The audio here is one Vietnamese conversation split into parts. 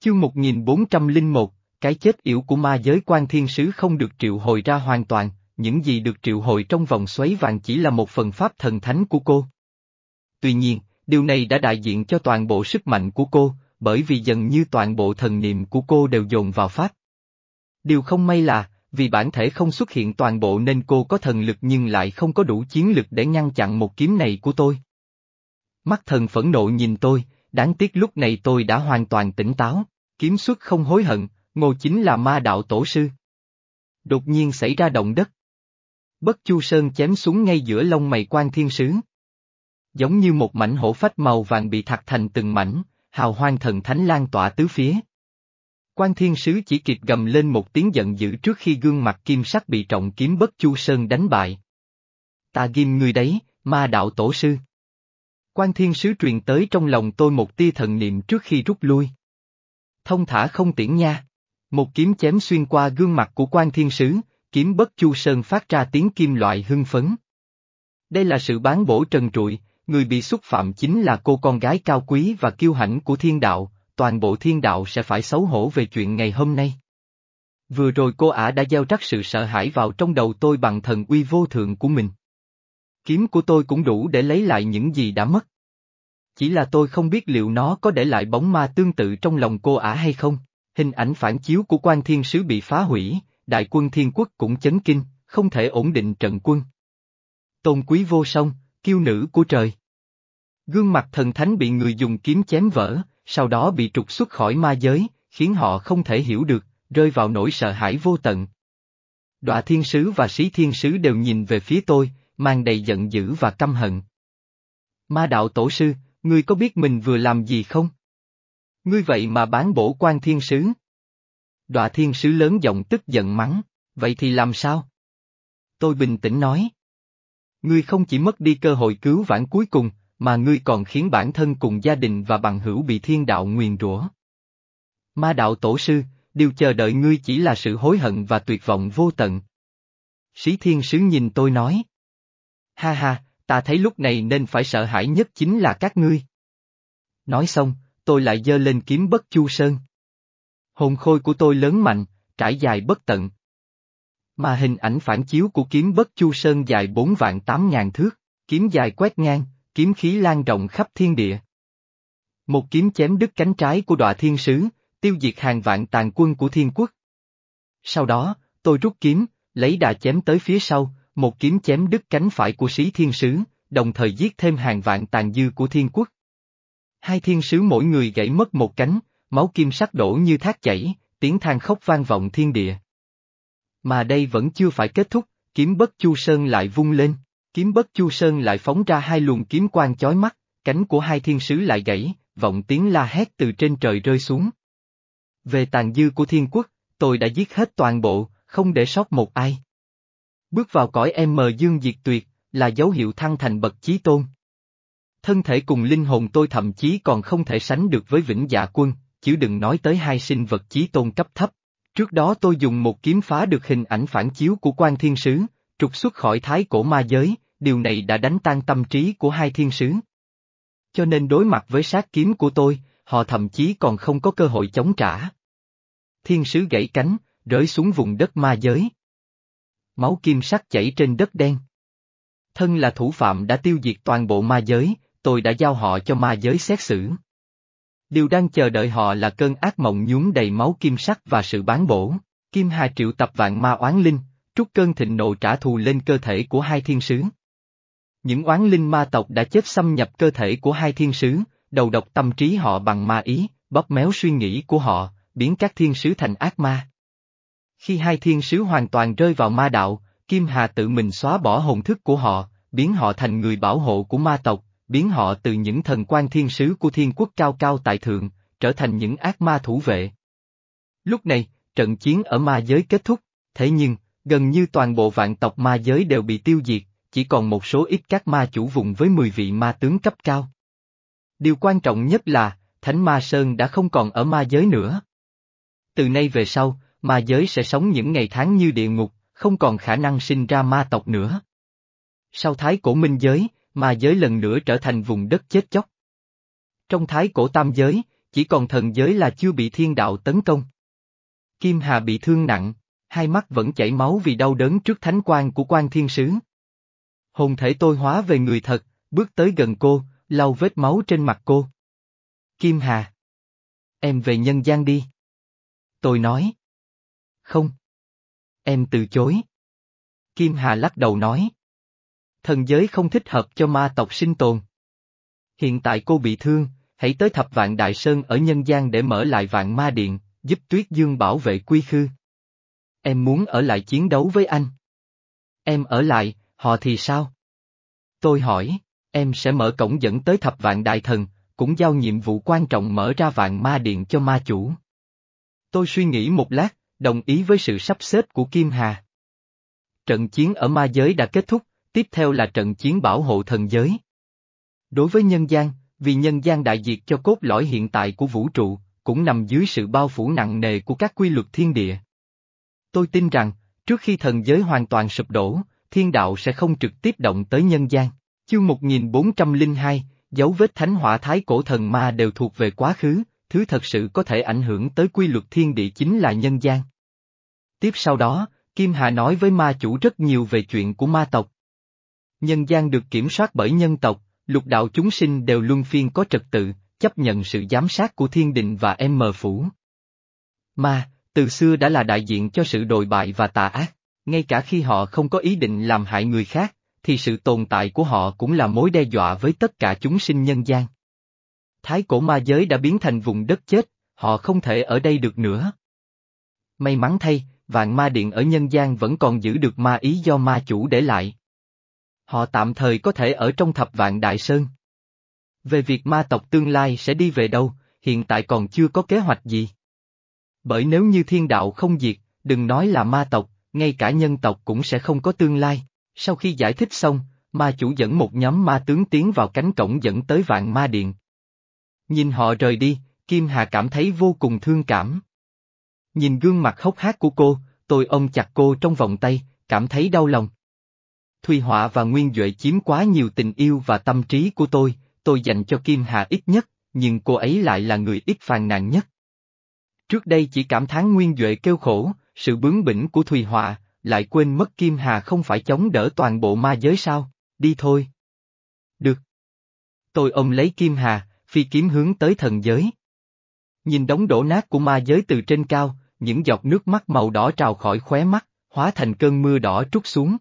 Chương 1401, cái chết yểu của ma giới quan thiên sứ không được triệu hồi ra hoàn toàn, những gì được triệu hồi trong vòng xoáy vàng chỉ là một phần pháp thần thánh của cô. Tuy nhiên, điều này đã đại diện cho toàn bộ sức mạnh của cô, bởi vì dần như toàn bộ thần niệm của cô đều dồn vào pháp. Điều không may là, vì bản thể không xuất hiện toàn bộ nên cô có thần lực nhưng lại không có đủ chiến lực để ngăn chặn một kiếm này của tôi. Mắt thần phẫn nộ nhìn tôi, đáng tiếc lúc này tôi đã hoàn toàn tỉnh táo, kiếm xuất không hối hận, ngô chính là ma đạo tổ sư. Đột nhiên xảy ra động đất. Bất chu sơn chém xuống ngay giữa lông mày quan thiên sứ. Giống như một mảnh hổ phách màu vàng bị thạc thành từng mảnh, hào hoang thần thánh lan tỏa tứ phía. Quan thiên sứ chỉ kịp gầm lên một tiếng giận dữ trước khi gương mặt kim sắc bị trọng kiếm bất chu sơn đánh bại. Ta ghim người đấy, ma đạo tổ sư. Quan thiên sứ truyền tới trong lòng tôi một tia thần niệm trước khi rút lui. Thông thả không tiễn nha. Một kiếm chém xuyên qua gương mặt của quan thiên sứ, kiếm bất chu sơn phát ra tiếng kim loại hưng phấn. Đây là sự bán bổ trần trụi, người bị xúc phạm chính là cô con gái cao quý và kiêu hãnh của thiên đạo, toàn bộ thiên đạo sẽ phải xấu hổ về chuyện ngày hôm nay. Vừa rồi cô ả đã gieo rắc sự sợ hãi vào trong đầu tôi bằng thần uy vô thượng của mình. Kiếm của tôi cũng đủ để lấy lại những gì đã mất. Chỉ là tôi không biết liệu nó có để lại bóng ma tương tự trong lòng cô ả hay không. Hình ảnh phản chiếu của quan thiên sứ bị phá hủy, đại quân thiên quốc cũng chấn kinh, không thể ổn định trận quân. Tôn quý vô song, kiêu nữ của trời. Gương mặt thần thánh bị người dùng kiếm chém vỡ, sau đó bị trục xuất khỏi ma giới, khiến họ không thể hiểu được, rơi vào nỗi sợ hãi vô tận. Đọa thiên sứ và sĩ thiên sứ đều nhìn về phía tôi, mang đầy giận dữ và căm hận. Ma đạo tổ sư, ngươi có biết mình vừa làm gì không? Ngươi vậy mà bán bổ quan thiên sứ. Đọa thiên sứ lớn giọng tức giận mắng, vậy thì làm sao? Tôi bình tĩnh nói. Ngươi không chỉ mất đi cơ hội cứu vãn cuối cùng, mà ngươi còn khiến bản thân cùng gia đình và bằng hữu bị thiên đạo nguyền rủa. Ma đạo tổ sư, điều chờ đợi ngươi chỉ là sự hối hận và tuyệt vọng vô tận. Sĩ thiên sứ nhìn tôi nói. Ha ha, ta thấy lúc này nên phải sợ hãi nhất chính là các ngươi. Nói xong, tôi lại giơ lên kiếm bất chu sơn. Hồn khôi của tôi lớn mạnh, trải dài bất tận. Mà hình ảnh phản chiếu của kiếm bất chu sơn dài bốn vạn tám ngàn thước, kiếm dài quét ngang, kiếm khí lan rộng khắp thiên địa. Một kiếm chém đứt cánh trái của đọa thiên sứ, tiêu diệt hàng vạn tàn quân của thiên quốc. Sau đó, tôi rút kiếm, lấy đà chém tới phía sau, một kiếm chém đứt cánh phải của sĩ thiên sứ, đồng thời giết thêm hàng vạn tàn dư của thiên quốc. Hai thiên sứ mỗi người gãy mất một cánh, máu kim sắc đổ như thác chảy, tiếng than khóc vang vọng thiên địa. Mà đây vẫn chưa phải kết thúc, kiếm bất chu sơn lại vung lên, kiếm bất chu sơn lại phóng ra hai luồng kiếm quang chói mắt, cánh của hai thiên sứ lại gãy, vọng tiếng la hét từ trên trời rơi xuống. Về tàn dư của thiên quốc, tôi đã giết hết toàn bộ, không để sót một ai. Bước vào cõi em mờ dương diệt tuyệt, là dấu hiệu thăng thành bậc chí tôn. Thân thể cùng linh hồn tôi thậm chí còn không thể sánh được với vĩnh dạ quân, chứ đừng nói tới hai sinh vật chí tôn cấp thấp. Trước đó tôi dùng một kiếm phá được hình ảnh phản chiếu của quan thiên sứ, trục xuất khỏi thái cổ ma giới, điều này đã đánh tan tâm trí của hai thiên sứ. Cho nên đối mặt với sát kiếm của tôi, họ thậm chí còn không có cơ hội chống trả. Thiên sứ gãy cánh, rơi xuống vùng đất ma giới. Máu kim sắc chảy trên đất đen. Thân là thủ phạm đã tiêu diệt toàn bộ ma giới, tôi đã giao họ cho ma giới xét xử. Điều đang chờ đợi họ là cơn ác mộng nhúng đầy máu kim sắc và sự bán bổ. Kim Hà triệu tập vạn ma oán linh, trút cơn thịnh nộ trả thù lên cơ thể của hai thiên sứ. Những oán linh ma tộc đã chết xâm nhập cơ thể của hai thiên sứ, đầu độc tâm trí họ bằng ma ý, bóp méo suy nghĩ của họ, biến các thiên sứ thành ác ma. Khi hai thiên sứ hoàn toàn rơi vào ma đạo, Kim Hà tự mình xóa bỏ hồn thức của họ, biến họ thành người bảo hộ của ma tộc, biến họ từ những thần quan thiên sứ của thiên quốc cao cao tại thượng, trở thành những ác ma thủ vệ. Lúc này, trận chiến ở ma giới kết thúc, thế nhưng, gần như toàn bộ vạn tộc ma giới đều bị tiêu diệt, chỉ còn một số ít các ma chủ vùng với 10 vị ma tướng cấp cao. Điều quan trọng nhất là, Thánh Ma Sơn đã không còn ở ma giới nữa. Từ nay về sau, ma giới sẽ sống những ngày tháng như địa ngục, không còn khả năng sinh ra ma tộc nữa. Sau thái cổ minh giới, ma giới lần nữa trở thành vùng đất chết chóc. Trong thái cổ tam giới, chỉ còn thần giới là chưa bị thiên đạo tấn công. Kim Hà bị thương nặng, hai mắt vẫn chảy máu vì đau đớn trước thánh quan của quan thiên sứ. Hồn thể tôi hóa về người thật, bước tới gần cô, lau vết máu trên mặt cô. Kim Hà. Em về nhân gian đi. Tôi nói. Không. Em từ chối. Kim Hà lắc đầu nói. Thần giới không thích hợp cho ma tộc sinh tồn. Hiện tại cô bị thương, hãy tới thập vạn đại sơn ở nhân gian để mở lại vạn ma điện, giúp Tuyết Dương bảo vệ quy khư. Em muốn ở lại chiến đấu với anh. Em ở lại, họ thì sao? Tôi hỏi, em sẽ mở cổng dẫn tới thập vạn đại thần, cũng giao nhiệm vụ quan trọng mở ra vạn ma điện cho ma chủ. Tôi suy nghĩ một lát, đồng ý với sự sắp xếp của Kim Hà. Trận chiến ở ma giới đã kết thúc, tiếp theo là trận chiến bảo hộ thần giới. Đối với nhân gian, vì nhân gian đại diệt cho cốt lõi hiện tại của vũ trụ, cũng nằm dưới sự bao phủ nặng nề của các quy luật thiên địa. Tôi tin rằng, trước khi thần giới hoàn toàn sụp đổ, thiên đạo sẽ không trực tiếp động tới nhân gian. Chương 1402, dấu vết thánh hỏa thái cổ thần ma đều thuộc về quá khứ, thứ thật sự có thể ảnh hưởng tới quy luật thiên địa chính là nhân gian. Tiếp sau đó, Kim Hà nói với ma chủ rất nhiều về chuyện của ma tộc. Nhân gian được kiểm soát bởi nhân tộc, lục đạo chúng sinh đều luân phiên có trật tự, chấp nhận sự giám sát của thiên định và em mờ phủ. Ma, từ xưa đã là đại diện cho sự đồi bại và tà ác, ngay cả khi họ không có ý định làm hại người khác, thì sự tồn tại của họ cũng là mối đe dọa với tất cả chúng sinh nhân gian. Thái cổ ma giới đã biến thành vùng đất chết, họ không thể ở đây được nữa. May mắn thay, vạn ma điện ở nhân gian vẫn còn giữ được ma ý do ma chủ để lại. Họ tạm thời có thể ở trong thập vạn đại sơn. Về việc ma tộc tương lai sẽ đi về đâu, hiện tại còn chưa có kế hoạch gì. Bởi nếu như thiên đạo không diệt, đừng nói là ma tộc, ngay cả nhân tộc cũng sẽ không có tương lai. Sau khi giải thích xong, ma chủ dẫn một nhóm ma tướng tiến vào cánh cổng dẫn tới vạn ma điện. Nhìn họ rời đi, Kim Hà cảm thấy vô cùng thương cảm. Nhìn gương mặt hốc hác của cô, tôi ôm chặt cô trong vòng tay, cảm thấy đau lòng. Thùy Họa và Nguyên Duệ chiếm quá nhiều tình yêu và tâm trí của tôi, tôi dành cho Kim Hà ít nhất, nhưng cô ấy lại là người ít phàn nàn nhất. Trước đây chỉ cảm thán Nguyên Duệ kêu khổ, sự bướng bỉnh của Thùy Họa, lại quên mất Kim Hà không phải chống đỡ toàn bộ ma giới sao, đi thôi. Được. Tôi ôm lấy Kim Hà, phi kiếm hướng tới thần giới. Nhìn đống đổ nát của ma giới từ trên cao, những giọt nước mắt màu đỏ trào khỏi khóe mắt, hóa thành cơn mưa đỏ trút xuống.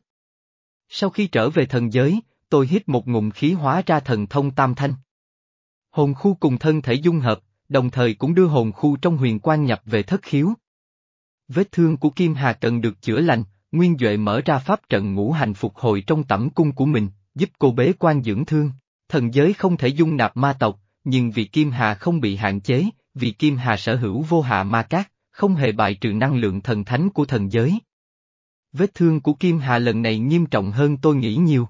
Sau khi trở về thần giới, tôi hít một ngụm khí hóa ra thần thông tam thanh. Hồn khu cùng thân thể dung hợp, đồng thời cũng đưa hồn khu trong huyền quan nhập về thất khiếu. Vết thương của Kim Hà cần được chữa lành, Nguyên Duệ mở ra pháp trận ngũ hành phục hồi trong tẩm cung của mình, giúp cô bế quan dưỡng thương. Thần giới không thể dung nạp ma tộc, nhưng vì Kim Hà không bị hạn chế, vì Kim Hà sở hữu vô hạ ma cát, không hề bại trừ năng lượng thần thánh của thần giới. Vết thương của Kim Hà lần này nghiêm trọng hơn tôi nghĩ nhiều.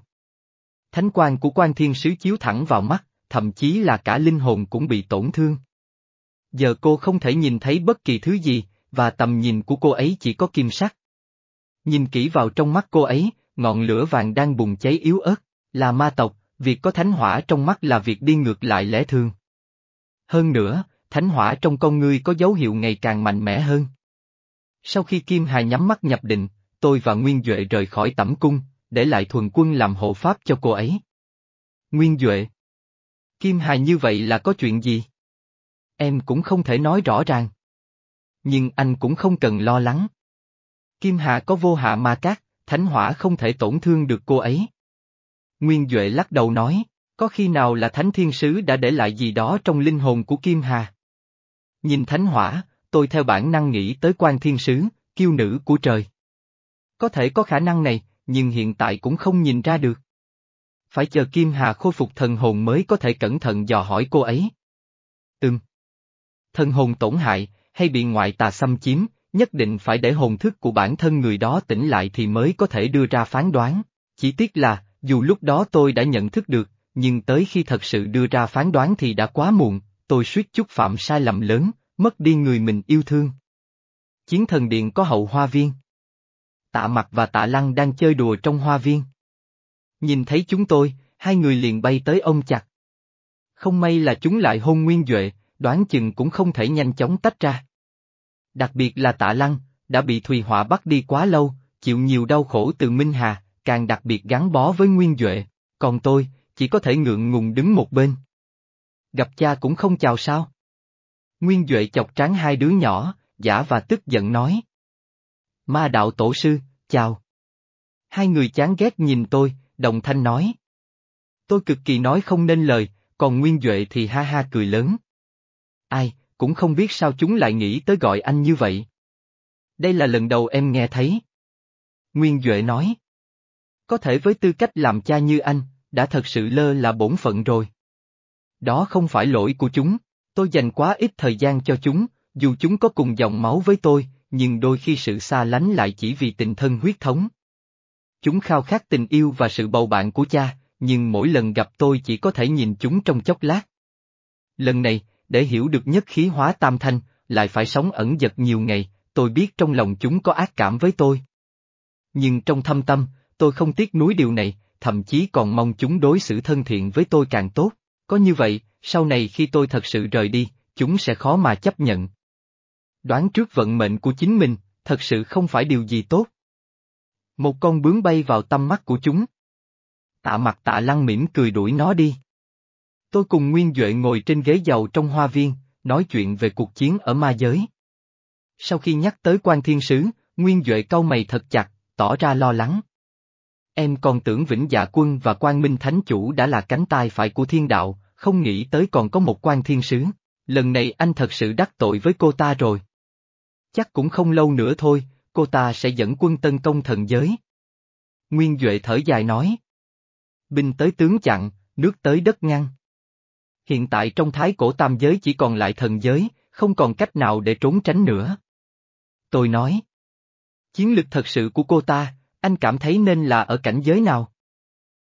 Thánh quan của quan thiên sứ chiếu thẳng vào mắt, thậm chí là cả linh hồn cũng bị tổn thương. Giờ cô không thể nhìn thấy bất kỳ thứ gì, và tầm nhìn của cô ấy chỉ có kim sắc. Nhìn kỹ vào trong mắt cô ấy, ngọn lửa vàng đang bùng cháy yếu ớt, là ma tộc, việc có thánh hỏa trong mắt là việc đi ngược lại lẽ thường. Hơn nữa, thánh hỏa trong con ngươi có dấu hiệu ngày càng mạnh mẽ hơn. Sau khi Kim Hà nhắm mắt nhập định, tôi và Nguyên Duệ rời khỏi tẩm cung, để lại thuần quân làm hộ pháp cho cô ấy. Nguyên Duệ Kim Hà như vậy là có chuyện gì? Em cũng không thể nói rõ ràng. Nhưng anh cũng không cần lo lắng. Kim Hà có vô hạ ma cát, thánh hỏa không thể tổn thương được cô ấy. Nguyên Duệ lắc đầu nói, có khi nào là thánh thiên sứ đã để lại gì đó trong linh hồn của Kim Hà? Nhìn thánh hỏa, tôi theo bản năng nghĩ tới quan thiên sứ, kiêu nữ của trời. Có thể có khả năng này, nhưng hiện tại cũng không nhìn ra được. Phải chờ Kim Hà khôi phục thần hồn mới có thể cẩn thận dò hỏi cô ấy. Ừm. Thần hồn tổn hại, hay bị ngoại tà xâm chiếm, nhất định phải để hồn thức của bản thân người đó tỉnh lại thì mới có thể đưa ra phán đoán. Chỉ tiếc là, dù lúc đó tôi đã nhận thức được, nhưng tới khi thật sự đưa ra phán đoán thì đã quá muộn, tôi suýt chút phạm sai lầm lớn, mất đi người mình yêu thương. Chiến thần điện có hậu hoa viên. Tạ mặt và tạ lăng đang chơi đùa trong hoa viên. Nhìn thấy chúng tôi, hai người liền bay tới ông chặt. Không may là chúng lại hôn nguyên duệ, đoán chừng cũng không thể nhanh chóng tách ra. Đặc biệt là tạ lăng, đã bị Thùy Họa bắt đi quá lâu, chịu nhiều đau khổ từ Minh Hà, càng đặc biệt gắn bó với Nguyên Duệ, còn tôi, chỉ có thể ngượng ngùng đứng một bên. Gặp cha cũng không chào sao. Nguyên Duệ chọc trán hai đứa nhỏ, giả và tức giận nói. Ma đạo tổ sư, chào. Hai người chán ghét nhìn tôi, đồng thanh nói. Tôi cực kỳ nói không nên lời, còn Nguyên Duệ thì ha ha cười lớn. Ai, cũng không biết sao chúng lại nghĩ tới gọi anh như vậy. Đây là lần đầu em nghe thấy. Nguyên Duệ nói. Có thể với tư cách làm cha như anh, đã thật sự lơ là bổn phận rồi. Đó không phải lỗi của chúng, tôi dành quá ít thời gian cho chúng, dù chúng có cùng dòng máu với tôi, nhưng đôi khi sự xa lánh lại chỉ vì tình thân huyết thống. Chúng khao khát tình yêu và sự bầu bạn của cha, nhưng mỗi lần gặp tôi chỉ có thể nhìn chúng trong chốc lát. Lần này, để hiểu được nhất khí hóa tam thanh, lại phải sống ẩn giật nhiều ngày, tôi biết trong lòng chúng có ác cảm với tôi. Nhưng trong thâm tâm, tôi không tiếc nuối điều này, thậm chí còn mong chúng đối xử thân thiện với tôi càng tốt. Có như vậy, sau này khi tôi thật sự rời đi, chúng sẽ khó mà chấp nhận. Đoán trước vận mệnh của chính mình, thật sự không phải điều gì tốt. Một con bướm bay vào tâm mắt của chúng. Tạ mặt tạ lăng mỉm cười đuổi nó đi. Tôi cùng Nguyên Duệ ngồi trên ghế dầu trong hoa viên, nói chuyện về cuộc chiến ở ma giới. Sau khi nhắc tới quan thiên sứ, Nguyên Duệ cau mày thật chặt, tỏ ra lo lắng. Em còn tưởng Vĩnh Dạ Quân và Quan Minh Thánh Chủ đã là cánh tay phải của thiên đạo, không nghĩ tới còn có một quan thiên sứ. Lần này anh thật sự đắc tội với cô ta rồi. Chắc cũng không lâu nữa thôi, cô ta sẽ dẫn quân tấn công thần giới. Nguyên Duệ thở dài nói. Binh tới tướng chặn, nước tới đất ngăn. Hiện tại trong thái cổ tam giới chỉ còn lại thần giới, không còn cách nào để trốn tránh nữa. Tôi nói. Chiến lực thật sự của cô ta, anh cảm thấy nên là ở cảnh giới nào?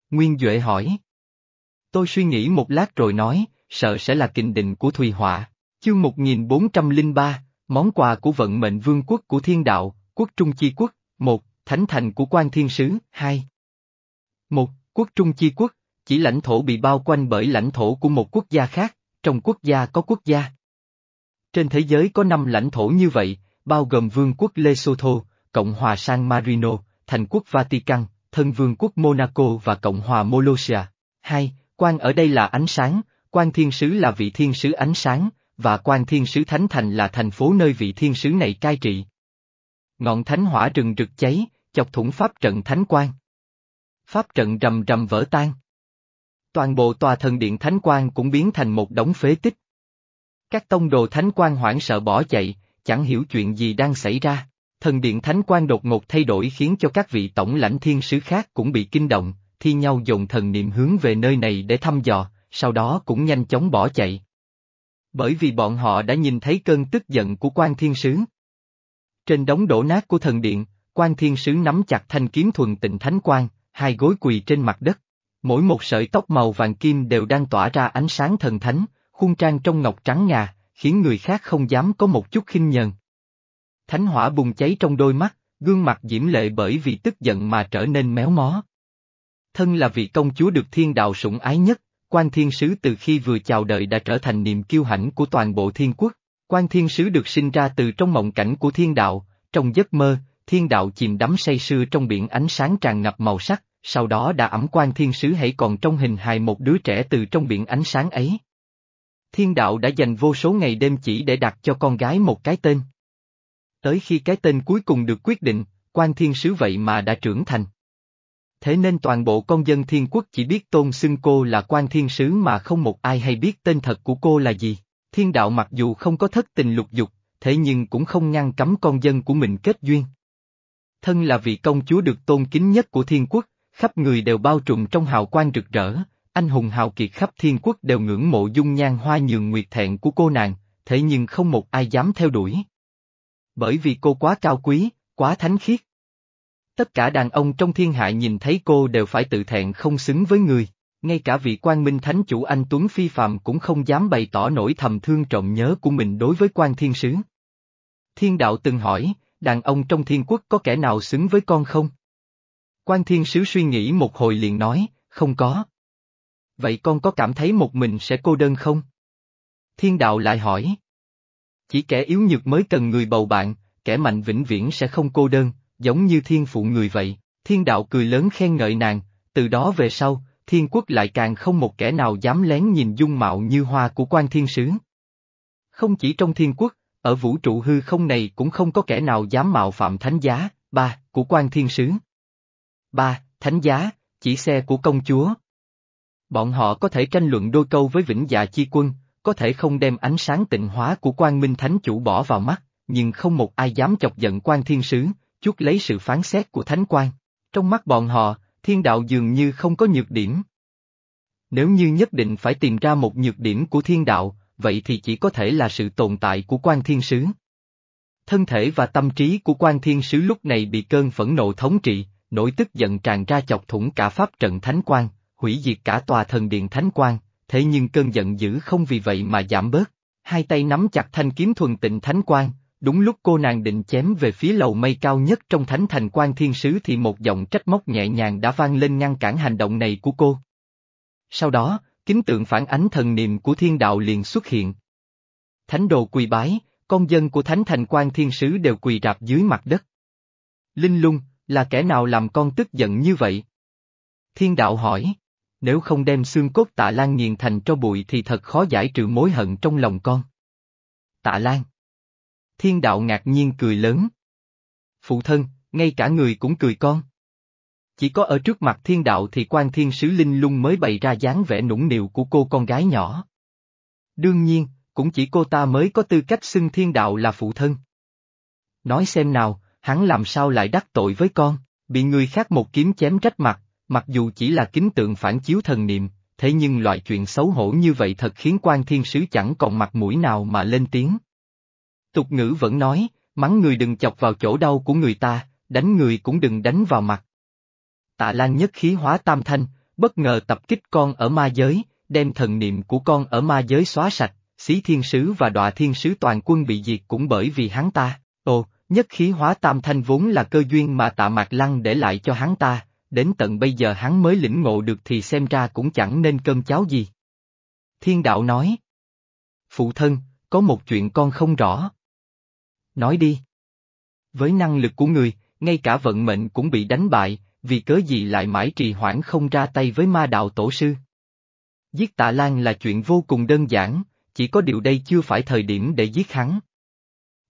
Nguyên Duệ hỏi. Tôi suy nghĩ một lát rồi nói, sợ sẽ là kình định của Thùy Họa. Chương 1403, món quà của vận mệnh vương quốc của thiên đạo, quốc trung chi quốc, một, thánh thành của quan thiên sứ, hai. Một, quốc trung chi quốc, chỉ lãnh thổ bị bao quanh bởi lãnh thổ của một quốc gia khác, trong quốc gia có quốc gia. Trên thế giới có năm lãnh thổ như vậy, bao gồm vương quốc Lesotho, Cộng hòa San Marino, thành quốc Vatican, thân vương quốc Monaco và Cộng hòa Molossia. Hai, quan ở đây là ánh sáng, quan thiên sứ là vị thiên sứ ánh sáng, và quan thiên sứ thánh thành là thành phố nơi vị thiên sứ này cai trị. Ngọn thánh hỏa rừng rực cháy, chọc thủng pháp trận thánh quan. Pháp trận rầm rầm vỡ tan. Toàn bộ tòa thần điện thánh quan cũng biến thành một đống phế tích. Các tông đồ thánh quan hoảng sợ bỏ chạy, chẳng hiểu chuyện gì đang xảy ra. Thần điện thánh quan đột ngột thay đổi khiến cho các vị tổng lãnh thiên sứ khác cũng bị kinh động, thi nhau dồn thần niệm hướng về nơi này để thăm dò, sau đó cũng nhanh chóng bỏ chạy. Bởi vì bọn họ đã nhìn thấy cơn tức giận của quan thiên sứ. Trên đống đổ nát của thần điện, quan thiên sứ nắm chặt thanh kiếm thuần tịnh thánh quan, hai gối quỳ trên mặt đất. Mỗi một sợi tóc màu vàng kim đều đang tỏa ra ánh sáng thần thánh, khuôn trang trong ngọc trắng ngà, khiến người khác không dám có một chút khinh nhờn. Thánh hỏa bùng cháy trong đôi mắt, gương mặt diễm lệ bởi vì tức giận mà trở nên méo mó. Thân là vị công chúa được thiên đạo sủng ái nhất, quan thiên sứ từ khi vừa chào đời đã trở thành niềm kiêu hãnh của toàn bộ thiên quốc. Quan thiên sứ được sinh ra từ trong mộng cảnh của thiên đạo, trong giấc mơ, thiên đạo chìm đắm say sưa trong biển ánh sáng tràn ngập màu sắc, sau đó đã ẩm quan thiên sứ hãy còn trong hình hài một đứa trẻ từ trong biển ánh sáng ấy. Thiên đạo đã dành vô số ngày đêm chỉ để đặt cho con gái một cái tên. Tới khi cái tên cuối cùng được quyết định, quan thiên sứ vậy mà đã trưởng thành. Thế nên toàn bộ con dân thiên quốc chỉ biết tôn xưng cô là quan thiên sứ mà không một ai hay biết tên thật của cô là gì. Thiên đạo mặc dù không có thất tình lục dục, thế nhưng cũng không ngăn cấm con dân của mình kết duyên. Thân là vị công chúa được tôn kính nhất của thiên quốc, khắp người đều bao trùm trong hào quang rực rỡ, anh hùng hào kiệt khắp thiên quốc đều ngưỡng mộ dung nhan hoa nhường nguyệt thẹn của cô nàng, thế nhưng không một ai dám theo đuổi. Bởi vì cô quá cao quý, quá thánh khiết. Tất cả đàn ông trong thiên hạ nhìn thấy cô đều phải tự thẹn không xứng với người, ngay cả vị quan minh thánh chủ anh Tuấn Phi Phạm cũng không dám bày tỏ nỗi thầm thương trọng nhớ của mình đối với quan thiên sứ. Thiên đạo từng hỏi, đàn ông trong thiên quốc có kẻ nào xứng với con không? Quan thiên sứ suy nghĩ một hồi liền nói, không có. Vậy con có cảm thấy một mình sẽ cô đơn không? Thiên đạo lại hỏi. Chỉ kẻ yếu nhược mới cần người bầu bạn, kẻ mạnh vĩnh viễn sẽ không cô đơn, giống như thiên phụ người vậy. Thiên đạo cười lớn khen ngợi nàng, từ đó về sau, thiên quốc lại càng không một kẻ nào dám lén nhìn dung mạo như hoa của quan thiên sứ. Không chỉ trong thiên quốc, ở vũ trụ hư không này cũng không có kẻ nào dám mạo phạm thánh giá, ba, của quan thiên sứ. Ba, thánh giá, chỉ xe của công chúa. Bọn họ có thể tranh luận đôi câu với vĩnh dạ chi quân, có thể không đem ánh sáng tịnh hóa của quan minh thánh chủ bỏ vào mắt, nhưng không một ai dám chọc giận quan thiên sứ, chút lấy sự phán xét của thánh quan. Trong mắt bọn họ, thiên đạo dường như không có nhược điểm. Nếu như nhất định phải tìm ra một nhược điểm của thiên đạo, vậy thì chỉ có thể là sự tồn tại của quan thiên sứ. Thân thể và tâm trí của quan thiên sứ lúc này bị cơn phẫn nộ thống trị, nỗi tức giận tràn ra chọc thủng cả pháp trận thánh quan, hủy diệt cả tòa thần điện thánh quan, thế nhưng cơn giận dữ không vì vậy mà giảm bớt. Hai tay nắm chặt thanh kiếm thuần tịnh thánh quan, đúng lúc cô nàng định chém về phía lầu mây cao nhất trong thánh thành quan thiên sứ thì một giọng trách móc nhẹ nhàng đã vang lên ngăn cản hành động này của cô. Sau đó, kính tượng phản ánh thần niệm của thiên đạo liền xuất hiện. Thánh đồ quỳ bái, con dân của thánh thành quan thiên sứ đều quỳ rạp dưới mặt đất. Linh lung, là kẻ nào làm con tức giận như vậy? Thiên đạo hỏi, nếu không đem xương cốt tạ lan nghiền thành cho bụi thì thật khó giải trừ mối hận trong lòng con. Tạ lan. Thiên đạo ngạc nhiên cười lớn. Phụ thân, ngay cả người cũng cười con. Chỉ có ở trước mặt thiên đạo thì quan thiên sứ linh lung mới bày ra dáng vẻ nũng nịu của cô con gái nhỏ. Đương nhiên, cũng chỉ cô ta mới có tư cách xưng thiên đạo là phụ thân. Nói xem nào, hắn làm sao lại đắc tội với con, bị người khác một kiếm chém rách mặt, mặc dù chỉ là kính tượng phản chiếu thần niệm, thế nhưng loại chuyện xấu hổ như vậy thật khiến quan thiên sứ chẳng còn mặt mũi nào mà lên tiếng. Tục ngữ vẫn nói, mắng người đừng chọc vào chỗ đau của người ta, đánh người cũng đừng đánh vào mặt. Tạ Lan nhất khí hóa tam thanh, bất ngờ tập kích con ở ma giới, đem thần niệm của con ở ma giới xóa sạch, xí thiên sứ và đọa thiên sứ toàn quân bị diệt cũng bởi vì hắn ta. Ồ, nhất khí hóa tam thanh vốn là cơ duyên mà tạ mạc lăng để lại cho hắn ta, đến tận bây giờ hắn mới lĩnh ngộ được thì xem ra cũng chẳng nên cơm cháo gì. Thiên đạo nói. Phụ thân, có một chuyện con không rõ. Nói đi. Với năng lực của người, ngay cả vận mệnh cũng bị đánh bại, vì cớ gì lại mãi trì hoãn không ra tay với ma đạo tổ sư. Giết tạ Lan là chuyện vô cùng đơn giản, chỉ có điều đây chưa phải thời điểm để giết hắn.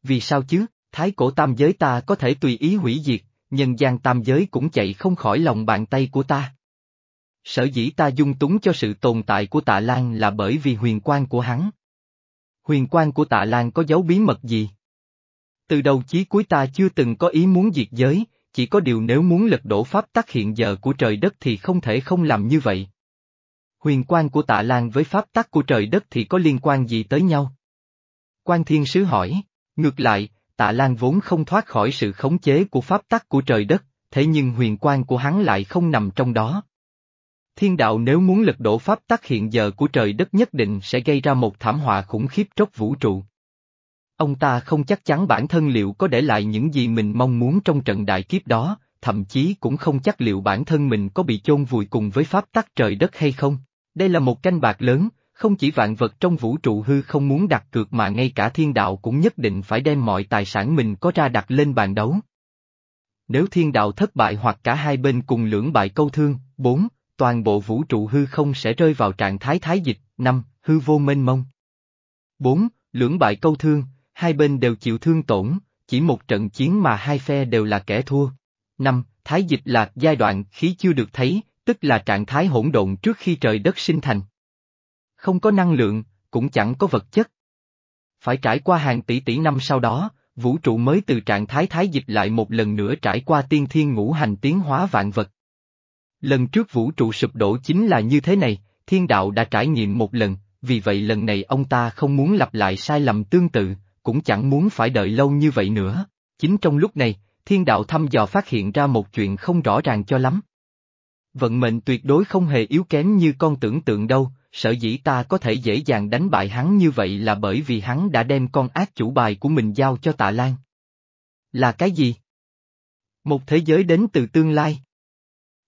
Vì sao chứ, thái cổ tam giới ta có thể tùy ý hủy diệt, nhân gian tam giới cũng chạy không khỏi lòng bàn tay của ta. Sở dĩ ta dung túng cho sự tồn tại của tạ Lan là bởi vì huyền quan của hắn. Huyền quan của tạ Lan có dấu bí mật gì? Từ đầu chí cuối ta chưa từng có ý muốn diệt giới, chỉ có điều nếu muốn lật đổ pháp tắc hiện giờ của trời đất thì không thể không làm như vậy. Huyền quan của tạ Lan với pháp tắc của trời đất thì có liên quan gì tới nhau? Quan thiên sứ hỏi, ngược lại, tạ Lan vốn không thoát khỏi sự khống chế của pháp tắc của trời đất, thế nhưng huyền quan của hắn lại không nằm trong đó. Thiên đạo nếu muốn lật đổ pháp tắc hiện giờ của trời đất nhất định sẽ gây ra một thảm họa khủng khiếp trốc vũ trụ. Ông ta không chắc chắn bản thân liệu có để lại những gì mình mong muốn trong trận đại kiếp đó, thậm chí cũng không chắc liệu bản thân mình có bị chôn vùi cùng với pháp tắc trời đất hay không. Đây là một canh bạc lớn, không chỉ vạn vật trong vũ trụ hư không muốn đặt cược mà ngay cả thiên đạo cũng nhất định phải đem mọi tài sản mình có ra đặt lên bàn đấu. Nếu thiên đạo thất bại hoặc cả hai bên cùng lưỡng bại câu thương, bốn, toàn bộ vũ trụ hư không sẽ rơi vào trạng thái thái dịch, năm, hư vô mênh mông. Bốn, lưỡng bại câu thương, hai bên đều chịu thương tổn, chỉ một trận chiến mà hai phe đều là kẻ thua. Năm, Thái dịch là giai đoạn khí chưa được thấy, tức là trạng thái hỗn độn trước khi trời đất sinh thành. Không có năng lượng, cũng chẳng có vật chất. Phải trải qua hàng tỷ tỷ năm sau đó, vũ trụ mới từ trạng thái thái dịch lại một lần nữa trải qua tiên thiên ngũ hành tiến hóa vạn vật. Lần trước vũ trụ sụp đổ chính là như thế này, thiên đạo đã trải nghiệm một lần, vì vậy lần này ông ta không muốn lặp lại sai lầm tương tự, cũng chẳng muốn phải đợi lâu như vậy nữa. Chính trong lúc này, thiên đạo thăm dò phát hiện ra một chuyện không rõ ràng cho lắm. Vận mệnh tuyệt đối không hề yếu kém như con tưởng tượng đâu, sở dĩ ta có thể dễ dàng đánh bại hắn như vậy là bởi vì hắn đã đem con ác chủ bài của mình giao cho tạ Lan. Là cái gì? Một thế giới đến từ tương lai.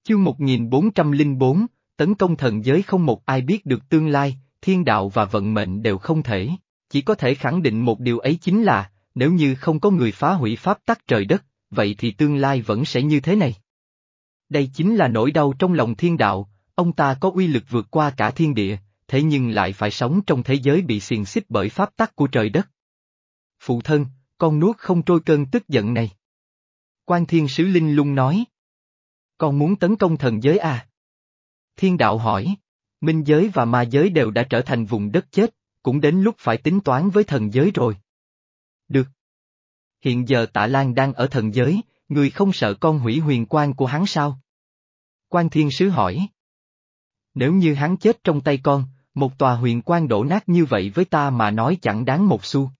Chương 1404, tấn công thần giới không một ai biết được tương lai, thiên đạo và vận mệnh đều không thể. Chỉ có thể khẳng định một điều ấy chính là, nếu như không có người phá hủy pháp tắc trời đất, vậy thì tương lai vẫn sẽ như thế này. Đây chính là nỗi đau trong lòng thiên đạo, ông ta có uy lực vượt qua cả thiên địa, thế nhưng lại phải sống trong thế giới bị xiềng xích bởi pháp tắc của trời đất. Phụ thân, con nuốt không trôi cơn tức giận này. Quan thiên sứ linh lung nói. Con muốn tấn công thần giới à? Thiên đạo hỏi, minh giới và ma giới đều đã trở thành vùng đất chết, cũng đến lúc phải tính toán với thần giới rồi. Được. Hiện giờ tạ Lan đang ở thần giới, người không sợ con hủy huyền quan của hắn sao? Quan thiên sứ hỏi. Nếu như hắn chết trong tay con, một tòa huyền quan đổ nát như vậy với ta mà nói chẳng đáng một xu.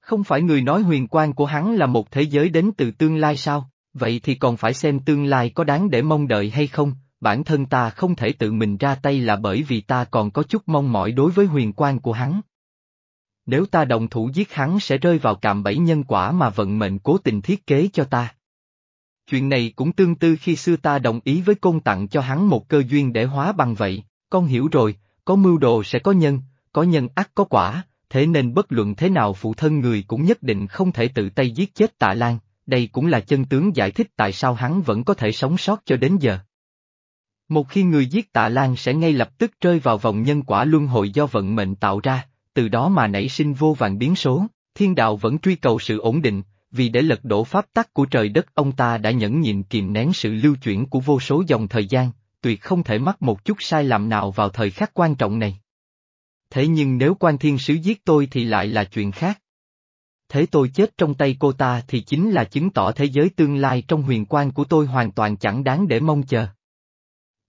Không phải người nói huyền quan của hắn là một thế giới đến từ tương lai sao, vậy thì còn phải xem tương lai có đáng để mong đợi hay không, bản thân ta không thể tự mình ra tay là bởi vì ta còn có chút mong mỏi đối với huyền quan của hắn. Nếu ta đồng thủ giết hắn sẽ rơi vào cạm bẫy nhân quả mà vận mệnh cố tình thiết kế cho ta. Chuyện này cũng tương tự khi xưa ta đồng ý với công tặng cho hắn một cơ duyên để hóa bằng vậy, con hiểu rồi, có mưu đồ sẽ có nhân, có nhân ắt có quả, thế nên bất luận thế nào phụ thân người cũng nhất định không thể tự tay giết chết tạ Lan, đây cũng là chân tướng giải thích tại sao hắn vẫn có thể sống sót cho đến giờ. Một khi người giết tạ Lan sẽ ngay lập tức rơi vào vòng nhân quả luân hồi do vận mệnh tạo ra, từ đó mà nảy sinh vô vàng biến số, thiên đạo vẫn truy cầu sự ổn định, vì để lật đổ pháp tắc của trời đất ông ta đã nhẫn nhịn kìm nén sự lưu chuyển của vô số dòng thời gian, tuyệt không thể mắc một chút sai lầm nào vào thời khắc quan trọng này. Thế nhưng nếu quan thiên sứ giết tôi thì lại là chuyện khác. Thế tôi chết trong tay cô ta thì chính là chứng tỏ thế giới tương lai trong huyền quan của tôi hoàn toàn chẳng đáng để mong chờ.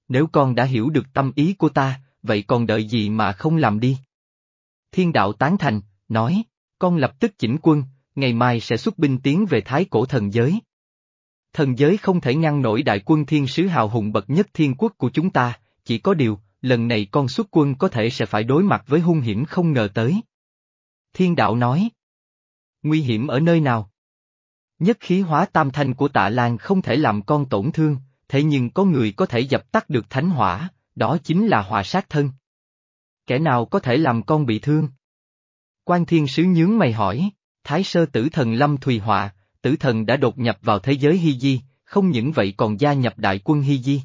Nếu con đã hiểu được tâm ý của ta, vậy còn đợi gì mà không làm đi? Thiên đạo tán thành, nói, con lập tức chỉnh quân, ngày mai sẽ xuất binh tiến về thái cổ thần giới. Thần giới không thể ngăn nổi đại quân thiên sứ hào hùng bậc nhất thiên quốc của chúng ta, chỉ có điều, lần này con xuất quân có thể sẽ phải đối mặt với hung hiểm không ngờ tới. Thiên đạo nói. Nguy hiểm ở nơi nào? Nhất khí hóa tam thanh của tạ Lan không thể làm con tổn thương, thế nhưng có người có thể dập tắt được thánh hỏa, đó chính là hỏa sát thân. Kẻ nào có thể làm con bị thương? Quan thiên sứ nhướng mày hỏi, thái sơ tử thần lâm thùy họa, tử thần đã đột nhập vào thế giới Hy Di, không những vậy còn gia nhập đại quân Hy Di.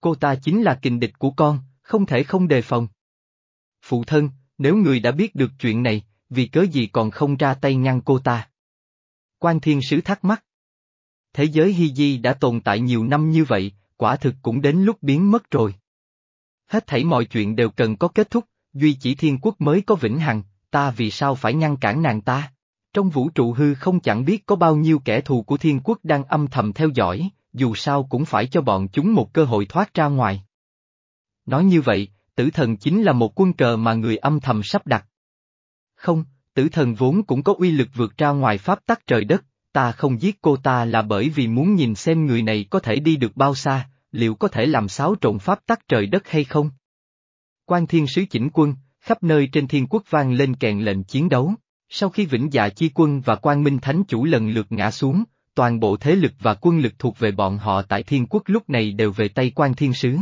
Cô ta chính là kình địch của con, không thể không đề phòng. Phụ thân, nếu người đã biết được chuyện này, vì cớ gì còn không ra tay ngăn cô ta? Quan thiên sứ thắc mắc. Thế giới Hy Di đã tồn tại nhiều năm như vậy, quả thực cũng đến lúc biến mất rồi. Hết thảy mọi chuyện đều cần có kết thúc, duy chỉ thiên quốc mới có vĩnh hằng, ta vì sao phải ngăn cản nàng ta? Trong vũ trụ hư không chẳng biết có bao nhiêu kẻ thù của thiên quốc đang âm thầm theo dõi, dù sao cũng phải cho bọn chúng một cơ hội thoát ra ngoài. Nói như vậy, tử thần chính là một quân cờ mà người âm thầm sắp đặt. Không, tử thần vốn cũng có uy lực vượt ra ngoài pháp tắc trời đất, ta không giết cô ta là bởi vì muốn nhìn xem người này có thể đi được bao xa, liệu có thể làm xáo trộn pháp tắc trời đất hay không? Quan thiên sứ chỉnh quân, khắp nơi trên thiên quốc vang lên kèn lệnh chiến đấu. Sau khi Vĩnh Dạ Chi Quân và Quang Minh Thánh Chủ lần lượt ngã xuống, toàn bộ thế lực và quân lực thuộc về bọn họ tại thiên quốc lúc này đều về tay quan thiên sứ.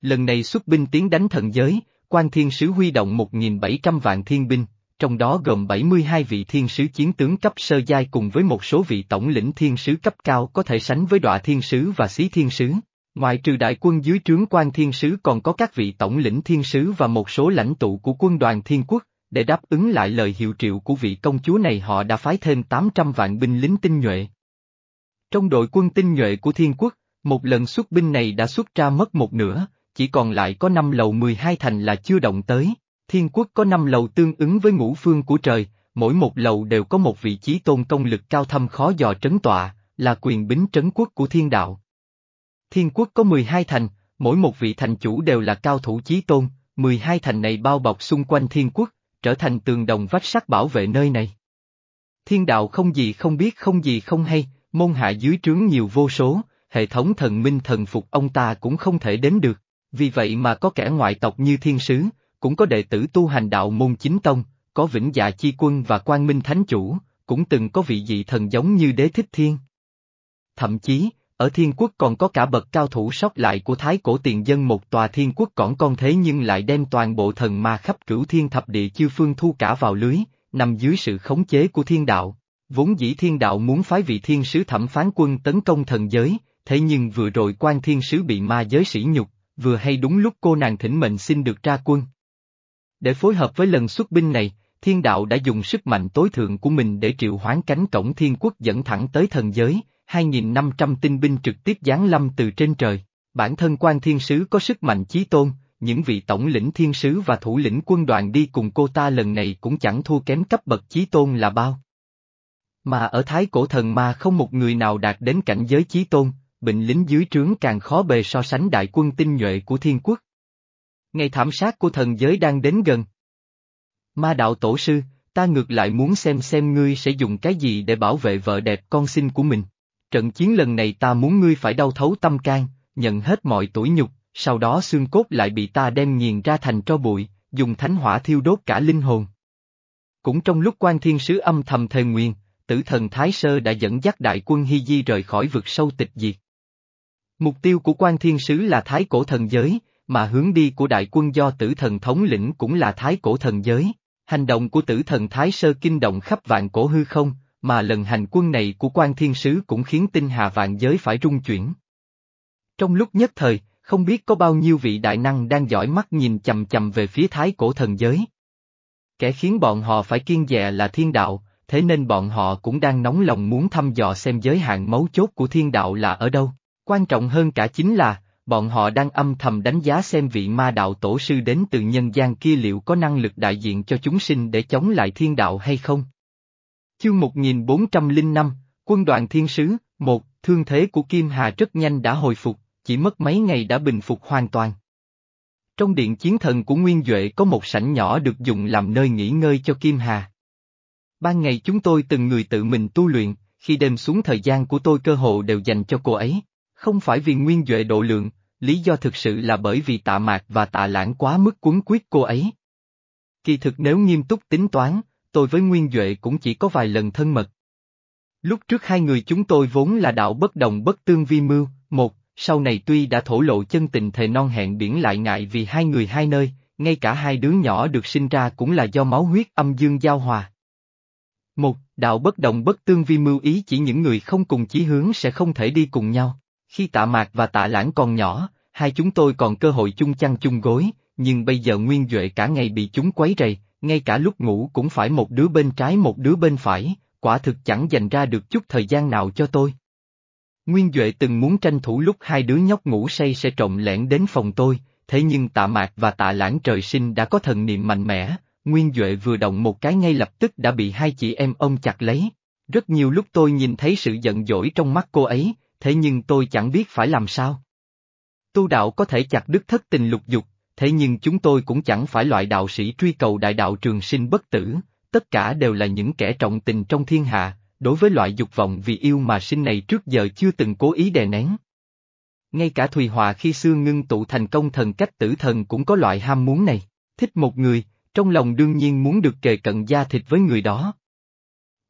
Lần này xuất binh tiến đánh thần giới, quan thiên sứ huy động 1.700 vạn thiên binh, trong đó gồm 72 vị thiên sứ chiến tướng cấp sơ giai cùng với một số vị tổng lĩnh thiên sứ cấp cao có thể sánh với đọa thiên sứ và xí thiên sứ. Ngoài trừ đại quân dưới trướng quan thiên sứ còn có các vị tổng lĩnh thiên sứ và một số lãnh tụ của quân đoàn thiên quốc, để đáp ứng lại lời hiệu triệu của vị công chúa này họ đã phái thêm 800 vạn binh lính tinh nhuệ. Trong đội quân tinh nhuệ của thiên quốc, một lần xuất binh này đã xuất ra mất một nửa, chỉ còn lại có 5 lầu 12 thành là chưa động tới. Thiên quốc có 5 lầu tương ứng với ngũ phương của trời, mỗi một lầu đều có một vị trí tôn công lực cao thâm khó dò trấn tọa, là quyền bính trấn quốc của thiên đạo. Thiên quốc có 12 thành, mỗi một vị thành chủ đều là cao thủ chí tôn, 12 thành này bao bọc xung quanh thiên quốc, trở thành tường đồng vách sắt bảo vệ nơi này. Thiên đạo không gì không biết không gì không hay, môn hạ dưới trướng nhiều vô số, hệ thống thần minh thần phục ông ta cũng không thể đến được, vì vậy mà có kẻ ngoại tộc như thiên sứ, cũng có đệ tử tu hành đạo môn chính tông, có vĩnh dạ chi quân và quan minh thánh chủ, cũng từng có vị dị thần giống như đế thích thiên. Thậm chí, ở thiên quốc còn có cả bậc cao thủ sót lại của thái cổ tiền dân một tòa thiên quốc cỏn con thế nhưng lại đem toàn bộ thần ma khắp cửu thiên thập địa chư phương thu cả vào lưới, nằm dưới sự khống chế của thiên đạo. Vốn dĩ thiên đạo muốn phái vị thiên sứ thẩm phán quân tấn công thần giới, thế nhưng vừa rồi quan thiên sứ bị ma giới sỉ nhục, vừa hay đúng lúc cô nàng thỉnh mệnh xin được ra quân. Để phối hợp với lần xuất binh này, thiên đạo đã dùng sức mạnh tối thượng của mình để triệu hoán cánh cổng thiên quốc dẫn thẳng tới thần giới, 2.500 tinh binh trực tiếp giáng lâm từ trên trời. Bản thân quan thiên sứ có sức mạnh chí tôn, những vị tổng lĩnh thiên sứ và thủ lĩnh quân đoàn đi cùng cô ta lần này cũng chẳng thua kém cấp bậc chí tôn là bao. Mà ở thái cổ thần ma không một người nào đạt đến cảnh giới chí tôn, bệnh lính dưới trướng càng khó bề so sánh đại quân tinh nhuệ của thiên quốc. Ngày thảm sát của thần giới đang đến gần. Ma đạo tổ sư, ta ngược lại muốn xem xem ngươi sẽ dùng cái gì để bảo vệ vợ đẹp con sinh của mình. Trận chiến lần này ta muốn ngươi phải đau thấu tâm can, nhận hết mọi tuổi nhục, sau đó xương cốt lại bị ta đem nghiền ra thành tro bụi, dùng thánh hỏa thiêu đốt cả linh hồn. Cũng trong lúc quan thiên sứ âm thầm thề nguyên, tử thần Thái Sơ đã dẫn dắt đại quân Hy Di rời khỏi vực sâu tịch diệt. Mục tiêu của quan thiên sứ là Thái cổ thần giới, mà hướng đi của đại quân do tử thần thống lĩnh cũng là Thái cổ thần giới. Hành động của tử thần Thái Sơ kinh động khắp vạn cổ hư không, mà lần hành quân này của quan thiên sứ cũng khiến tinh hà vạn giới phải rung chuyển. Trong lúc nhất thời, không biết có bao nhiêu vị đại năng đang dõi mắt nhìn chầm chầm về phía thái cổ thần giới. Kẻ khiến bọn họ phải kiên dè là thiên đạo, thế nên bọn họ cũng đang nóng lòng muốn thăm dò xem giới hạn mấu chốt của thiên đạo là ở đâu. Quan trọng hơn cả chính là, bọn họ đang âm thầm đánh giá xem vị ma đạo tổ sư đến từ nhân gian kia liệu có năng lực đại diện cho chúng sinh để chống lại thiên đạo hay không. Chương 1405, Quân đoàn Thiên Sứ, một thương thế của Kim Hà rất nhanh đã hồi phục, chỉ mất mấy ngày đã bình phục hoàn toàn. Trong điện chiến thần của Nguyên Duệ có một sảnh nhỏ được dùng làm nơi nghỉ ngơi cho Kim Hà. Ban ngày chúng tôi từng người tự mình tu luyện, khi đêm xuống thời gian của tôi cơ hội đều dành cho cô ấy. Không phải vì Nguyên Duệ độ lượng, lý do thực sự là bởi vì tạ mạc và tạ lãng quá mức cuốn quyết cô ấy. Kỳ thực nếu nghiêm túc tính toán, tôi với Nguyên Duệ cũng chỉ có vài lần thân mật. Lúc trước hai người chúng tôi vốn là đạo bất đồng bất tương vi mưu, một, sau này tuy đã thổ lộ chân tình thề non hẹn biển lại ngại vì hai người hai nơi, ngay cả hai đứa nhỏ được sinh ra cũng là do máu huyết âm dương giao hòa. Một, đạo bất đồng bất tương vi mưu ý chỉ những người không cùng chí hướng sẽ không thể đi cùng nhau. Khi tạ mạc và tạ lãng còn nhỏ, hai chúng tôi còn cơ hội chung chăn chung gối, nhưng bây giờ Nguyên Duệ cả ngày bị chúng quấy rầy, ngay cả lúc ngủ cũng phải một đứa bên trái một đứa bên phải, quả thực chẳng dành ra được chút thời gian nào cho tôi. Nguyên Duệ từng muốn tranh thủ lúc hai đứa nhóc ngủ say sẽ trộm lẻn đến phòng tôi, thế nhưng tạ mạc và tạ lãng trời sinh đã có thần niệm mạnh mẽ, Nguyên Duệ vừa động một cái ngay lập tức đã bị hai chị em ông chặt lấy. Rất nhiều lúc tôi nhìn thấy sự giận dỗi trong mắt cô ấy, thế nhưng tôi chẳng biết phải làm sao. Tu đạo có thể chặt đứt thất tình lục dục, thế nhưng chúng tôi cũng chẳng phải loại đạo sĩ truy cầu đại đạo trường sinh bất tử, tất cả đều là những kẻ trọng tình trong thiên hạ, đối với loại dục vọng vì yêu mà sinh này trước giờ chưa từng cố ý đè nén. Ngay cả Thùy Hòa khi xưa ngưng tụ thành công thần cách tử thần cũng có loại ham muốn này, thích một người, trong lòng đương nhiên muốn được kề cận da thịt với người đó.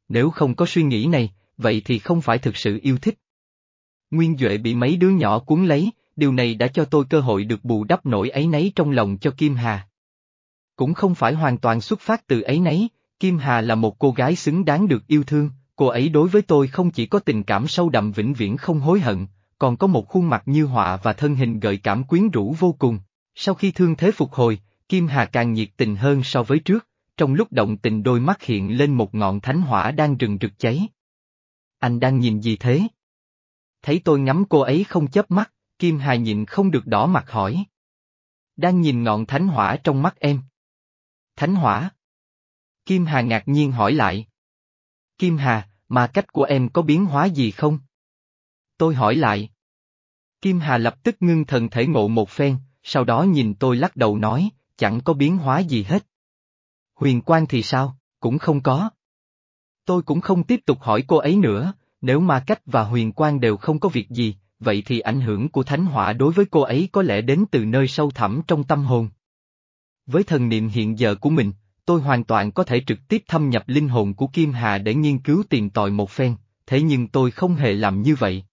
Nếu không có suy nghĩ này, vậy thì không phải thực sự yêu thích. Nguyên Duệ bị mấy đứa nhỏ cuốn lấy, điều này đã cho tôi cơ hội được bù đắp nỗi ấy nấy trong lòng cho Kim Hà. Cũng không phải hoàn toàn xuất phát từ ấy nấy, Kim Hà là một cô gái xứng đáng được yêu thương, cô ấy đối với tôi không chỉ có tình cảm sâu đậm vĩnh viễn không hối hận, còn có một khuôn mặt như họa và thân hình gợi cảm quyến rũ vô cùng. Sau khi thương thế phục hồi, Kim Hà càng nhiệt tình hơn so với trước, trong lúc động tình đôi mắt hiện lên một ngọn thánh hỏa đang rừng rực cháy. Anh đang nhìn gì thế? Thấy tôi ngắm cô ấy không chớp mắt, Kim Hà nhịn không được đỏ mặt hỏi. Đang nhìn ngọn thánh hỏa trong mắt em. Thánh hỏa? Kim Hà ngạc nhiên hỏi lại. Kim Hà, mà cách của em có biến hóa gì không? Tôi hỏi lại. Kim Hà lập tức ngưng thần thể ngộ một phen, sau đó nhìn tôi lắc đầu nói, chẳng có biến hóa gì hết. Huyền Quang thì sao, cũng không có. Tôi cũng không tiếp tục hỏi cô ấy nữa, nếu Ma Cách và Huyền Quang đều không có việc gì, vậy thì ảnh hưởng của thánh hỏa đối với cô ấy có lẽ đến từ nơi sâu thẳm trong tâm hồn. Với thần niệm hiện giờ của mình, tôi hoàn toàn có thể trực tiếp thâm nhập linh hồn của Kim Hà để nghiên cứu tiền tòi một phen, thế nhưng tôi không hề làm như vậy.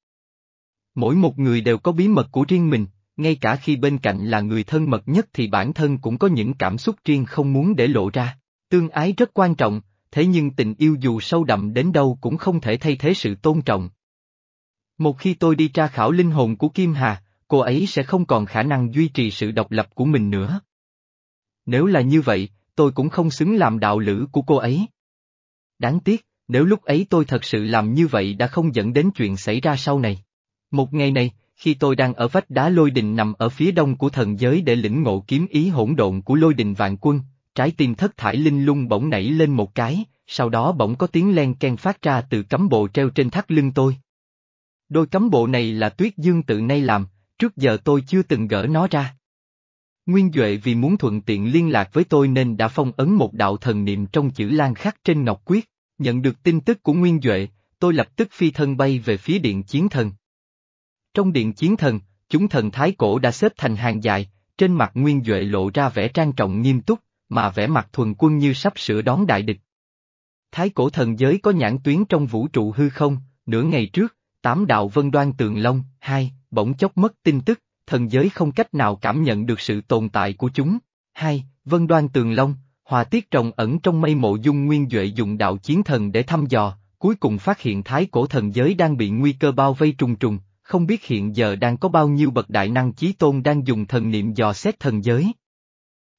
Mỗi một người đều có bí mật của riêng mình, ngay cả khi bên cạnh là người thân mật nhất thì bản thân cũng có những cảm xúc riêng không muốn để lộ ra. Tương ái rất quan trọng, thế nhưng tình yêu dù sâu đậm đến đâu cũng không thể thay thế sự tôn trọng. Một khi tôi đi tra khảo linh hồn của Kim Hà, cô ấy sẽ không còn khả năng duy trì sự độc lập của mình nữa. Nếu là như vậy, tôi cũng không xứng làm đạo lữ của cô ấy. Đáng tiếc, nếu lúc ấy tôi thật sự làm như vậy đã không dẫn đến chuyện xảy ra sau này. Một ngày này, khi tôi đang ở vách đá lôi đình nằm ở phía đông của thần giới để lĩnh ngộ kiếm ý hỗn độn của lôi đình vạn quân, trái tim thất thải linh lung bỗng nảy lên một cái, sau đó bỗng có tiếng len ken phát ra từ cấm bộ treo trên thắt lưng tôi. Đôi cấm bộ này là tuyết dương tự nay làm, trước giờ tôi chưa từng gỡ nó ra. Nguyên Duệ vì muốn thuận tiện liên lạc với tôi nên đã phong ấn một đạo thần niệm trong chữ lan khắc trên ngọc quyết, nhận được tin tức của Nguyên Duệ, tôi lập tức phi thân bay về phía điện chiến thần. Trong điện chiến thần, chúng thần thái cổ đã xếp thành hàng dài, trên mặt Nguyên Duệ lộ ra vẻ trang trọng nghiêm túc, mà vẻ mặt thuần quân như sắp sửa đón đại địch. Thái cổ thần giới có nhãn tuyến trong vũ trụ hư không, nửa ngày trước, tám đạo vân đoan tường long, hai, bỗng chốc mất tin tức, thần giới không cách nào cảm nhận được sự tồn tại của chúng. Hai, vân đoan tường long, hòa tiết trồng ẩn trong mây mộ dung nguyên duệ dùng đạo chiến thần để thăm dò, cuối cùng phát hiện thái cổ thần giới đang bị nguy cơ bao vây trùng trùng, không biết hiện giờ đang có bao nhiêu bậc đại năng chí tôn đang dùng thần niệm dò xét thần giới.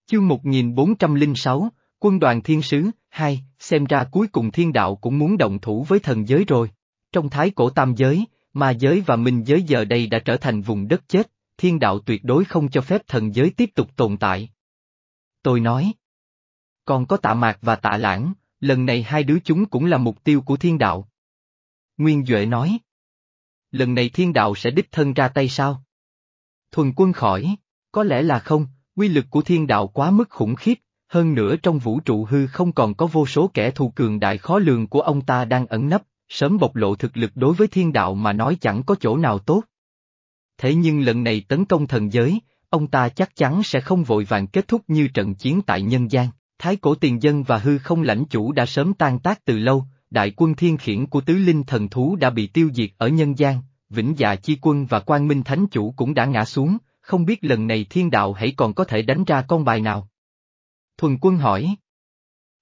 Chương 1406, Quân đoàn Thiên Sứ, 2, xem ra cuối cùng thiên đạo cũng muốn động thủ với thần giới rồi. Trong thái cổ tam giới, ma giới và minh giới giờ đây đã trở thành vùng đất chết, thiên đạo tuyệt đối không cho phép thần giới tiếp tục tồn tại. Tôi nói. Còn có tạ mạc và tạ lãng, lần này hai đứa chúng cũng là mục tiêu của thiên đạo. Nguyên Duệ nói. Lần này thiên đạo sẽ đích thân ra tay sao? Thuần quân khỏi, có lẽ là không, quy lực của thiên đạo quá mức khủng khiếp, hơn nữa trong vũ trụ hư không còn có vô số kẻ thù cường đại khó lường của ông ta đang ẩn nấp, sớm bộc lộ thực lực đối với thiên đạo mà nói chẳng có chỗ nào tốt. Thế nhưng lần này tấn công thần giới, ông ta chắc chắn sẽ không vội vàng kết thúc như trận chiến tại nhân gian. Thái cổ tiền dân và hư không lãnh chủ đã sớm tan tác từ lâu, đại quân thiên khiển của tứ linh thần thú đã bị tiêu diệt ở nhân gian, vĩnh dạ chi quân và quan minh thánh chủ cũng đã ngã xuống, không biết lần này thiên đạo hãy còn có thể đánh ra con bài nào. Thuần quân hỏi.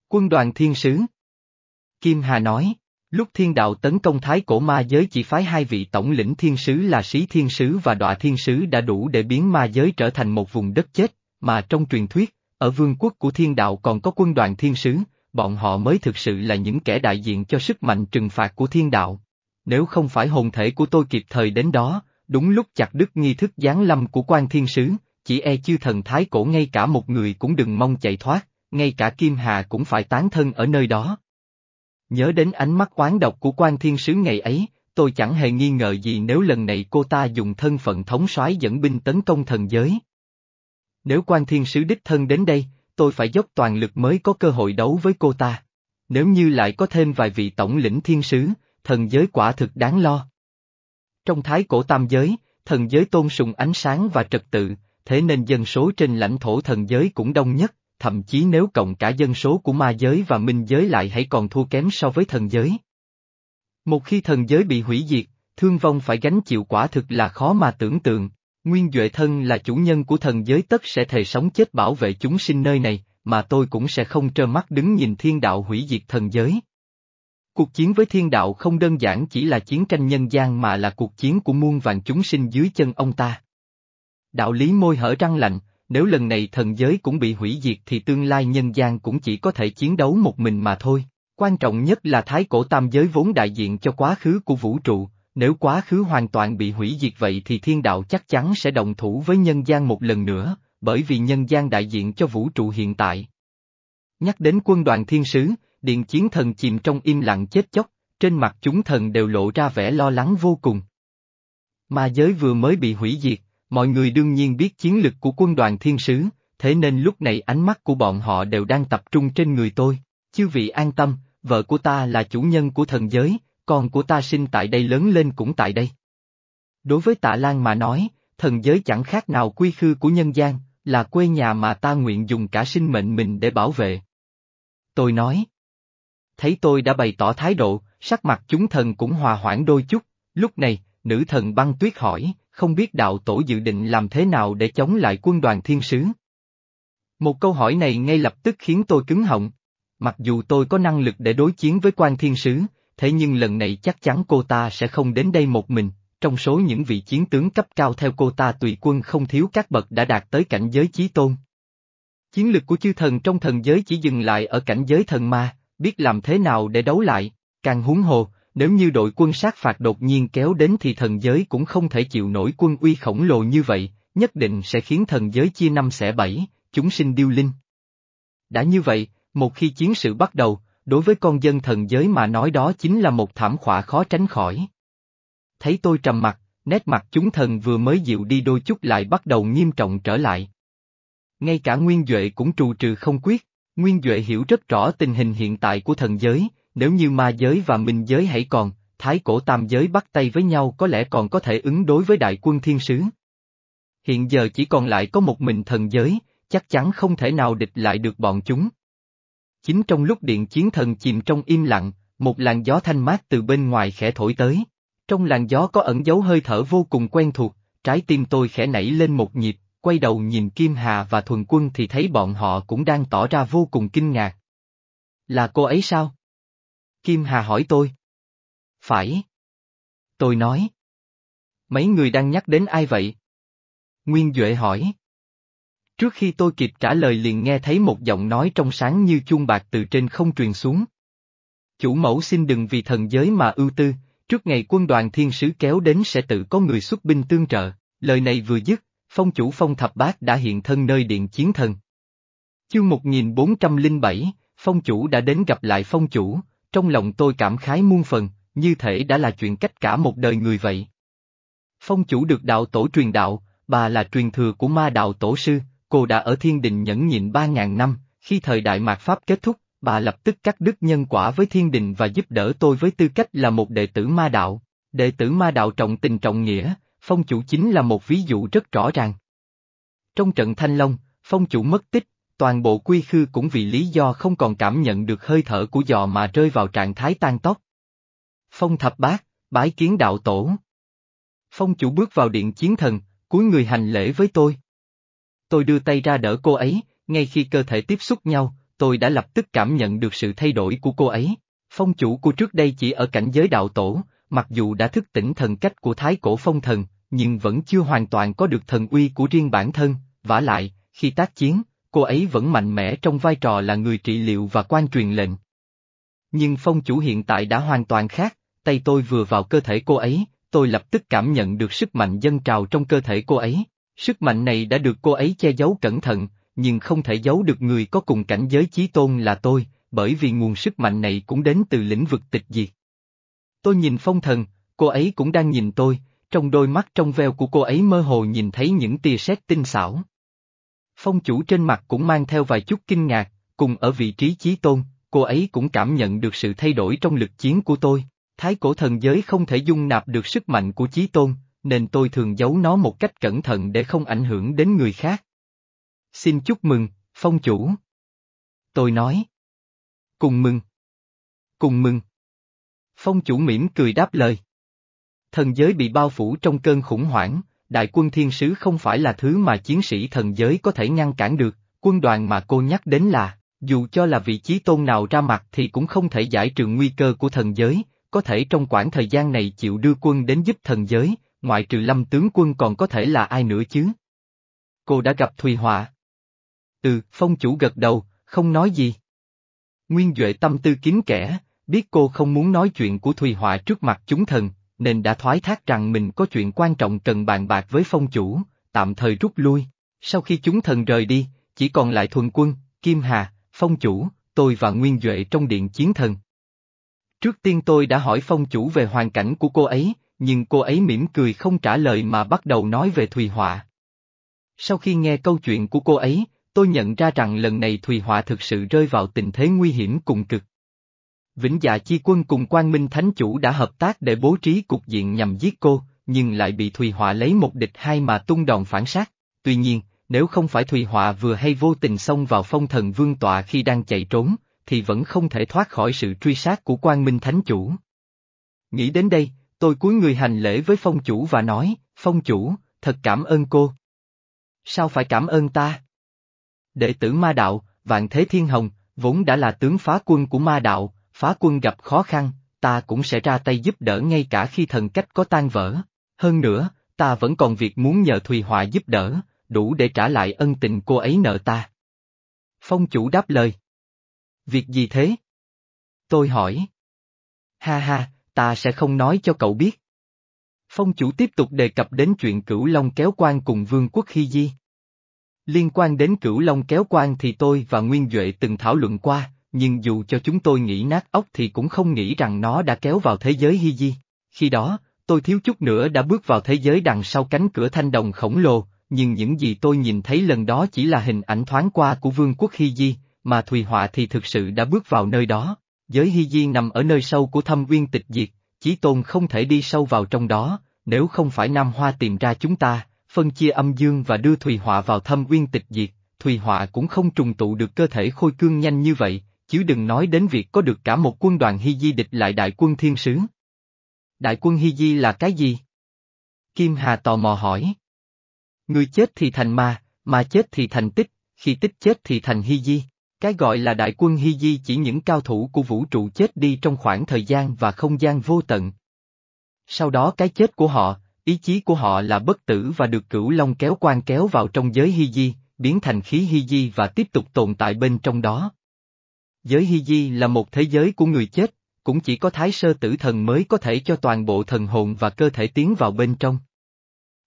Quân đoàn thiên sứ. Kim Hà nói, lúc thiên đạo tấn công thái cổ ma giới chỉ phái hai vị tổng lĩnh thiên sứ là sĩ thiên sứ và đọa thiên sứ đã đủ để biến ma giới trở thành một vùng đất chết, mà trong truyền thuyết, ở vương quốc của thiên đạo còn có quân đoàn thiên sứ, bọn họ mới thực sự là những kẻ đại diện cho sức mạnh trừng phạt của thiên đạo. Nếu không phải hồn thể của tôi kịp thời đến đó, đúng lúc chặt đứt nghi thức giáng lâm của quan thiên sứ, chỉ e chư thần thái cổ ngay cả một người cũng đừng mong chạy thoát, ngay cả Kim Hà cũng phải tán thân ở nơi đó. Nhớ đến ánh mắt oán độc của quan thiên sứ ngày ấy, tôi chẳng hề nghi ngờ gì nếu lần này cô ta dùng thân phận thống soái dẫn binh tấn công thần giới. Nếu quan thiên sứ đích thân đến đây, tôi phải dốc toàn lực mới có cơ hội đấu với cô ta. Nếu như lại có thêm vài vị tổng lĩnh thiên sứ, thần giới quả thực đáng lo. Trong thái cổ tam giới, thần giới tôn sùng ánh sáng và trật tự, thế nên dân số trên lãnh thổ thần giới cũng đông nhất, thậm chí nếu cộng cả dân số của ma giới và minh giới lại hãy còn thua kém so với thần giới. Một khi thần giới bị hủy diệt, thương vong phải gánh chịu quả thực là khó mà tưởng tượng, Nguyên Duệ Thân là chủ nhân của thần giới tất sẽ thề sống chết bảo vệ chúng sinh nơi này, mà tôi cũng sẽ không trơ mắt đứng nhìn thiên đạo hủy diệt thần giới. Cuộc chiến với thiên đạo không đơn giản chỉ là chiến tranh nhân gian mà là cuộc chiến của muôn vàng chúng sinh dưới chân ông ta. Đạo lý môi hở răng lạnh, nếu lần này thần giới cũng bị hủy diệt thì tương lai nhân gian cũng chỉ có thể chiến đấu một mình mà thôi. Quan trọng nhất là thái cổ tam giới vốn đại diện cho quá khứ của vũ trụ, nếu quá khứ hoàn toàn bị hủy diệt vậy thì thiên đạo chắc chắn sẽ đồng thủ với nhân gian một lần nữa, bởi vì nhân gian đại diện cho vũ trụ hiện tại. Nhắc đến quân đoàn thiên sứ, điện chiến thần chìm trong im lặng chết chóc, trên mặt chúng thần đều lộ ra vẻ lo lắng vô cùng. Ma giới vừa mới bị hủy diệt, mọi người đương nhiên biết chiến lực của quân đoàn thiên sứ, thế nên lúc này ánh mắt của bọn họ đều đang tập trung trên người tôi. Chư vị an tâm, vợ của ta là chủ nhân của thần giới, con của ta sinh tại đây lớn lên cũng tại đây. Đối với tạ Lan mà nói, thần giới chẳng khác nào quy khư của nhân gian, là quê nhà mà ta nguyện dùng cả sinh mệnh mình để bảo vệ. Tôi nói. Thấy tôi đã bày tỏ thái độ, sắc mặt chúng thần cũng hòa hoãn đôi chút, lúc này, nữ thần băng tuyết hỏi, không biết đạo tổ dự định làm thế nào để chống lại quân đoàn thiên sứ? Một câu hỏi này ngay lập tức khiến tôi cứng họng. Mặc dù tôi có năng lực để đối chiến với quan thiên sứ, thế nhưng lần này chắc chắn cô ta sẽ không đến đây một mình, trong số những vị chiến tướng cấp cao theo cô ta tùy quân không thiếu các bậc đã đạt tới cảnh giới chí tôn. Chiến lực của chư thần trong thần giới chỉ dừng lại ở cảnh giới thần ma, biết làm thế nào để đấu lại, càng huống hồ, nếu như đội quân sát phạt đột nhiên kéo đến thì thần giới cũng không thể chịu nổi quân uy khổng lồ như vậy, nhất định sẽ khiến thần giới chia năm xẻ bảy, chúng sinh điêu linh. Đã như vậy, một khi chiến sự bắt đầu, đối với con dân thần giới mà nói đó chính là một thảm họa khó tránh khỏi. Thấy tôi trầm mặt, nét mặt chúng thần vừa mới dịu đi đôi chút lại bắt đầu nghiêm trọng trở lại. Ngay cả Nguyên Duệ cũng trù trừ không quyết, Nguyên Duệ hiểu rất rõ tình hình hiện tại của thần giới, nếu như ma giới và minh giới hãy còn, thái cổ tam giới bắt tay với nhau có lẽ còn có thể ứng đối với đại quân thiên sứ. Hiện giờ chỉ còn lại có một mình thần giới, chắc chắn không thể nào địch lại được bọn chúng. Chính trong lúc điện chiến thần chìm trong im lặng, một làn gió thanh mát từ bên ngoài khẽ thổi tới. Trong làn gió có ẩn dấu hơi thở vô cùng quen thuộc, trái tim tôi khẽ nảy lên một nhịp, quay đầu nhìn Kim Hà và Thuần Quân thì thấy bọn họ cũng đang tỏ ra vô cùng kinh ngạc. Là cô ấy sao? Kim Hà hỏi tôi. Phải. Tôi nói. Mấy người đang nhắc đến ai vậy? Nguyên Duệ hỏi. Trước khi tôi kịp trả lời liền nghe thấy một giọng nói trong sáng như chuông bạc từ trên không truyền xuống. Chủ mẫu xin đừng vì thần giới mà ưu tư, trước ngày quân đoàn thiên sứ kéo đến sẽ tự có người xuất binh tương trợ, lời này vừa dứt, phong chủ phong thập bát đã hiện thân nơi điện chiến thần. Chương 1407, phong chủ đã đến gặp lại phong chủ, trong lòng tôi cảm khái muôn phần, như thể đã là chuyện cách cả một đời người vậy. Phong chủ được đạo tổ truyền đạo, bà là truyền thừa của ma đạo tổ sư, cô đã ở thiên đình nhẫn nhịn ba ngàn năm, khi thời đại mạt Pháp kết thúc, bà lập tức cắt đứt nhân quả với thiên đình và giúp đỡ tôi với tư cách là một đệ tử ma đạo. Đệ tử ma đạo trọng tình trọng nghĩa, phong chủ chính là một ví dụ rất rõ ràng. Trong trận Thanh Long, phong chủ mất tích, toàn bộ quy khư cũng vì lý do không còn cảm nhận được hơi thở của giò mà rơi vào trạng thái tan tóc. Phong thập bát, bái kiến đạo tổ. Phong chủ bước vào điện chiến thần, cúi người hành lễ với tôi. Tôi đưa tay ra đỡ cô ấy, ngay khi cơ thể tiếp xúc nhau, tôi đã lập tức cảm nhận được sự thay đổi của cô ấy. Phong chủ của trước đây chỉ ở cảnh giới đạo tổ, mặc dù đã thức tỉnh thần cách của thái cổ phong thần, nhưng vẫn chưa hoàn toàn có được thần uy của riêng bản thân, vả lại, khi tác chiến, cô ấy vẫn mạnh mẽ trong vai trò là người trị liệu và quan truyền lệnh. Nhưng phong chủ hiện tại đã hoàn toàn khác, tay tôi vừa vào cơ thể cô ấy, tôi lập tức cảm nhận được sức mạnh dân trào trong cơ thể cô ấy. Sức mạnh này đã được cô ấy che giấu cẩn thận, nhưng không thể giấu được người có cùng cảnh giới chí tôn là tôi, bởi vì nguồn sức mạnh này cũng đến từ lĩnh vực tịch diệt. Tôi nhìn phong thần, cô ấy cũng đang nhìn tôi, trong đôi mắt trong veo của cô ấy mơ hồ nhìn thấy những tia sét tinh xảo. Phong chủ trên mặt cũng mang theo vài chút kinh ngạc, cùng ở vị trí chí tôn, cô ấy cũng cảm nhận được sự thay đổi trong lực chiến của tôi. Thái cổ thần giới không thể dung nạp được sức mạnh của chí tôn, nên tôi thường giấu nó một cách cẩn thận để không ảnh hưởng đến người khác. Xin chúc mừng, phong chủ. Tôi nói. Cùng mừng. Cùng mừng. Phong chủ mỉm cười đáp lời. Thần giới bị bao phủ trong cơn khủng hoảng, đại quân thiên sứ không phải là thứ mà chiến sĩ thần giới có thể ngăn cản được, quân đoàn mà cô nhắc đến là, dù cho là vị trí tôn nào ra mặt thì cũng không thể giải trừ nguy cơ của thần giới, có thể trong khoảng thời gian này chịu đưa quân đến giúp thần giới, ngoại trừ lâm tướng quân còn có thể là ai nữa chứ? Cô đã gặp Thùy Họa. Ừ, phong chủ gật đầu, không nói gì. Nguyên Duệ tâm tư kín kẻ, biết cô không muốn nói chuyện của Thùy Họa trước mặt chúng thần, nên đã thoái thác rằng mình có chuyện quan trọng cần bàn bạc với phong chủ, tạm thời rút lui. Sau khi chúng thần rời đi, chỉ còn lại thuần quân, Kim Hà, phong chủ, tôi và Nguyên Duệ trong điện chiến thần. Trước tiên tôi đã hỏi phong chủ về hoàn cảnh của cô ấy, nhưng cô ấy mỉm cười không trả lời mà bắt đầu nói về Thùy Họa. Sau khi nghe câu chuyện của cô ấy, tôi nhận ra rằng lần này Thùy Họa thực sự rơi vào tình thế nguy hiểm cùng cực. Vĩnh Dạ Chi Quân cùng Quang Minh Thánh Chủ đã hợp tác để bố trí cục diện nhằm giết cô, nhưng lại bị Thùy Họa lấy một địch hai mà tung đòn phản sát. Tuy nhiên, nếu không phải Thùy Họa vừa hay vô tình xông vào phong thần vương tọa khi đang chạy trốn, thì vẫn không thể thoát khỏi sự truy sát của Quang Minh Thánh Chủ. Nghĩ đến đây, Tôi cúi người hành lễ với phong chủ và nói, phong chủ, thật cảm ơn cô. Sao phải cảm ơn ta? Đệ tử ma đạo, vạn thế thiên hồng, vốn đã là tướng phá quân của ma đạo, phá quân gặp khó khăn, ta cũng sẽ ra tay giúp đỡ ngay cả khi thần cách có tan vỡ. Hơn nữa, ta vẫn còn việc muốn nhờ Thùy Họa giúp đỡ, đủ để trả lại ân tình cô ấy nợ ta. Phong chủ đáp lời. Việc gì thế? Tôi hỏi. Ha ha, ta sẽ không nói cho cậu biết. Phong chủ tiếp tục đề cập đến chuyện cửu long kéo quan cùng vương quốc Hy Di. Liên quan đến cửu long kéo quan thì tôi và Nguyên Duệ từng thảo luận qua, nhưng dù cho chúng tôi nghĩ nát óc thì cũng không nghĩ rằng nó đã kéo vào thế giới Hy Di. Khi đó, tôi thiếu chút nữa đã bước vào thế giới đằng sau cánh cửa thanh đồng khổng lồ, nhưng những gì tôi nhìn thấy lần đó chỉ là hình ảnh thoáng qua của vương quốc Hy Di, mà Thùy Họa thì thực sự đã bước vào nơi đó. Giới Hy Di nằm ở nơi sâu của thâm uyên tịch diệt, Chí Tôn không thể đi sâu vào trong đó, nếu không phải Nam Hoa tìm ra chúng ta, phân chia âm dương và đưa Thùy Họa vào thâm uyên tịch diệt, Thùy Họa cũng không trùng tụ được cơ thể khôi cương nhanh như vậy, chứ đừng nói đến việc có được cả một quân đoàn Hy Di địch lại đại quân thiên sứ. Đại quân Hy Di là cái gì? Kim Hà tò mò hỏi. Người chết thì thành ma, ma chết thì thành tích, khi tích chết thì thành Hy Di. Cái gọi là đại quân Hy Di chỉ những cao thủ của vũ trụ chết đi trong khoảng thời gian và không gian vô tận. Sau đó cái chết của họ, ý chí của họ là bất tử và được cửu long kéo quan kéo vào trong giới Hy Di, biến thành khí Hy Di và tiếp tục tồn tại bên trong đó. Giới Hy Di là một thế giới của người chết, cũng chỉ có thái sơ tử thần mới có thể cho toàn bộ thần hồn và cơ thể tiến vào bên trong.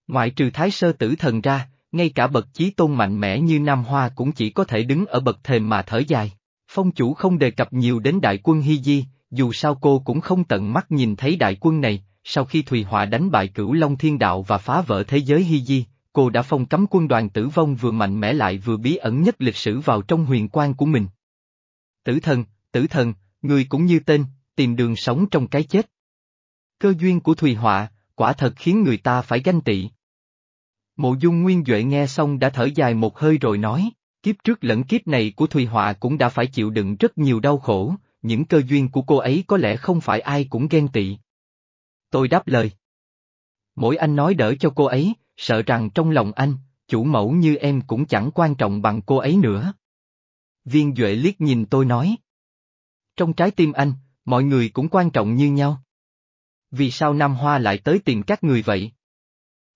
Ngoại trừ thái sơ tử thần ra, ngay cả bậc chí tôn mạnh mẽ như Nam Hoa cũng chỉ có thể đứng ở bậc thềm mà thở dài. Phong chủ không đề cập nhiều đến đại quân Hy Di, dù sao cô cũng không tận mắt nhìn thấy đại quân này, sau khi Thùy Họa đánh bại cửu Long Thiên Đạo và phá vỡ thế giới Hy Di, cô đã phong cấm quân đoàn tử vong vừa mạnh mẽ lại vừa bí ẩn nhất lịch sử vào trong huyền quan của mình. Tử thần, tử thần, người cũng như tên, tìm đường sống trong cái chết. Cơ duyên của Thùy Họa, quả thật khiến người ta phải ganh tị. Mộ dung nguyên Duệ nghe xong đã thở dài một hơi rồi nói, kiếp trước lẫn kiếp này của Thùy Họa cũng đã phải chịu đựng rất nhiều đau khổ, những cơ duyên của cô ấy có lẽ không phải ai cũng ghen tị. Tôi đáp lời. Mỗi anh nói đỡ cho cô ấy, sợ rằng trong lòng anh, chủ mẫu như em cũng chẳng quan trọng bằng cô ấy nữa. Viên Duệ liếc nhìn tôi nói. Trong trái tim anh, mọi người cũng quan trọng như nhau. Vì sao Nam Hoa lại tới tìm các người vậy?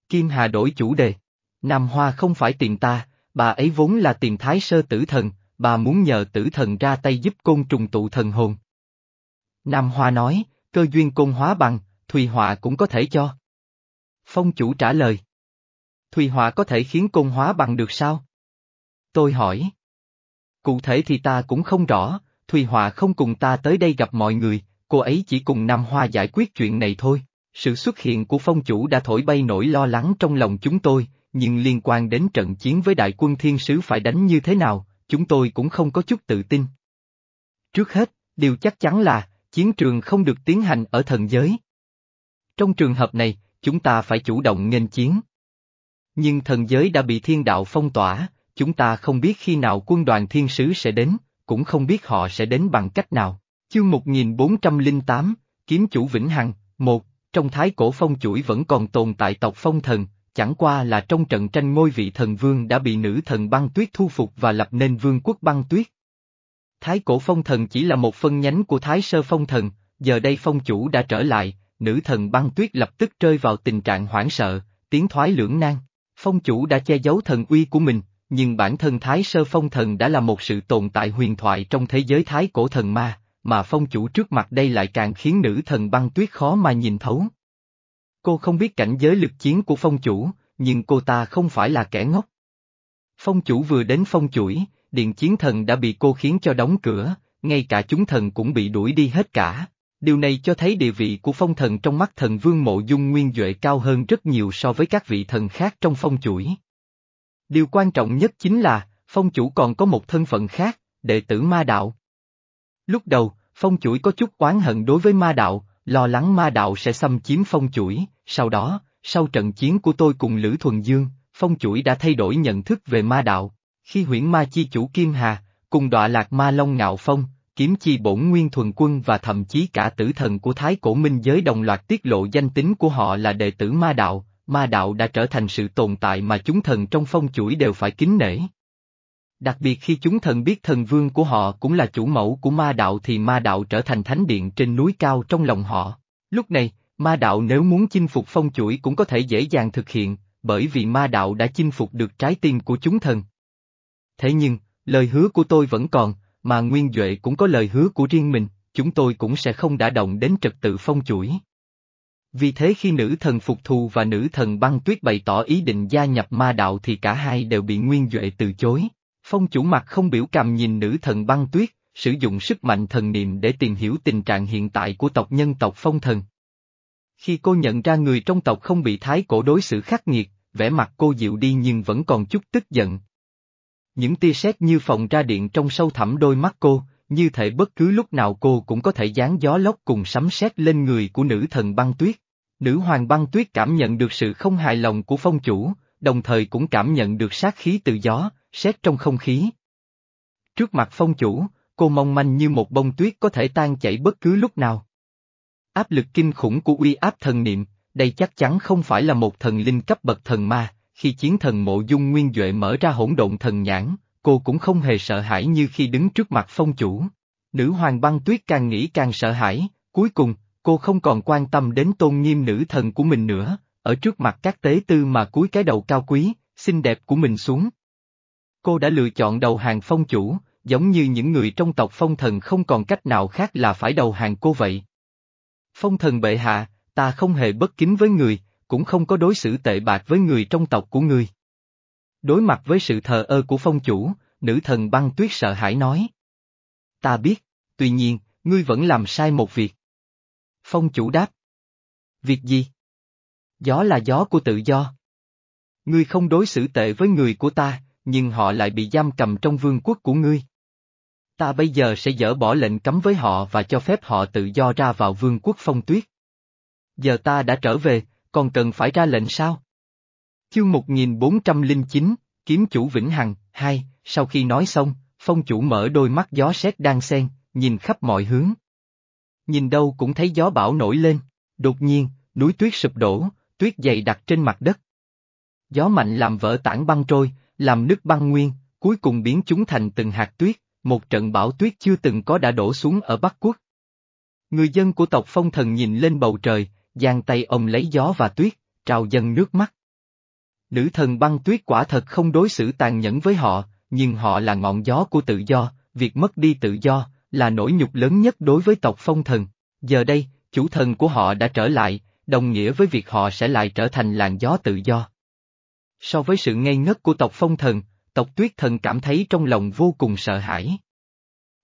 Kim Hà đổi chủ đề. Nam Hoa không phải tìm ta, bà ấy vốn là tìm thái sơ tử thần, bà muốn nhờ tử thần ra tay giúp côn trùng tụ thần hồn. Nam Hoa nói, cơ duyên côn hóa bằng, Thùy Họa cũng có thể cho. Phong chủ trả lời. Thùy Họa có thể khiến côn hóa bằng được sao? Tôi hỏi. Cụ thể thì ta cũng không rõ, Thùy Họa không cùng ta tới đây gặp mọi người, cô ấy chỉ cùng Nam Hoa giải quyết chuyện này thôi. Sự xuất hiện của phong chủ đã thổi bay nỗi lo lắng trong lòng chúng tôi, nhưng liên quan đến trận chiến với đại quân thiên sứ phải đánh như thế nào, chúng tôi cũng không có chút tự tin. Trước hết, điều chắc chắn là, chiến trường không được tiến hành ở thần giới. Trong trường hợp này, chúng ta phải chủ động nghênh chiến. Nhưng thần giới đã bị thiên đạo phong tỏa, chúng ta không biết khi nào quân đoàn thiên sứ sẽ đến, cũng không biết họ sẽ đến bằng cách nào. Chương 1408, Kiếm chủ Vĩnh Hằng, một trong thái cổ phong chuỗi vẫn còn tồn tại tộc phong thần, chẳng qua là trong trận tranh ngôi vị thần vương đã bị nữ thần băng tuyết thu phục và lập nên vương quốc băng tuyết. Thái cổ phong thần chỉ là một phân nhánh của thái sơ phong thần, giờ đây phong chủ đã trở lại, nữ thần băng tuyết lập tức rơi vào tình trạng hoảng sợ, tiến thoái lưỡng nan. Phong chủ đã che giấu thần uy của mình, nhưng bản thân thái sơ phong thần đã là một sự tồn tại huyền thoại trong thế giới thái cổ thần ma, mà phong chủ trước mặt đây lại càng khiến nữ thần băng tuyết khó mà nhìn thấu. Cô không biết cảnh giới lực chiến của phong chủ, nhưng cô ta không phải là kẻ ngốc. Phong chủ vừa đến phong chuỗi, điện chiến thần đã bị cô khiến cho đóng cửa, ngay cả chúng thần cũng bị đuổi đi hết cả. Điều này cho thấy địa vị của phong thần trong mắt thần vương mộ dung nguyên Duệ cao hơn rất nhiều so với các vị thần khác trong phong chuỗi. Điều quan trọng nhất chính là, phong chủ còn có một thân phận khác, đệ tử ma đạo. Lúc đầu, phong chuỗi có chút oán hận đối với ma đạo, lo lắng ma đạo sẽ xâm chiếm phong chuỗi, sau đó, sau trận chiến của tôi cùng Lữ Thuần Dương, phong chuỗi đã thay đổi nhận thức về ma đạo. Khi huyễn ma chi chủ Kim Hà, cùng đọa lạc ma Long Ngạo Phong, kiếm chi bổn nguyên thuần quân và thậm chí cả tử thần của thái cổ minh giới đồng loạt tiết lộ danh tính của họ là đệ tử ma đạo, ma đạo đã trở thành sự tồn tại mà chúng thần trong phong chuỗi đều phải kính nể. Đặc biệt khi chúng thần biết thần vương của họ cũng là chủ mẫu của ma đạo thì ma đạo trở thành thánh điện trên núi cao trong lòng họ. Lúc này, ma đạo nếu muốn chinh phục phong chuỗi cũng có thể dễ dàng thực hiện, bởi vì ma đạo đã chinh phục được trái tim của chúng thần. Thế nhưng, lời hứa của tôi vẫn còn, mà Nguyên Duệ cũng có lời hứa của riêng mình, chúng tôi cũng sẽ không đả động đến trật tự phong chuỗi. Vì thế khi nữ thần phục thù và nữ thần băng tuyết bày tỏ ý định gia nhập ma đạo thì cả hai đều bị Nguyên Duệ từ chối. Phong chủ mặt không biểu cảm nhìn nữ thần băng tuyết, sử dụng sức mạnh thần niệm để tìm hiểu tình trạng hiện tại của tộc nhân tộc phong thần. Khi cô nhận ra người trong tộc không bị thái cổ đối xử khắc nghiệt, vẻ mặt cô dịu đi nhưng vẫn còn chút tức giận. Những tia sét như phòng ra điện trong sâu thẳm đôi mắt cô, như thể bất cứ lúc nào cô cũng có thể dán gió lốc cùng sấm sét lên người của nữ thần băng tuyết. Nữ hoàng băng tuyết cảm nhận được sự không hài lòng của phong chủ, đồng thời cũng cảm nhận được sát khí từ gió, sét trong không khí. Trước mặt phong chủ, cô mong manh như một bông tuyết có thể tan chảy bất cứ lúc nào. Áp lực kinh khủng của uy áp thần niệm, đây chắc chắn không phải là một thần linh cấp bậc thần ma, khi chiến thần mộ dung nguyên Duệ mở ra hỗn độn thần nhãn, cô cũng không hề sợ hãi như khi đứng trước mặt phong chủ. Nữ hoàng băng tuyết càng nghĩ càng sợ hãi, cuối cùng, cô không còn quan tâm đến tôn nghiêm nữ thần của mình nữa, ở trước mặt các tế tư mà cúi cái đầu cao quý, xinh đẹp của mình xuống. Cô đã lựa chọn đầu hàng phong chủ, giống như những người trong tộc phong thần không còn cách nào khác là phải đầu hàng cô vậy. Phong thần bệ hạ, ta không hề bất kính với người, cũng không có đối xử tệ bạc với người trong tộc của người. Đối mặt với sự thờ ơ của phong chủ, nữ thần băng tuyết sợ hãi nói. Ta biết, tuy nhiên, ngươi vẫn làm sai một việc. Phong chủ đáp. Việc gì? Gió là gió của tự do. Ngươi không đối xử tệ với người của ta, nhưng họ lại bị giam cầm trong vương quốc của ngươi. Ta bây giờ sẽ dỡ bỏ lệnh cấm với họ và cho phép họ tự do ra vào vương quốc phong tuyết. Giờ ta đã trở về, còn cần phải ra lệnh sao? Chương 1409, Kiếm chủ Vĩnh Hằng, hai, sau khi nói xong, phong chủ mở đôi mắt gió sét đang xen, nhìn khắp mọi hướng. Nhìn đâu cũng thấy gió bão nổi lên, đột nhiên, núi tuyết sụp đổ, tuyết dày đặt trên mặt đất. Gió mạnh làm vỡ tảng băng trôi, làm nứt băng nguyên, cuối cùng biến chúng thành từng hạt tuyết, một trận bão tuyết chưa từng có đã đổ xuống ở Bắc Quốc. Người dân của tộc phong thần nhìn lên bầu trời, giang tay ông lấy gió và tuyết, trào dần nước mắt. Nữ thần băng tuyết quả thật không đối xử tàn nhẫn với họ, nhưng họ là ngọn gió của tự do, việc mất đi tự do, là nỗi nhục lớn nhất đối với tộc phong thần. Giờ đây, chủ thần của họ đã trở lại, đồng nghĩa với việc họ sẽ lại trở thành làn gió tự do. So với sự ngây ngất của tộc phong thần, tộc tuyết thần cảm thấy trong lòng vô cùng sợ hãi.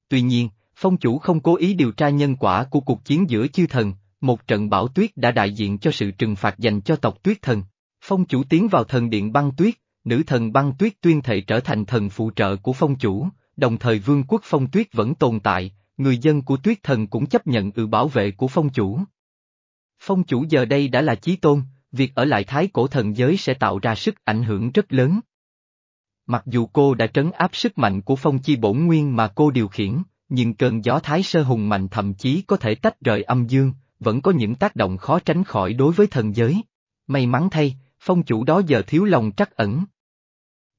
Tuy nhiên, phong chủ không cố ý điều tra nhân quả của cuộc chiến giữa chư thần, một trận bão tuyết đã đại diện cho sự trừng phạt dành cho tộc tuyết thần. Phong chủ tiến vào thần điện băng tuyết, nữ thần băng tuyết tuyên thệ trở thành thần phụ trợ của phong chủ, đồng thời vương quốc phong tuyết vẫn tồn tại, người dân của tuyết thần cũng chấp nhận ư bảo vệ của phong chủ. Phong chủ giờ đây đã là chí tôn, việc ở lại thái cổ thần giới sẽ tạo ra sức ảnh hưởng rất lớn. Mặc dù cô đã trấn áp sức mạnh của phong chi bổn nguyên mà cô điều khiển, nhưng cơn gió thái sơ hùng mạnh thậm chí có thể tách rời âm dương, vẫn có những tác động khó tránh khỏi đối với thần giới. May mắn thay, phong chủ đó giờ thiếu lòng trắc ẩn.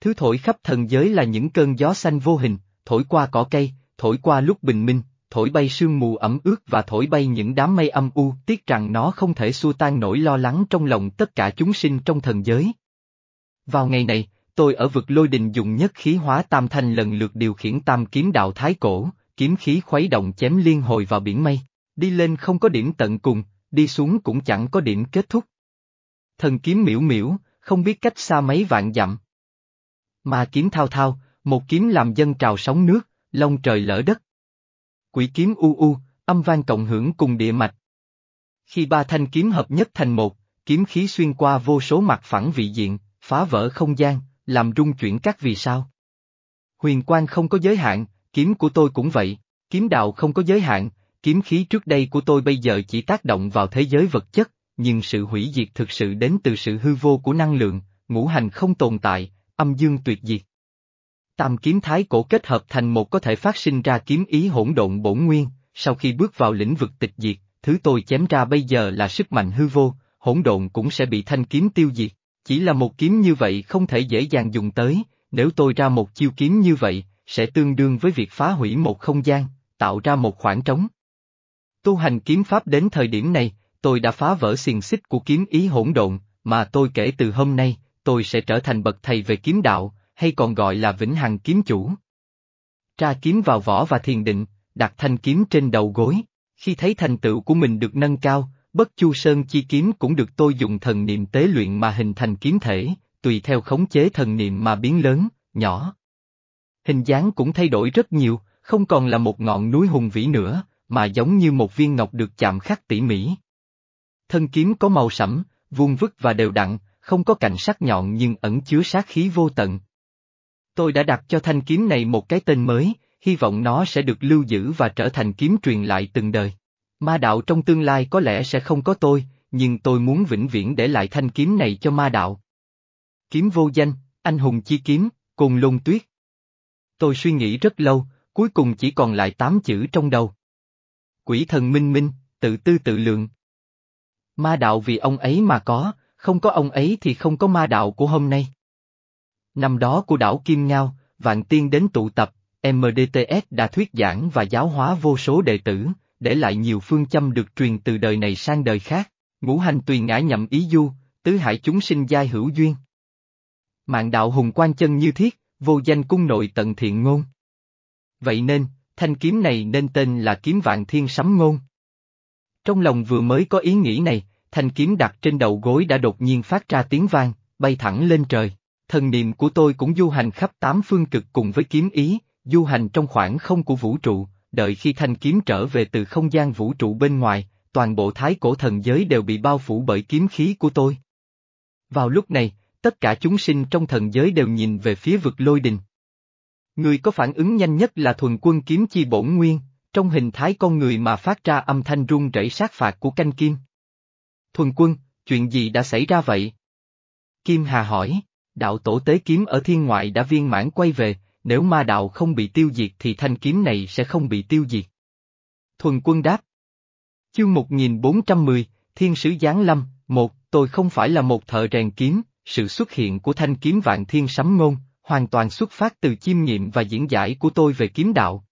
Thứ thổi khắp thần giới là những cơn gió xanh vô hình, thổi qua cỏ cây, thổi qua lúc bình minh, thổi bay sương mù ẩm ướt và thổi bay những đám mây âm u, tiếc rằng nó không thể xua tan nỗi lo lắng trong lòng tất cả chúng sinh trong thần giới. Vào ngày này, tôi ở vực lôi đình dùng nhất khí hóa tam thanh lần lượt điều khiển tam kiếm đạo thái cổ, kiếm khí khuấy động chém liên hồi vào biển mây, đi lên không có điểm tận cùng, đi xuống cũng chẳng có điểm kết thúc. Thần kiếm miễu miễu, không biết cách xa mấy vạn dặm. Mà kiếm thao thao, một kiếm làm dân trào sóng nước, lông trời lỡ đất. Quỷ kiếm u u, âm vang cộng hưởng cùng địa mạch. Khi ba thanh kiếm hợp nhất thành một, kiếm khí xuyên qua vô số mặt phẳng vị diện, phá vỡ không gian, làm rung chuyển các vì sao. Huyền quang không có giới hạn, kiếm của tôi cũng vậy, kiếm đạo không có giới hạn, kiếm khí trước đây của tôi bây giờ chỉ tác động vào thế giới vật chất, nhưng sự hủy diệt thực sự đến từ sự hư vô của năng lượng, ngũ hành không tồn tại, âm dương tuyệt diệt. Tam kiếm thái cổ kết hợp thành một có thể phát sinh ra kiếm ý hỗn độn bổn nguyên, sau khi bước vào lĩnh vực tịch diệt, thứ tôi chém ra bây giờ là sức mạnh hư vô, hỗn độn cũng sẽ bị thanh kiếm tiêu diệt. Chỉ là một kiếm như vậy không thể dễ dàng dùng tới, nếu tôi ra một chiêu kiếm như vậy, sẽ tương đương với việc phá hủy một không gian, tạo ra một khoảng trống. Tu hành kiếm pháp đến thời điểm này, tôi đã phá vỡ xiềng xích của kiếm ý hỗn độn, mà tôi kể từ hôm nay, tôi sẽ trở thành bậc thầy về kiếm đạo, hay còn gọi là vĩnh hằng kiếm chủ. Tra kiếm vào vỏ và thiền định, đặt thanh kiếm trên đầu gối, khi thấy thành tựu của mình được nâng cao, bất chu sơn chi kiếm cũng được tôi dùng thần niệm tế luyện mà hình thành kiếm thể, tùy theo khống chế thần niệm mà biến lớn, nhỏ. Hình dáng cũng thay đổi rất nhiều, không còn là một ngọn núi hùng vĩ nữa, mà giống như một viên ngọc được chạm khắc tỉ mỉ. Thân kiếm có màu sẫm, vuông vức và đều đặn, không có cạnh sắc nhọn nhưng ẩn chứa sát khí vô tận. Tôi đã đặt cho thanh kiếm này một cái tên mới, hy vọng nó sẽ được lưu giữ và trở thành kiếm truyền lại từng đời. Ma đạo trong tương lai có lẽ sẽ không có tôi, nhưng tôi muốn vĩnh viễn để lại thanh kiếm này cho ma đạo. Kiếm vô danh, anh hùng chi kiếm, cùng lôn tuyết. Tôi suy nghĩ rất lâu, cuối cùng chỉ còn lại tám chữ trong đầu. Quỷ thần minh minh, tự tư tự lượng. Ma đạo vì ông ấy mà có, không có ông ấy thì không có ma đạo của hôm nay. Năm đó của đảo Kim Ngao, Vạn Tiên đến tụ tập, MDTS đã thuyết giảng và giáo hóa vô số đệ tử, để lại nhiều phương châm được truyền từ đời này sang đời khác, ngũ hành tùy ngã nhậm ý du, tứ hải chúng sinh giai hữu duyên. Mạng đạo hùng quan chân như thiết, vô danh cung nội tận thiện ngôn. Vậy nên, thanh kiếm này nên tên là kiếm vạn thiên sấm ngôn. Trong lòng vừa mới có ý nghĩ này, thanh kiếm đặt trên đầu gối đã đột nhiên phát ra tiếng vang, bay thẳng lên trời. Thần niệm của tôi cũng du hành khắp tám phương cực cùng với kiếm ý, du hành trong khoảng không của vũ trụ, đợi khi thanh kiếm trở về từ không gian vũ trụ bên ngoài, toàn bộ thái cổ thần giới đều bị bao phủ bởi kiếm khí của tôi. Vào lúc này, tất cả chúng sinh trong thần giới đều nhìn về phía vực lôi đình. Người có phản ứng nhanh nhất là thuần quân kiếm chi bổn nguyên, trong hình thái con người mà phát ra âm thanh rung rẩy sát phạt của canh kim. Thuần quân, chuyện gì đã xảy ra vậy? Kim Hà hỏi, đạo tổ tế kiếm ở thiên ngoại đã viên mãn quay về, nếu ma đạo không bị tiêu diệt thì thanh kiếm này sẽ không bị tiêu diệt. Thuần quân đáp. Chương 1410, Thiên sứ Giáng Lâm, một, tôi không phải là một thợ rèn kiếm, sự xuất hiện của thanh kiếm vạn thiên sấm ngôn, hoàn toàn xuất phát từ chiêm nghiệm và diễn giải của tôi về kiếm đạo.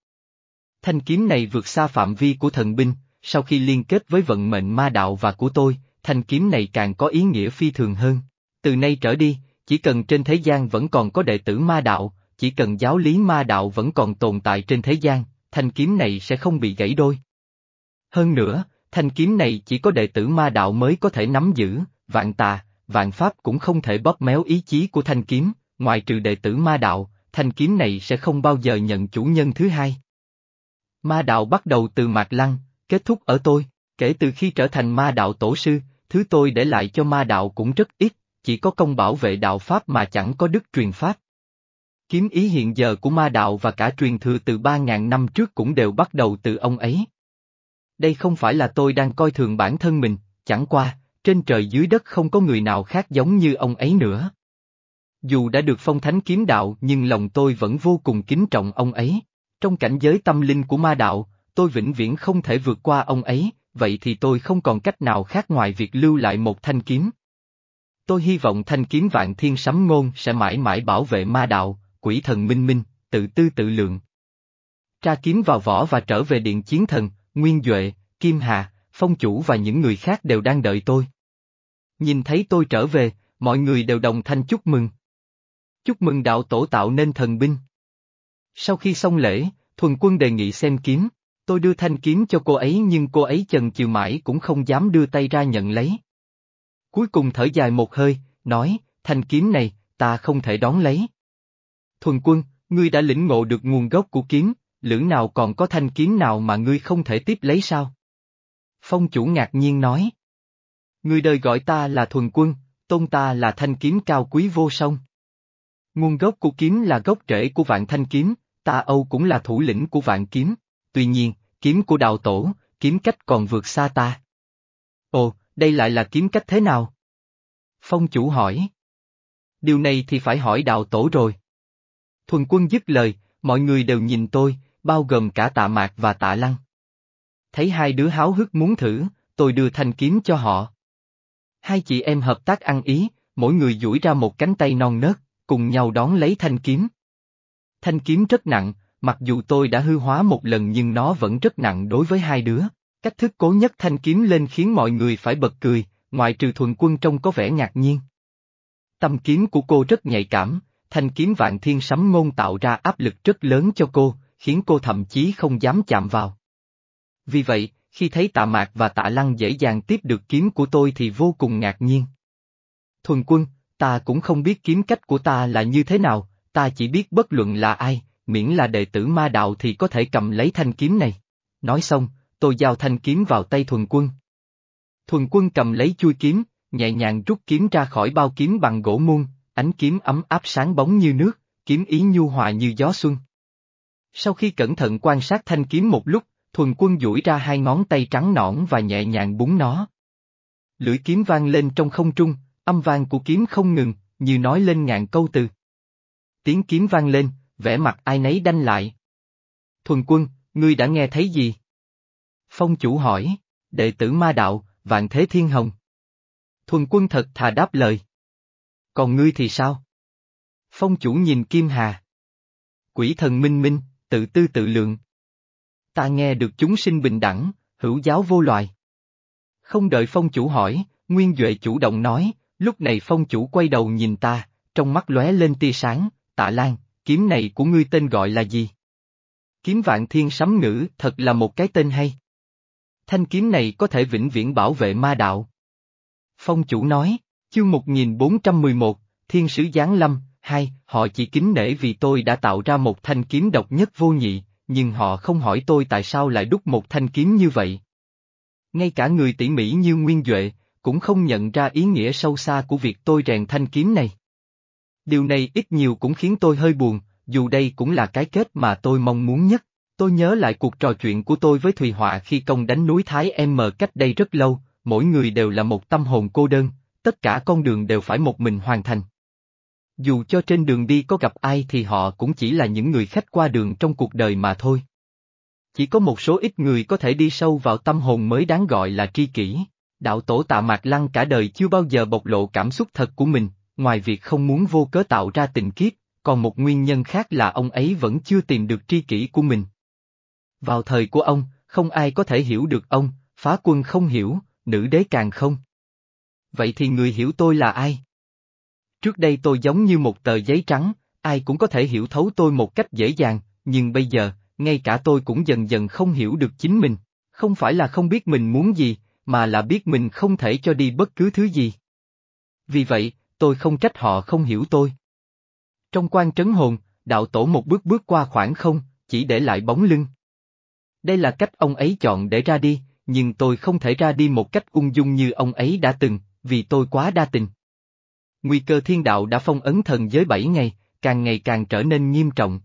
Thanh kiếm này vượt xa phạm vi của thần binh, sau khi liên kết với vận mệnh ma đạo và của tôi, thanh kiếm này càng có ý nghĩa phi thường hơn. Từ nay trở đi, chỉ cần trên thế gian vẫn còn có đệ tử ma đạo, chỉ cần giáo lý ma đạo vẫn còn tồn tại trên thế gian, thanh kiếm này sẽ không bị gãy đôi. Hơn nữa, thanh kiếm này chỉ có đệ tử ma đạo mới có thể nắm giữ, vạn tà, vạn pháp cũng không thể bóp méo ý chí của thanh kiếm, ngoài trừ đệ tử ma đạo, thanh kiếm này sẽ không bao giờ nhận chủ nhân thứ hai. Ma đạo bắt đầu từ Mạc Lăng, kết thúc ở tôi, kể từ khi trở thành ma đạo tổ sư, thứ tôi để lại cho ma đạo cũng rất ít, chỉ có công bảo vệ đạo Pháp mà chẳng có đức truyền Pháp. Kiếm ý hiện giờ của ma đạo và cả truyền thừa từ 3.000 năm trước cũng đều bắt đầu từ ông ấy. Đây không phải là tôi đang coi thường bản thân mình, chẳng qua, trên trời dưới đất không có người nào khác giống như ông ấy nữa. Dù đã được phong thánh kiếm đạo nhưng lòng tôi vẫn vô cùng kính trọng ông ấy. Trong cảnh giới tâm linh của ma đạo, tôi vĩnh viễn không thể vượt qua ông ấy, vậy thì tôi không còn cách nào khác ngoài việc lưu lại một thanh kiếm. Tôi hy vọng thanh kiếm vạn thiên sấm ngôn sẽ mãi mãi bảo vệ ma đạo, quỷ thần minh minh, tự tư tự lượng. Tra kiếm vào vỏ và trở về điện chiến thần, Nguyên Duệ, Kim Hà, Phong Chủ và những người khác đều đang đợi tôi. Nhìn thấy tôi trở về, mọi người đều đồng thanh chúc mừng. Chúc mừng đạo tổ tạo nên thần binh. Sau khi xong lễ, thuần quân đề nghị xem kiếm, tôi đưa thanh kiếm cho cô ấy nhưng cô ấy chần chừ mãi cũng không dám đưa tay ra nhận lấy. Cuối cùng thở dài một hơi, nói, thanh kiếm này, ta không thể đón lấy. Thuần quân, ngươi đã lĩnh ngộ được nguồn gốc của kiếm, lưỡng nào còn có thanh kiếm nào mà ngươi không thể tiếp lấy sao? Phong chủ ngạc nhiên nói. Ngươi đời gọi ta là thuần quân, tôn ta là thanh kiếm cao quý vô song. Nguồn gốc của kiếm là gốc rễ của vạn thanh kiếm, ta Âu cũng là thủ lĩnh của vạn kiếm, tuy nhiên, kiếm của đạo tổ, kiếm cách còn vượt xa ta. Ồ, đây lại là kiếm cách thế nào? Phong chủ hỏi. Điều này thì phải hỏi đạo tổ rồi. Thuần quân dứt lời, mọi người đều nhìn tôi, bao gồm cả tạ mạc và tạ lăng. Thấy hai đứa háo hức muốn thử, tôi đưa thanh kiếm cho họ. Hai chị em hợp tác ăn ý, mỗi người duỗi ra một cánh tay non nớt, cùng nhau đón lấy thanh kiếm. Thanh kiếm rất nặng, mặc dù tôi đã hư hóa một lần nhưng nó vẫn rất nặng đối với hai đứa. Cách thức cố nhất thanh kiếm lên khiến mọi người phải bật cười, ngoại trừ thuần quân trông có vẻ ngạc nhiên. Tâm kiếm của cô rất nhạy cảm, thanh kiếm vạn thiên sấm ngôn tạo ra áp lực rất lớn cho cô, khiến cô thậm chí không dám chạm vào. Vì vậy, khi thấy tạ mạc và tạ lăng dễ dàng tiếp được kiếm của tôi thì vô cùng ngạc nhiên. Thuần quân, ta cũng không biết kiếm cách của ta là như thế nào, ta chỉ biết bất luận là ai, miễn là đệ tử ma đạo thì có thể cầm lấy thanh kiếm này. Nói xong, tôi giao thanh kiếm vào tay thuần quân. Thuần quân cầm lấy chui kiếm, nhẹ nhàng rút kiếm ra khỏi bao kiếm bằng gỗ muôn, ánh kiếm ấm áp sáng bóng như nước, kiếm ý nhu hòa như gió xuân. Sau khi cẩn thận quan sát thanh kiếm một lúc, thuần quân duỗi ra hai ngón tay trắng nõn và nhẹ nhàng búng nó. Lưỡi kiếm vang lên trong không trung, âm vang của kiếm không ngừng, như nói lên ngàn câu từ. Tiếng kiếm vang lên, vẻ mặt ai nấy đanh lại. Thuần quân, ngươi đã nghe thấy gì? Phong chủ hỏi, đệ tử ma đạo, vạn thế thiên hồng. Thuần quân thật thà đáp lời. Còn ngươi thì sao? Phong chủ nhìn Kim Hà. Quỷ thần minh minh, tự tư tự lượng. Ta nghe được chúng sinh bình đẳng, hữu giáo vô loài. Không đợi phong chủ hỏi, Nguyên Duệ chủ động nói, lúc này phong chủ quay đầu nhìn ta, trong mắt lóe lên tia sáng, tạ lan, kiếm này của ngươi tên gọi là gì? Kiếm vạn thiên sấm ngữ thật là một cái tên hay. Thanh kiếm này có thể vĩnh viễn bảo vệ ma đạo. Phong chủ nói, chương 1411, Thiên sứ Giáng Lâm, hai, họ chỉ kính nể vì tôi đã tạo ra một thanh kiếm độc nhất vô nhị, nhưng họ không hỏi tôi tại sao lại đúc một thanh kiếm như vậy. Ngay cả người tỉ mỉ như Nguyên Duệ, cũng không nhận ra ý nghĩa sâu xa của việc tôi rèn thanh kiếm này. Điều này ít nhiều cũng khiến tôi hơi buồn, dù đây cũng là cái kết mà tôi mong muốn nhất. Tôi nhớ lại cuộc trò chuyện của tôi với Thùy Họa khi công đánh núi Thái M cách đây rất lâu, mỗi người đều là một tâm hồn cô đơn, tất cả con đường đều phải một mình hoàn thành. Dù cho trên đường đi có gặp ai thì họ cũng chỉ là những người khách qua đường trong cuộc đời mà thôi. Chỉ có một số ít người có thể đi sâu vào tâm hồn mới đáng gọi là tri kỷ. Đạo tổ tạ mạc lăng cả đời chưa bao giờ bộc lộ cảm xúc thật của mình, ngoài việc không muốn vô cớ tạo ra tình kiếp, còn một nguyên nhân khác là ông ấy vẫn chưa tìm được tri kỷ của mình. Vào thời của ông, không ai có thể hiểu được ông, phá quân không hiểu, nữ đế càng không. Vậy thì người hiểu tôi là ai? Trước đây tôi giống như một tờ giấy trắng, ai cũng có thể hiểu thấu tôi một cách dễ dàng, nhưng bây giờ, ngay cả tôi cũng dần dần không hiểu được chính mình. Không phải là không biết mình muốn gì, mà là biết mình không thể cho đi bất cứ thứ gì. Vì vậy, tôi không trách họ không hiểu tôi. Trong quan trấn hồn, đạo tổ một bước bước qua khoảng không, chỉ để lại bóng lưng. Đây là cách ông ấy chọn để ra đi, nhưng tôi không thể ra đi một cách ung dung như ông ấy đã từng, vì tôi quá đa tình. Nguy cơ thiên đạo đã phong ấn thần giới bảy ngày, càng ngày càng trở nên nghiêm trọng.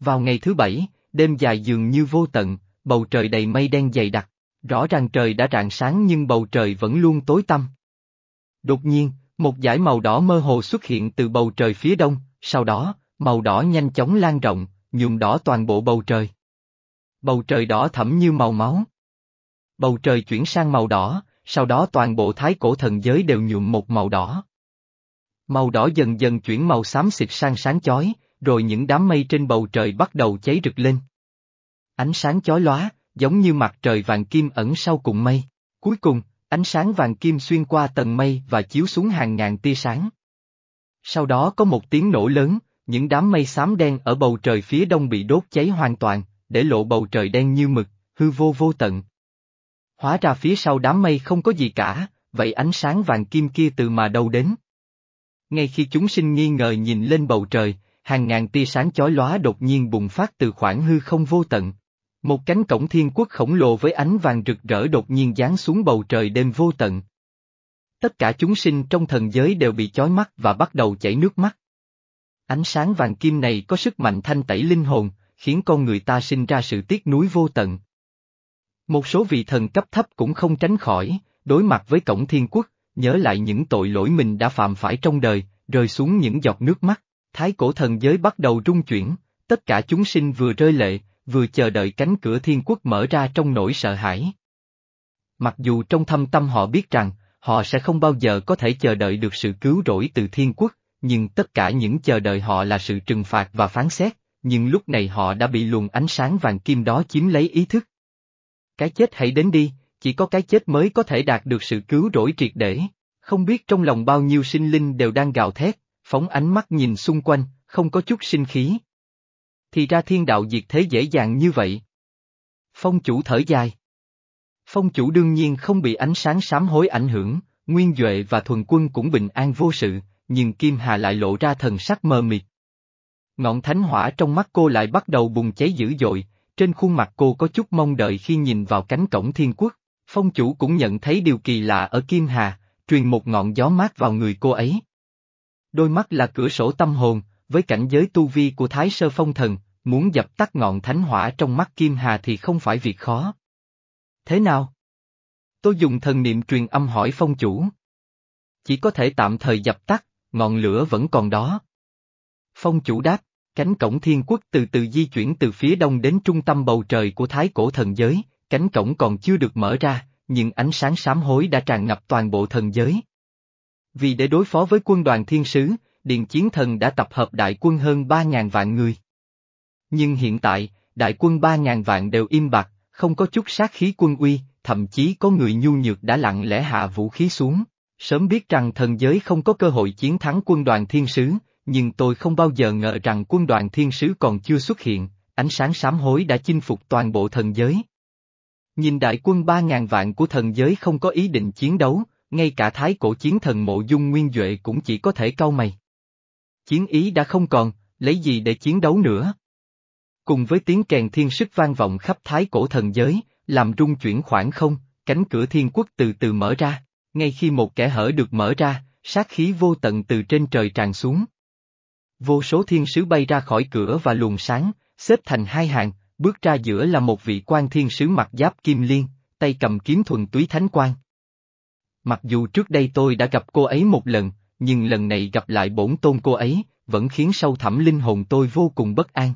Vào ngày thứ bảy, đêm dài dường như vô tận, bầu trời đầy mây đen dày đặc, rõ ràng trời đã rạng sáng nhưng bầu trời vẫn luôn tối tăm. Đột nhiên, một dải màu đỏ mơ hồ xuất hiện từ bầu trời phía đông, sau đó, màu đỏ nhanh chóng lan rộng, nhuộm đỏ toàn bộ bầu trời. Bầu trời đỏ thẫm như màu máu. Bầu trời chuyển sang màu đỏ, sau đó toàn bộ thái cổ thần giới đều nhuộm một màu đỏ. Màu đỏ dần dần chuyển màu xám xịt sang sáng chói, rồi những đám mây trên bầu trời bắt đầu cháy rực lên. Ánh sáng chói lóa, giống như mặt trời vàng kim ẩn sau cùng mây. Cuối cùng, ánh sáng vàng kim xuyên qua tầng mây và chiếu xuống hàng ngàn tia sáng. Sau đó có một tiếng nổ lớn, những đám mây xám đen ở bầu trời phía đông bị đốt cháy hoàn toàn, để lộ bầu trời đen như mực, hư vô vô tận. Hóa ra phía sau đám mây không có gì cả, vậy ánh sáng vàng kim kia từ mà đâu đến? Ngay khi chúng sinh nghi ngờ nhìn lên bầu trời, hàng ngàn tia sáng chói lóa đột nhiên bùng phát từ khoảng hư không vô tận. Một cánh cổng thiên quốc khổng lồ với ánh vàng rực rỡ đột nhiên giáng xuống bầu trời đêm vô tận. Tất cả chúng sinh trong thần giới đều bị chói mắt và bắt đầu chảy nước mắt. Ánh sáng vàng kim này có sức mạnh thanh tẩy linh hồn, khiến con người ta sinh ra sự tiếc nuối vô tận. Một số vị thần cấp thấp cũng không tránh khỏi, đối mặt với cổng thiên quốc, nhớ lại những tội lỗi mình đã phạm phải trong đời, rơi xuống những giọt nước mắt. Thái cổ thần giới bắt đầu rung chuyển, tất cả chúng sinh vừa rơi lệ, vừa chờ đợi cánh cửa thiên quốc mở ra trong nỗi sợ hãi. Mặc dù trong thâm tâm họ biết rằng, họ sẽ không bao giờ có thể chờ đợi được sự cứu rỗi từ thiên quốc, nhưng tất cả những chờ đợi họ là sự trừng phạt và phán xét, nhưng lúc này họ đã bị luồng ánh sáng vàng kim đó chiếm lấy ý thức. Cái chết hãy đến đi, chỉ có cái chết mới có thể đạt được sự cứu rỗi triệt để. Không biết trong lòng bao nhiêu sinh linh đều đang gào thét, phóng ánh mắt nhìn xung quanh, không có chút sinh khí. Thì ra thiên đạo diệt thế dễ dàng như vậy. Phong chủ thở dài. Phong chủ đương nhiên không bị ánh sáng sám hối ảnh hưởng, Nguyên Duệ và Thuần Quân cũng bình an vô sự, nhưng Kim Hà lại lộ ra thần sắc mờ mịt. Ngọn thánh hỏa trong mắt cô lại bắt đầu bùng cháy dữ dội, trên khuôn mặt cô có chút mong đợi khi nhìn vào cánh cổng thiên quốc. Phong chủ cũng nhận thấy điều kỳ lạ ở Kim Hà, truyền một ngọn gió mát vào người cô ấy. Đôi mắt là cửa sổ tâm hồn, với cảnh giới tu vi của Thái Sơ Phong Thần, muốn dập tắt ngọn thánh hỏa trong mắt Kim Hà thì không phải việc khó. Thế nào? Tôi dùng thần niệm truyền âm hỏi phong chủ. Chỉ có thể tạm thời dập tắt, ngọn lửa vẫn còn đó. Phong chủ đáp, cánh cổng thiên quốc từ từ di chuyển từ phía đông đến trung tâm bầu trời của thái cổ thần giới, cánh cổng còn chưa được mở ra, nhưng ánh sáng sám hối đã tràn ngập toàn bộ thần giới. Vì để đối phó với quân đoàn thiên sứ, Điện Chiến Thần đã tập hợp đại quân hơn 3.000 vạn người. Nhưng hiện tại, đại quân 3.000 vạn đều im bặt, không có chút sát khí quân uy, thậm chí có người nhu nhược đã lặng lẽ hạ vũ khí xuống. Sớm biết rằng thần giới không có cơ hội chiến thắng quân đoàn thiên sứ, nhưng tôi không bao giờ ngờ rằng quân đoàn thiên sứ còn chưa xuất hiện, ánh sáng sám hối đã chinh phục toàn bộ thần giới. Nhìn đại quân ba ngàn vạn của thần giới không có ý định chiến đấu, ngay cả thái cổ chiến thần mộ dung nguyên Duệ cũng chỉ có thể cau mày. Chiến ý đã không còn, lấy gì để chiến đấu nữa? Cùng với tiếng kèn thiên sức vang vọng khắp thái cổ thần giới, làm rung chuyển khoảng không, cánh cửa thiên quốc từ từ mở ra, ngay khi một kẻ hở được mở ra, sát khí vô tận từ trên trời tràn xuống. Vô số thiên sứ bay ra khỏi cửa và luồng sáng, xếp thành hai hàng, bước ra giữa là một vị quan thiên sứ mặc giáp kim liên, tay cầm kiếm thuần túy thánh quan. Mặc dù trước đây tôi đã gặp cô ấy một lần, nhưng lần này gặp lại bổn tôn cô ấy, vẫn khiến sâu thẳm linh hồn tôi vô cùng bất an.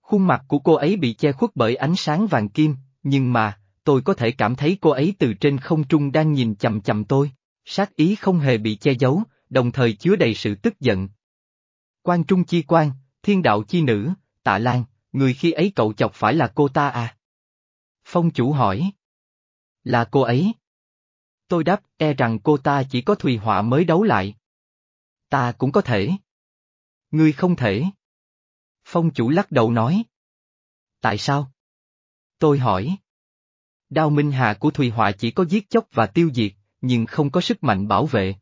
Khuôn mặt của cô ấy bị che khuất bởi ánh sáng vàng kim, nhưng mà, tôi có thể cảm thấy cô ấy từ trên không trung đang nhìn chầm chầm tôi, sát ý không hề bị che giấu, đồng thời chứa đầy sự tức giận. Quan trung chi quan, thiên đạo chi nữ, tạ lan, người khi ấy cậu chọc phải là cô ta à? Phong chủ hỏi. Là cô ấy. Tôi đáp, e rằng cô ta chỉ có Thùy Họa mới đấu lại. Ta cũng có thể. Ngươi không thể. Phong chủ lắc đầu nói. Tại sao? Tôi hỏi. Đao Minh Hà của Thùy Họa chỉ có giết chóc và tiêu diệt, nhưng không có sức mạnh bảo vệ.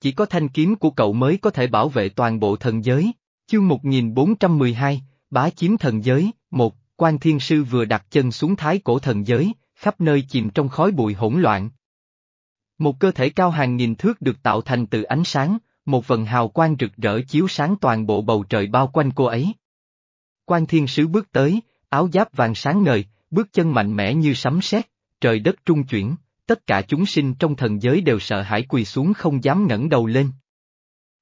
Chỉ có thanh kiếm của cậu mới có thể bảo vệ toàn bộ thần giới. Chương 1412, bá chiếm thần giới, một, quan thiên sư vừa đặt chân xuống thái cổ thần giới, khắp nơi chìm trong khói bụi hỗn loạn. Một cơ thể cao hàng nghìn thước được tạo thành từ ánh sáng, một vần hào quang rực rỡ chiếu sáng toàn bộ bầu trời bao quanh cô ấy. Quan thiên sứ bước tới, áo giáp vàng sáng ngời, bước chân mạnh mẽ như sấm sét, trời đất trung chuyển, tất cả chúng sinh trong thần giới đều sợ hãi quỳ xuống không dám ngẩng đầu lên.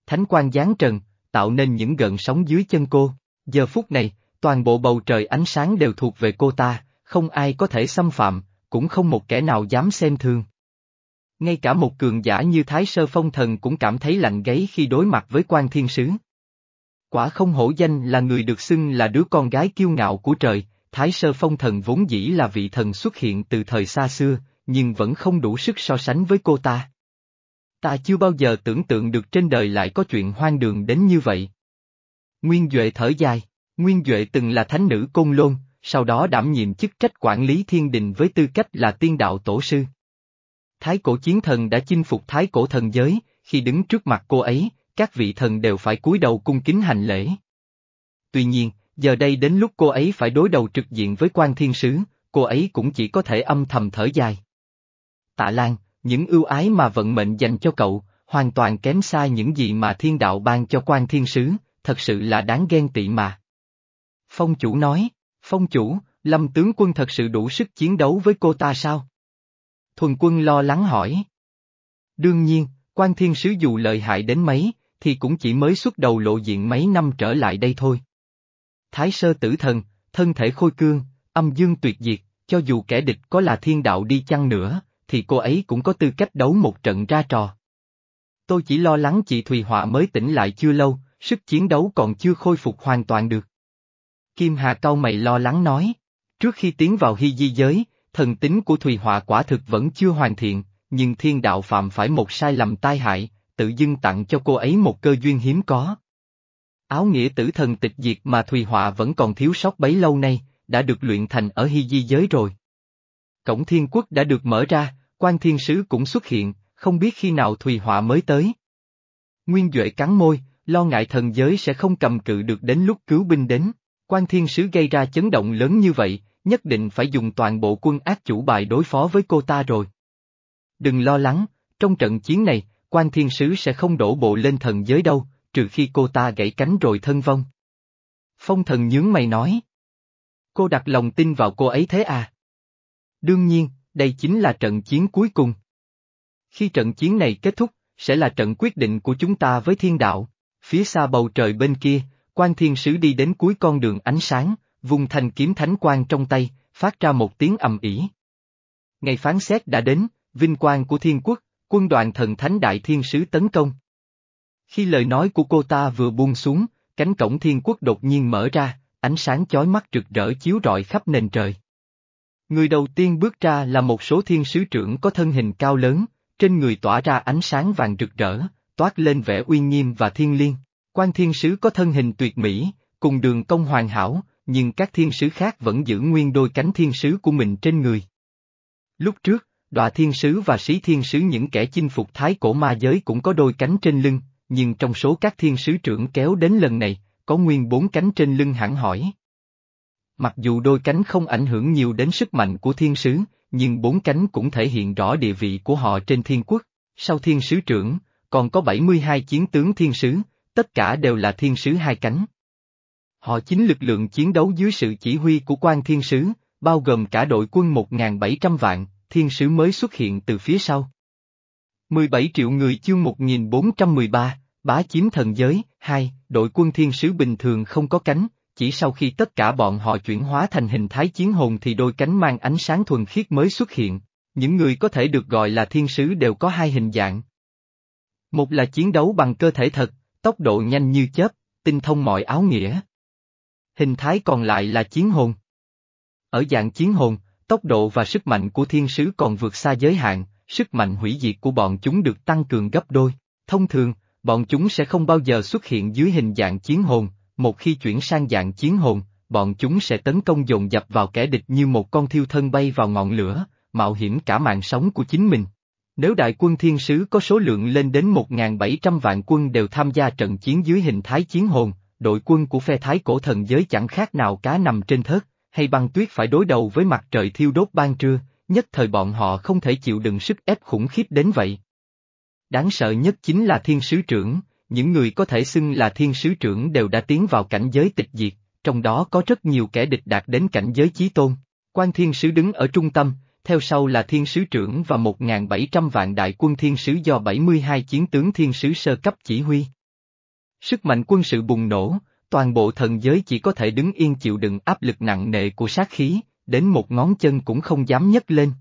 Thánh quan giáng trần, tạo nên những gợn sóng dưới chân cô, giờ phút này, toàn bộ bầu trời ánh sáng đều thuộc về cô ta, không ai có thể xâm phạm, cũng không một kẻ nào dám xem thường. Ngay cả một cường giả như Thái Sơ Phong Thần cũng cảm thấy lạnh gáy khi đối mặt với quan thiên sứ. Quả không hổ danh là người được xưng là đứa con gái kiêu ngạo của trời, Thái Sơ Phong Thần vốn dĩ là vị thần xuất hiện từ thời xa xưa, nhưng vẫn không đủ sức so sánh với cô ta. Ta chưa bao giờ tưởng tượng được trên đời lại có chuyện hoang đường đến như vậy. Nguyên Duệ thở dài, Nguyên Duệ từng là thánh nữ Côn Lôn, sau đó đảm nhiệm chức trách quản lý thiên đình với tư cách là tiên đạo tổ sư. Thái cổ chiến thần đã chinh phục thái cổ thần giới, khi đứng trước mặt cô ấy, các vị thần đều phải cúi đầu cung kính hành lễ. Tuy nhiên, giờ đây đến lúc cô ấy phải đối đầu trực diện với quan thiên sứ, cô ấy cũng chỉ có thể âm thầm thở dài. Tạ Lan, những ưu ái mà vận mệnh dành cho cậu, hoàn toàn kém xa những gì mà thiên đạo ban cho quan thiên sứ, thật sự là đáng ghen tị mà. Phong chủ nói, phong chủ, lâm tướng quân thật sự đủ sức chiến đấu với cô ta sao? Thuần quân lo lắng hỏi. Đương nhiên, quan thiên sứ dù lợi hại đến mấy, thì cũng chỉ mới xuất đầu lộ diện mấy năm trở lại đây thôi. Thái sơ tử thần, thân thể khôi cương, âm dương tuyệt diệt, cho dù kẻ địch có là thiên đạo đi chăng nữa, thì cô ấy cũng có tư cách đấu một trận ra trò. Tôi chỉ lo lắng chị Thùy Họa mới tỉnh lại chưa lâu, sức chiến đấu còn chưa khôi phục hoàn toàn được. Kim Hà cao mày lo lắng nói, trước khi tiến vào hy di giới, thần tính của Thùy Họa quả thực vẫn chưa hoàn thiện, nhưng thiên đạo phạm phải một sai lầm tai hại, tự dưng tặng cho cô ấy một cơ duyên hiếm có. Áo nghĩa tử thần tịch diệt mà Thùy Họa vẫn còn thiếu sót bấy lâu nay, đã được luyện thành ở hy di giới rồi. Cổng thiên quốc đã được mở ra, quan thiên sứ cũng xuất hiện, không biết khi nào Thùy Họa mới tới. Nguyên Duệ cắn môi, lo ngại thần giới sẽ không cầm cự được đến lúc cứu binh đến. Quan thiên sứ gây ra chấn động lớn như vậy, nhất định phải dùng toàn bộ quân ác chủ bài đối phó với cô ta rồi. Đừng lo lắng, trong trận chiến này, quan thiên sứ sẽ không đổ bộ lên thần giới đâu, trừ khi cô ta gãy cánh rồi thân vong. Phong thần nhướng mày nói. Cô đặt lòng tin vào cô ấy thế à? Đương nhiên, đây chính là trận chiến cuối cùng. Khi trận chiến này kết thúc, sẽ là trận quyết định của chúng ta với thiên đạo. Phía xa bầu trời bên kia, quan thiên sứ đi đến cuối con đường ánh sáng, vùng thành kiếm thánh quang trong tay, phát ra một tiếng ầm ỉ. Ngày phán xét đã đến, vinh quang của thiên quốc, quân đoàn thần thánh đại thiên sứ tấn công. Khi lời nói của cô ta vừa buông xuống, cánh cổng thiên quốc đột nhiên mở ra, ánh sáng chói mắt rực rỡ chiếu rọi khắp nền trời. Người đầu tiên bước ra là một số thiên sứ trưởng có thân hình cao lớn, trên người tỏa ra ánh sáng vàng rực rỡ, toát lên vẻ uy nghiêm và thiên liêng. Quan thiên sứ có thân hình tuyệt mỹ, cùng đường công hoàn hảo, nhưng các thiên sứ khác vẫn giữ nguyên đôi cánh thiên sứ của mình trên người. Lúc trước, đọa thiên sứ và sĩ thiên sứ những kẻ chinh phục thái cổ ma giới cũng có đôi cánh trên lưng, nhưng trong số các thiên sứ trưởng kéo đến lần này, có nguyên bốn cánh trên lưng hẳn hỏi. Mặc dù đôi cánh không ảnh hưởng nhiều đến sức mạnh của thiên sứ, nhưng bốn cánh cũng thể hiện rõ địa vị của họ trên thiên quốc. Sau thiên sứ trưởng, còn có 72 chiến tướng thiên sứ, tất cả đều là thiên sứ hai cánh. Họ chính lực lượng chiến đấu dưới sự chỉ huy của quan thiên sứ, bao gồm cả đội quân 1.700 vạn, thiên sứ mới xuất hiện từ phía sau. 17 triệu người chương 1413, bá chiếm thần giới, hai, đội quân thiên sứ bình thường không có cánh, chỉ sau khi tất cả bọn họ chuyển hóa thành hình thái chiến hồn thì đôi cánh mang ánh sáng thuần khiết mới xuất hiện. Những người có thể được gọi là thiên sứ đều có hai hình dạng. Một là chiến đấu bằng cơ thể thật, tốc độ nhanh như chớp, tinh thông mọi áo nghĩa. Hình thái còn lại là chiến hồn. Ở dạng chiến hồn, tốc độ và sức mạnh của thiên sứ còn vượt xa giới hạn, sức mạnh hủy diệt của bọn chúng được tăng cường gấp đôi. Thông thường, bọn chúng sẽ không bao giờ xuất hiện dưới hình dạng chiến hồn, một khi chuyển sang dạng chiến hồn, bọn chúng sẽ tấn công dồn dập vào kẻ địch như một con thiêu thân bay vào ngọn lửa, mạo hiểm cả mạng sống của chính mình. Nếu đại quân thiên sứ có số lượng lên đến 1.700 vạn quân đều tham gia trận chiến dưới hình thái chiến hồn, đội quân của phe thái cổ thần giới chẳng khác nào cá nằm trên thớt, hay băng tuyết phải đối đầu với mặt trời thiêu đốt ban trưa, nhất thời bọn họ không thể chịu đựng sức ép khủng khiếp đến vậy. Đáng sợ nhất chính là thiên sứ trưởng, những người có thể xưng là thiên sứ trưởng đều đã tiến vào cảnh giới tịch diệt, trong đó có rất nhiều kẻ địch đạt đến cảnh giới chí tôn. Quan thiên sứ đứng ở trung tâm, theo sau là thiên sứ trưởng và 1.700 vạn đại quân thiên sứ do 72 chiến tướng thiên sứ sơ cấp chỉ huy. Sức mạnh quân sự bùng nổ, toàn bộ thần giới chỉ có thể đứng yên chịu đựng áp lực nặng nề của sát khí, đến một ngón chân cũng không dám nhấc lên.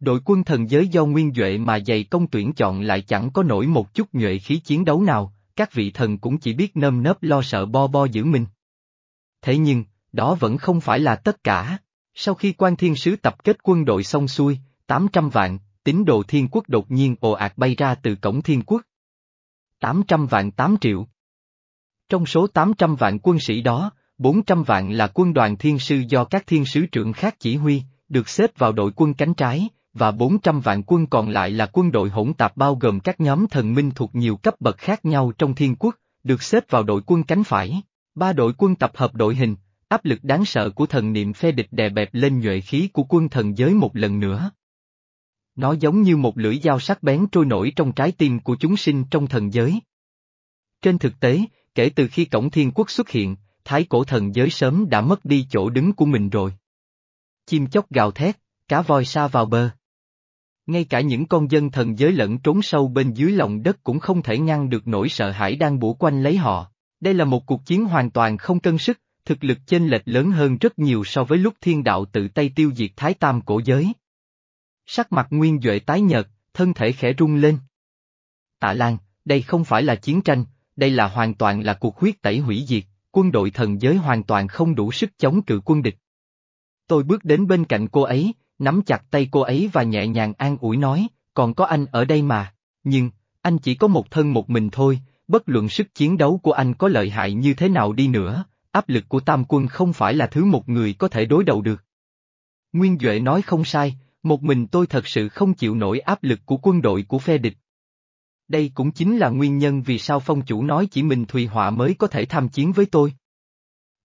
Đội quân thần giới do Nguyên Duệ mà dày công tuyển chọn lại chẳng có nổi một chút nhuệ khí chiến đấu nào, các vị thần cũng chỉ biết nơm nớp lo sợ bo bo giữ mình. Thế nhưng, đó vẫn không phải là tất cả. Sau khi quan thiên sứ tập kết quân đội xong xuôi, 800 vạn, tín đồ thiên quốc đột nhiên ồ ạt bay ra từ cổng thiên quốc. 800 vạn 8 triệu. Trong số 800 vạn quân sĩ đó, 400 vạn là quân đoàn thiên sư do các thiên sứ trưởng khác chỉ huy, được xếp vào đội quân cánh trái, và 400 vạn quân còn lại là quân đội hỗn tạp bao gồm các nhóm thần minh thuộc nhiều cấp bậc khác nhau trong thiên quốc, được xếp vào đội quân cánh phải. Ba đội quân tập hợp đội hình, áp lực đáng sợ của thần niệm phe địch đè bẹp lên nhuệ khí của quân thần giới một lần nữa. Nó giống như một lưỡi dao sắc bén trôi nổi trong trái tim của chúng sinh trong thần giới. Trên thực tế, kể từ khi cổng thiên quốc xuất hiện, thái cổ thần giới sớm đã mất đi chỗ đứng của mình rồi. Chim chóc gào thét, cá voi sa vào bờ. Ngay cả những con dân thần giới lẫn trốn sâu bên dưới lòng đất cũng không thể ngăn được nỗi sợ hãi đang bủa quanh lấy họ. Đây là một cuộc chiến hoàn toàn không cân sức, thực lực chênh lệch lớn hơn rất nhiều so với lúc thiên đạo tự tay tiêu diệt thái tam cổ giới. Sắc mặt Nguyên Duệ tái nhợt, thân thể khẽ rung lên. Tạ Lan, đây không phải là chiến tranh, đây là hoàn toàn là cuộc huyết tẩy hủy diệt, quân đội thần giới hoàn toàn không đủ sức chống cự quân địch. Tôi bước đến bên cạnh cô ấy, nắm chặt tay cô ấy và nhẹ nhàng an ủi nói, còn có anh ở đây mà, nhưng, anh chỉ có một thân một mình thôi, bất luận sức chiến đấu của anh có lợi hại như thế nào đi nữa, áp lực của tam quân không phải là thứ một người có thể đối đầu được. Nguyên Duệ nói không sai, một mình tôi thật sự không chịu nổi áp lực của quân đội của phe địch. Đây cũng chính là nguyên nhân vì sao phong chủ nói chỉ mình Thùy Họa mới có thể tham chiến với tôi.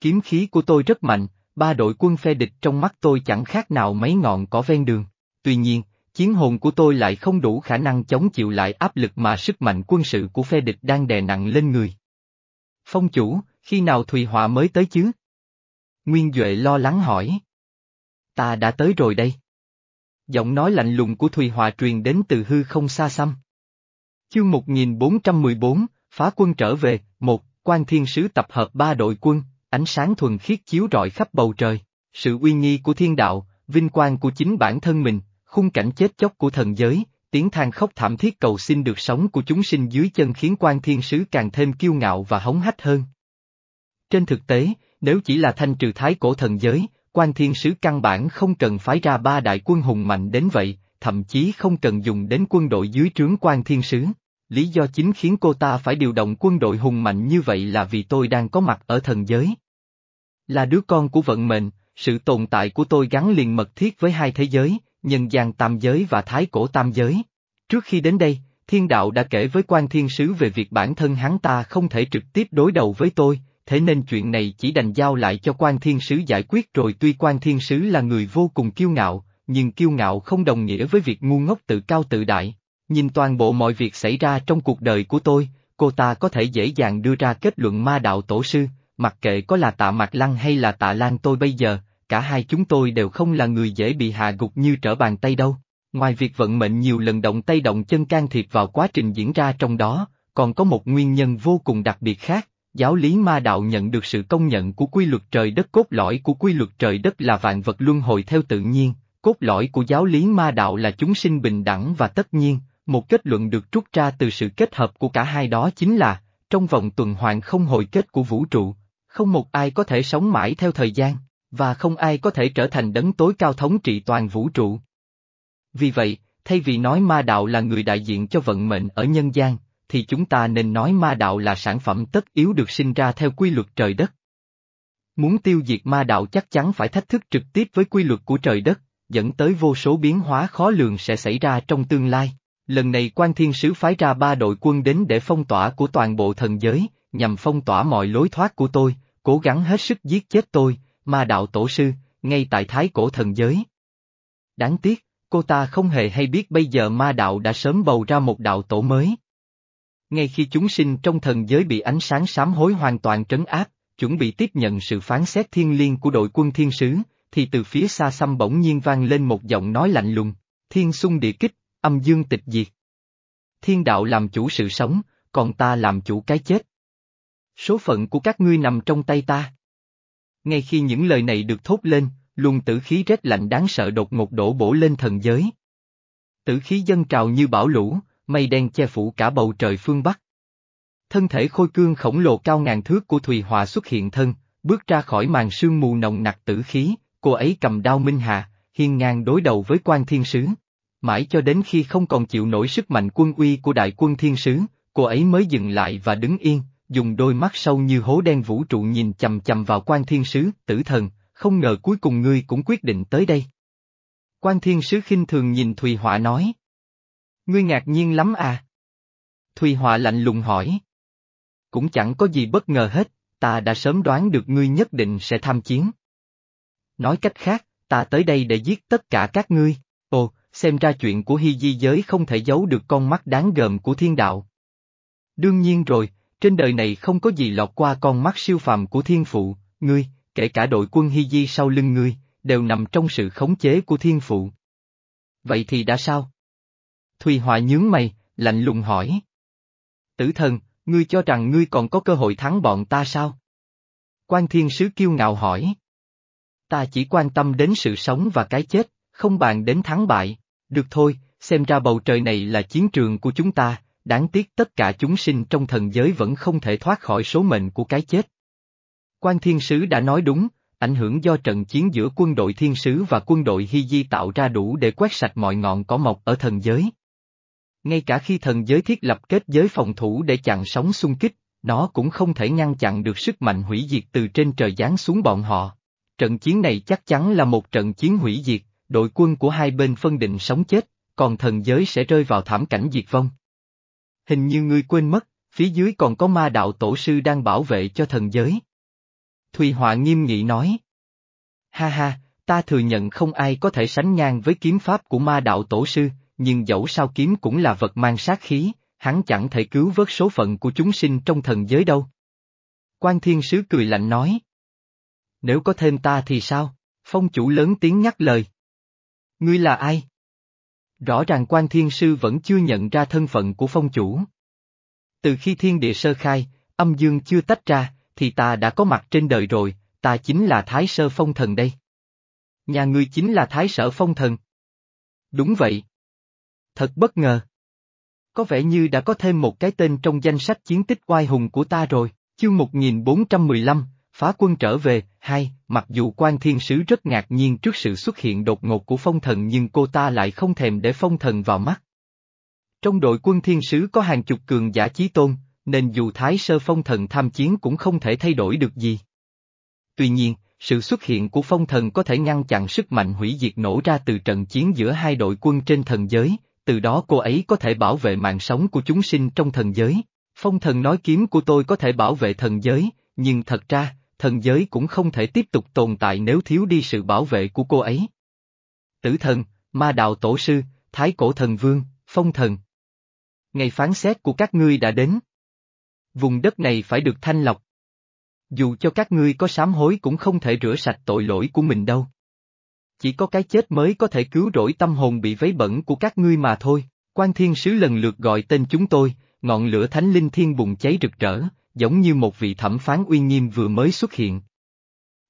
Kiếm khí của tôi rất mạnh, ba đội quân phe địch trong mắt tôi chẳng khác nào mấy ngọn cỏ ven đường. Tuy nhiên, chiến hồn của tôi lại không đủ khả năng chống chịu lại áp lực mà sức mạnh quân sự của phe địch đang đè nặng lên người. Phong chủ, khi nào Thùy Họa mới tới chứ? Nguyên Duệ lo lắng hỏi. Ta đã tới rồi đây. Giọng nói lạnh lùng của Thùy Họa truyền đến từ hư không xa xăm. Chương 1414, phá quân trở về, một, quan thiên sứ tập hợp ba đội quân, ánh sáng thuần khiết chiếu rọi khắp bầu trời, sự uy nghi của thiên đạo, vinh quang của chính bản thân mình, khung cảnh chết chóc của thần giới, tiếng than khóc thảm thiết cầu xin được sống của chúng sinh dưới chân khiến quan thiên sứ càng thêm kiêu ngạo và hống hách hơn. Trên thực tế, nếu chỉ là thanh trừ thái cổ thần giới, quan thiên sứ căn bản không cần phái ra ba đại quân hùng mạnh đến vậy, thậm chí không cần dùng đến quân đội dưới trướng quan thiên sứ. Lý do chính khiến cô ta phải điều động quân đội hùng mạnh như vậy là vì tôi đang có mặt ở thần giới. Là đứa con của vận mệnh, sự tồn tại của tôi gắn liền mật thiết với hai thế giới, nhân gian tam giới và thái cổ tam giới. Trước khi đến đây, thiên đạo đã kể với quan thiên sứ về việc bản thân hắn ta không thể trực tiếp đối đầu với tôi, thế nên chuyện này chỉ đành giao lại cho quan thiên sứ giải quyết rồi tuy quan thiên sứ là người vô cùng kiêu ngạo, nhưng kiêu ngạo không đồng nghĩa với việc ngu ngốc tự cao tự đại. Nhìn toàn bộ mọi việc xảy ra trong cuộc đời của tôi, cô ta có thể dễ dàng đưa ra kết luận ma đạo tổ sư, mặc kệ có là tạ mạc lăng hay là tạ lan tôi bây giờ, cả hai chúng tôi đều không là người dễ bị hạ gục như trở bàn tay đâu. Ngoài việc vận mệnh nhiều lần động tay động chân can thiệp vào quá trình diễn ra trong đó, còn có một nguyên nhân vô cùng đặc biệt khác, giáo lý ma đạo nhận được sự công nhận của quy luật trời đất. Cốt lõi của quy luật trời đất là vạn vật luân hồi theo tự nhiên, cốt lõi của giáo lý ma đạo là chúng sinh bình đẳng và tất nhiên, một kết luận được rút ra từ sự kết hợp của cả hai đó chính là, trong vòng tuần hoàn không hồi kết của vũ trụ, không một ai có thể sống mãi theo thời gian, và không ai có thể trở thành đấng tối cao thống trị toàn vũ trụ. Vì vậy, thay vì nói ma đạo là người đại diện cho vận mệnh ở nhân gian, thì chúng ta nên nói ma đạo là sản phẩm tất yếu được sinh ra theo quy luật trời đất. Muốn tiêu diệt ma đạo chắc chắn phải thách thức trực tiếp với quy luật của trời đất, dẫn tới vô số biến hóa khó lường sẽ xảy ra trong tương lai. Lần này quan thiên sứ phái ra ba đội quân đến để phong tỏa của toàn bộ thần giới, nhằm phong tỏa mọi lối thoát của tôi, cố gắng hết sức giết chết tôi, ma đạo tổ sư, ngay tại thái cổ thần giới. Đáng tiếc, cô ta không hề hay biết bây giờ ma đạo đã sớm bầu ra một đạo tổ mới. Ngay khi chúng sinh trong thần giới bị ánh sáng sám hối hoàn toàn trấn áp, chuẩn bị tiếp nhận sự phán xét thiên liêng của đội quân thiên sứ, thì từ phía xa xăm bỗng nhiên vang lên một giọng nói lạnh lùng, thiên xung địa kích, âm dương tịch diệt. Thiên đạo làm chủ sự sống, còn ta làm chủ cái chết. Số phận của các ngươi nằm trong tay ta. Ngay khi những lời này được thốt lên, luồng tử khí rét lạnh đáng sợ đột ngột đổ bổ lên thần giới. Tử khí dâng trào như bão lũ, mây đen che phủ cả bầu trời phương Bắc. Thân thể khôi cương khổng lồ cao ngàn thước của Thùy Hòa xuất hiện thân, bước ra khỏi màn sương mù nồng nặc tử khí, cô ấy cầm đao minh hà, hiên ngang đối đầu với quan thiên sứ. Mãi cho đến khi không còn chịu nổi sức mạnh quân uy của đại quân thiên sứ, cô ấy mới dừng lại và đứng yên, dùng đôi mắt sâu như hố đen vũ trụ nhìn chầm chầm vào quan thiên sứ, tử thần, không ngờ cuối cùng ngươi cũng quyết định tới đây. Quan thiên sứ khinh thường nhìn Thùy Họa nói. Ngươi ngạc nhiên lắm à? Thùy Họa lạnh lùng hỏi. Cũng chẳng có gì bất ngờ hết, ta đã sớm đoán được ngươi nhất định sẽ tham chiến. Nói cách khác, ta tới đây để giết tất cả các ngươi, ồ, xem ra chuyện của hy di giới không thể giấu được con mắt đáng gờm của thiên đạo. Đương nhiên rồi, trên đời này không có gì lọt qua con mắt siêu phàm của thiên phụ, ngươi, kể cả đội quân hy di sau lưng ngươi, đều nằm trong sự khống chế của thiên phụ. Vậy thì đã sao? Thùy Họa nhướng mày, lạnh lùng hỏi. Tử thần, ngươi cho rằng ngươi còn có cơ hội thắng bọn ta sao? Quan thiên sứ kiêu ngạo hỏi. Ta chỉ quan tâm đến sự sống và cái chết, không bàn đến thắng bại. Được thôi, xem ra bầu trời này là chiến trường của chúng ta, đáng tiếc tất cả chúng sinh trong thần giới vẫn không thể thoát khỏi số mệnh của cái chết. Quan thiên sứ đã nói đúng, ảnh hưởng do trận chiến giữa quân đội thiên sứ và quân đội Hy Di tạo ra đủ để quét sạch mọi ngọn cỏ mọc ở thần giới. Ngay cả khi thần giới thiết lập kết giới phòng thủ để chặn sóng xung kích, nó cũng không thể ngăn chặn được sức mạnh hủy diệt từ trên trời giáng xuống bọn họ. Trận chiến này chắc chắn là một trận chiến hủy diệt, đội quân của hai bên phân định sống chết, còn thần giới sẽ rơi vào thảm cảnh diệt vong. Hình như ngươi quên mất, phía dưới còn có ma đạo tổ sư đang bảo vệ cho thần giới. Thùy Họa nghiêm nghị nói. Ha ha, ta thừa nhận không ai có thể sánh ngang với kiếm pháp của ma đạo tổ sư, nhưng dẫu sao kiếm cũng là vật mang sát khí, hắn chẳng thể cứu vớt số phận của chúng sinh trong thần giới đâu. Quan thiên sứ cười lạnh nói. Nếu có thêm ta thì sao? Phong chủ lớn tiếng nhắc lời. Ngươi là ai? Rõ ràng quan thiên sư vẫn chưa nhận ra thân phận của phong chủ. Từ khi thiên địa sơ khai, âm dương chưa tách ra, thì ta đã có mặt trên đời rồi, ta chính là Thái Sơ Phong Thần đây. Nhà ngươi chính là Thái Sở Phong Thần. Đúng vậy. Thật bất ngờ. Có vẻ như đã có thêm một cái tên trong danh sách chiến tích oai hùng của ta rồi, chương 1415, phá quân trở về, hai, mặc dù quan thiên sứ rất ngạc nhiên trước sự xuất hiện đột ngột của phong thần nhưng cô ta lại không thèm để phong thần vào mắt. Trong đội quân thiên sứ có hàng chục cường giả chí tôn, nên dù thái sơ phong thần tham chiến cũng không thể thay đổi được gì. Tuy nhiên, sự xuất hiện của phong thần có thể ngăn chặn sức mạnh hủy diệt nổ ra từ trận chiến giữa hai đội quân trên thần giới, từ đó cô ấy có thể bảo vệ mạng sống của chúng sinh trong thần giới. Phong thần nói kiếm của tôi có thể bảo vệ thần giới, nhưng thật ra, thần giới cũng không thể tiếp tục tồn tại nếu thiếu đi sự bảo vệ của cô ấy. Tử thần, ma đạo tổ sư, thái cổ thần vương, phong thần. Ngày phán xét của các ngươi đã đến. Vùng đất này phải được thanh lọc. Dù cho các ngươi có sám hối cũng không thể rửa sạch tội lỗi của mình đâu. Chỉ có cái chết mới có thể cứu rỗi tâm hồn bị vấy bẩn của các ngươi mà thôi. Quan thiên sứ lần lượt gọi tên chúng tôi, ngọn lửa thánh linh thiên bùng cháy rực rỡ, giống như một vị thẩm phán uy nghiêm vừa mới xuất hiện.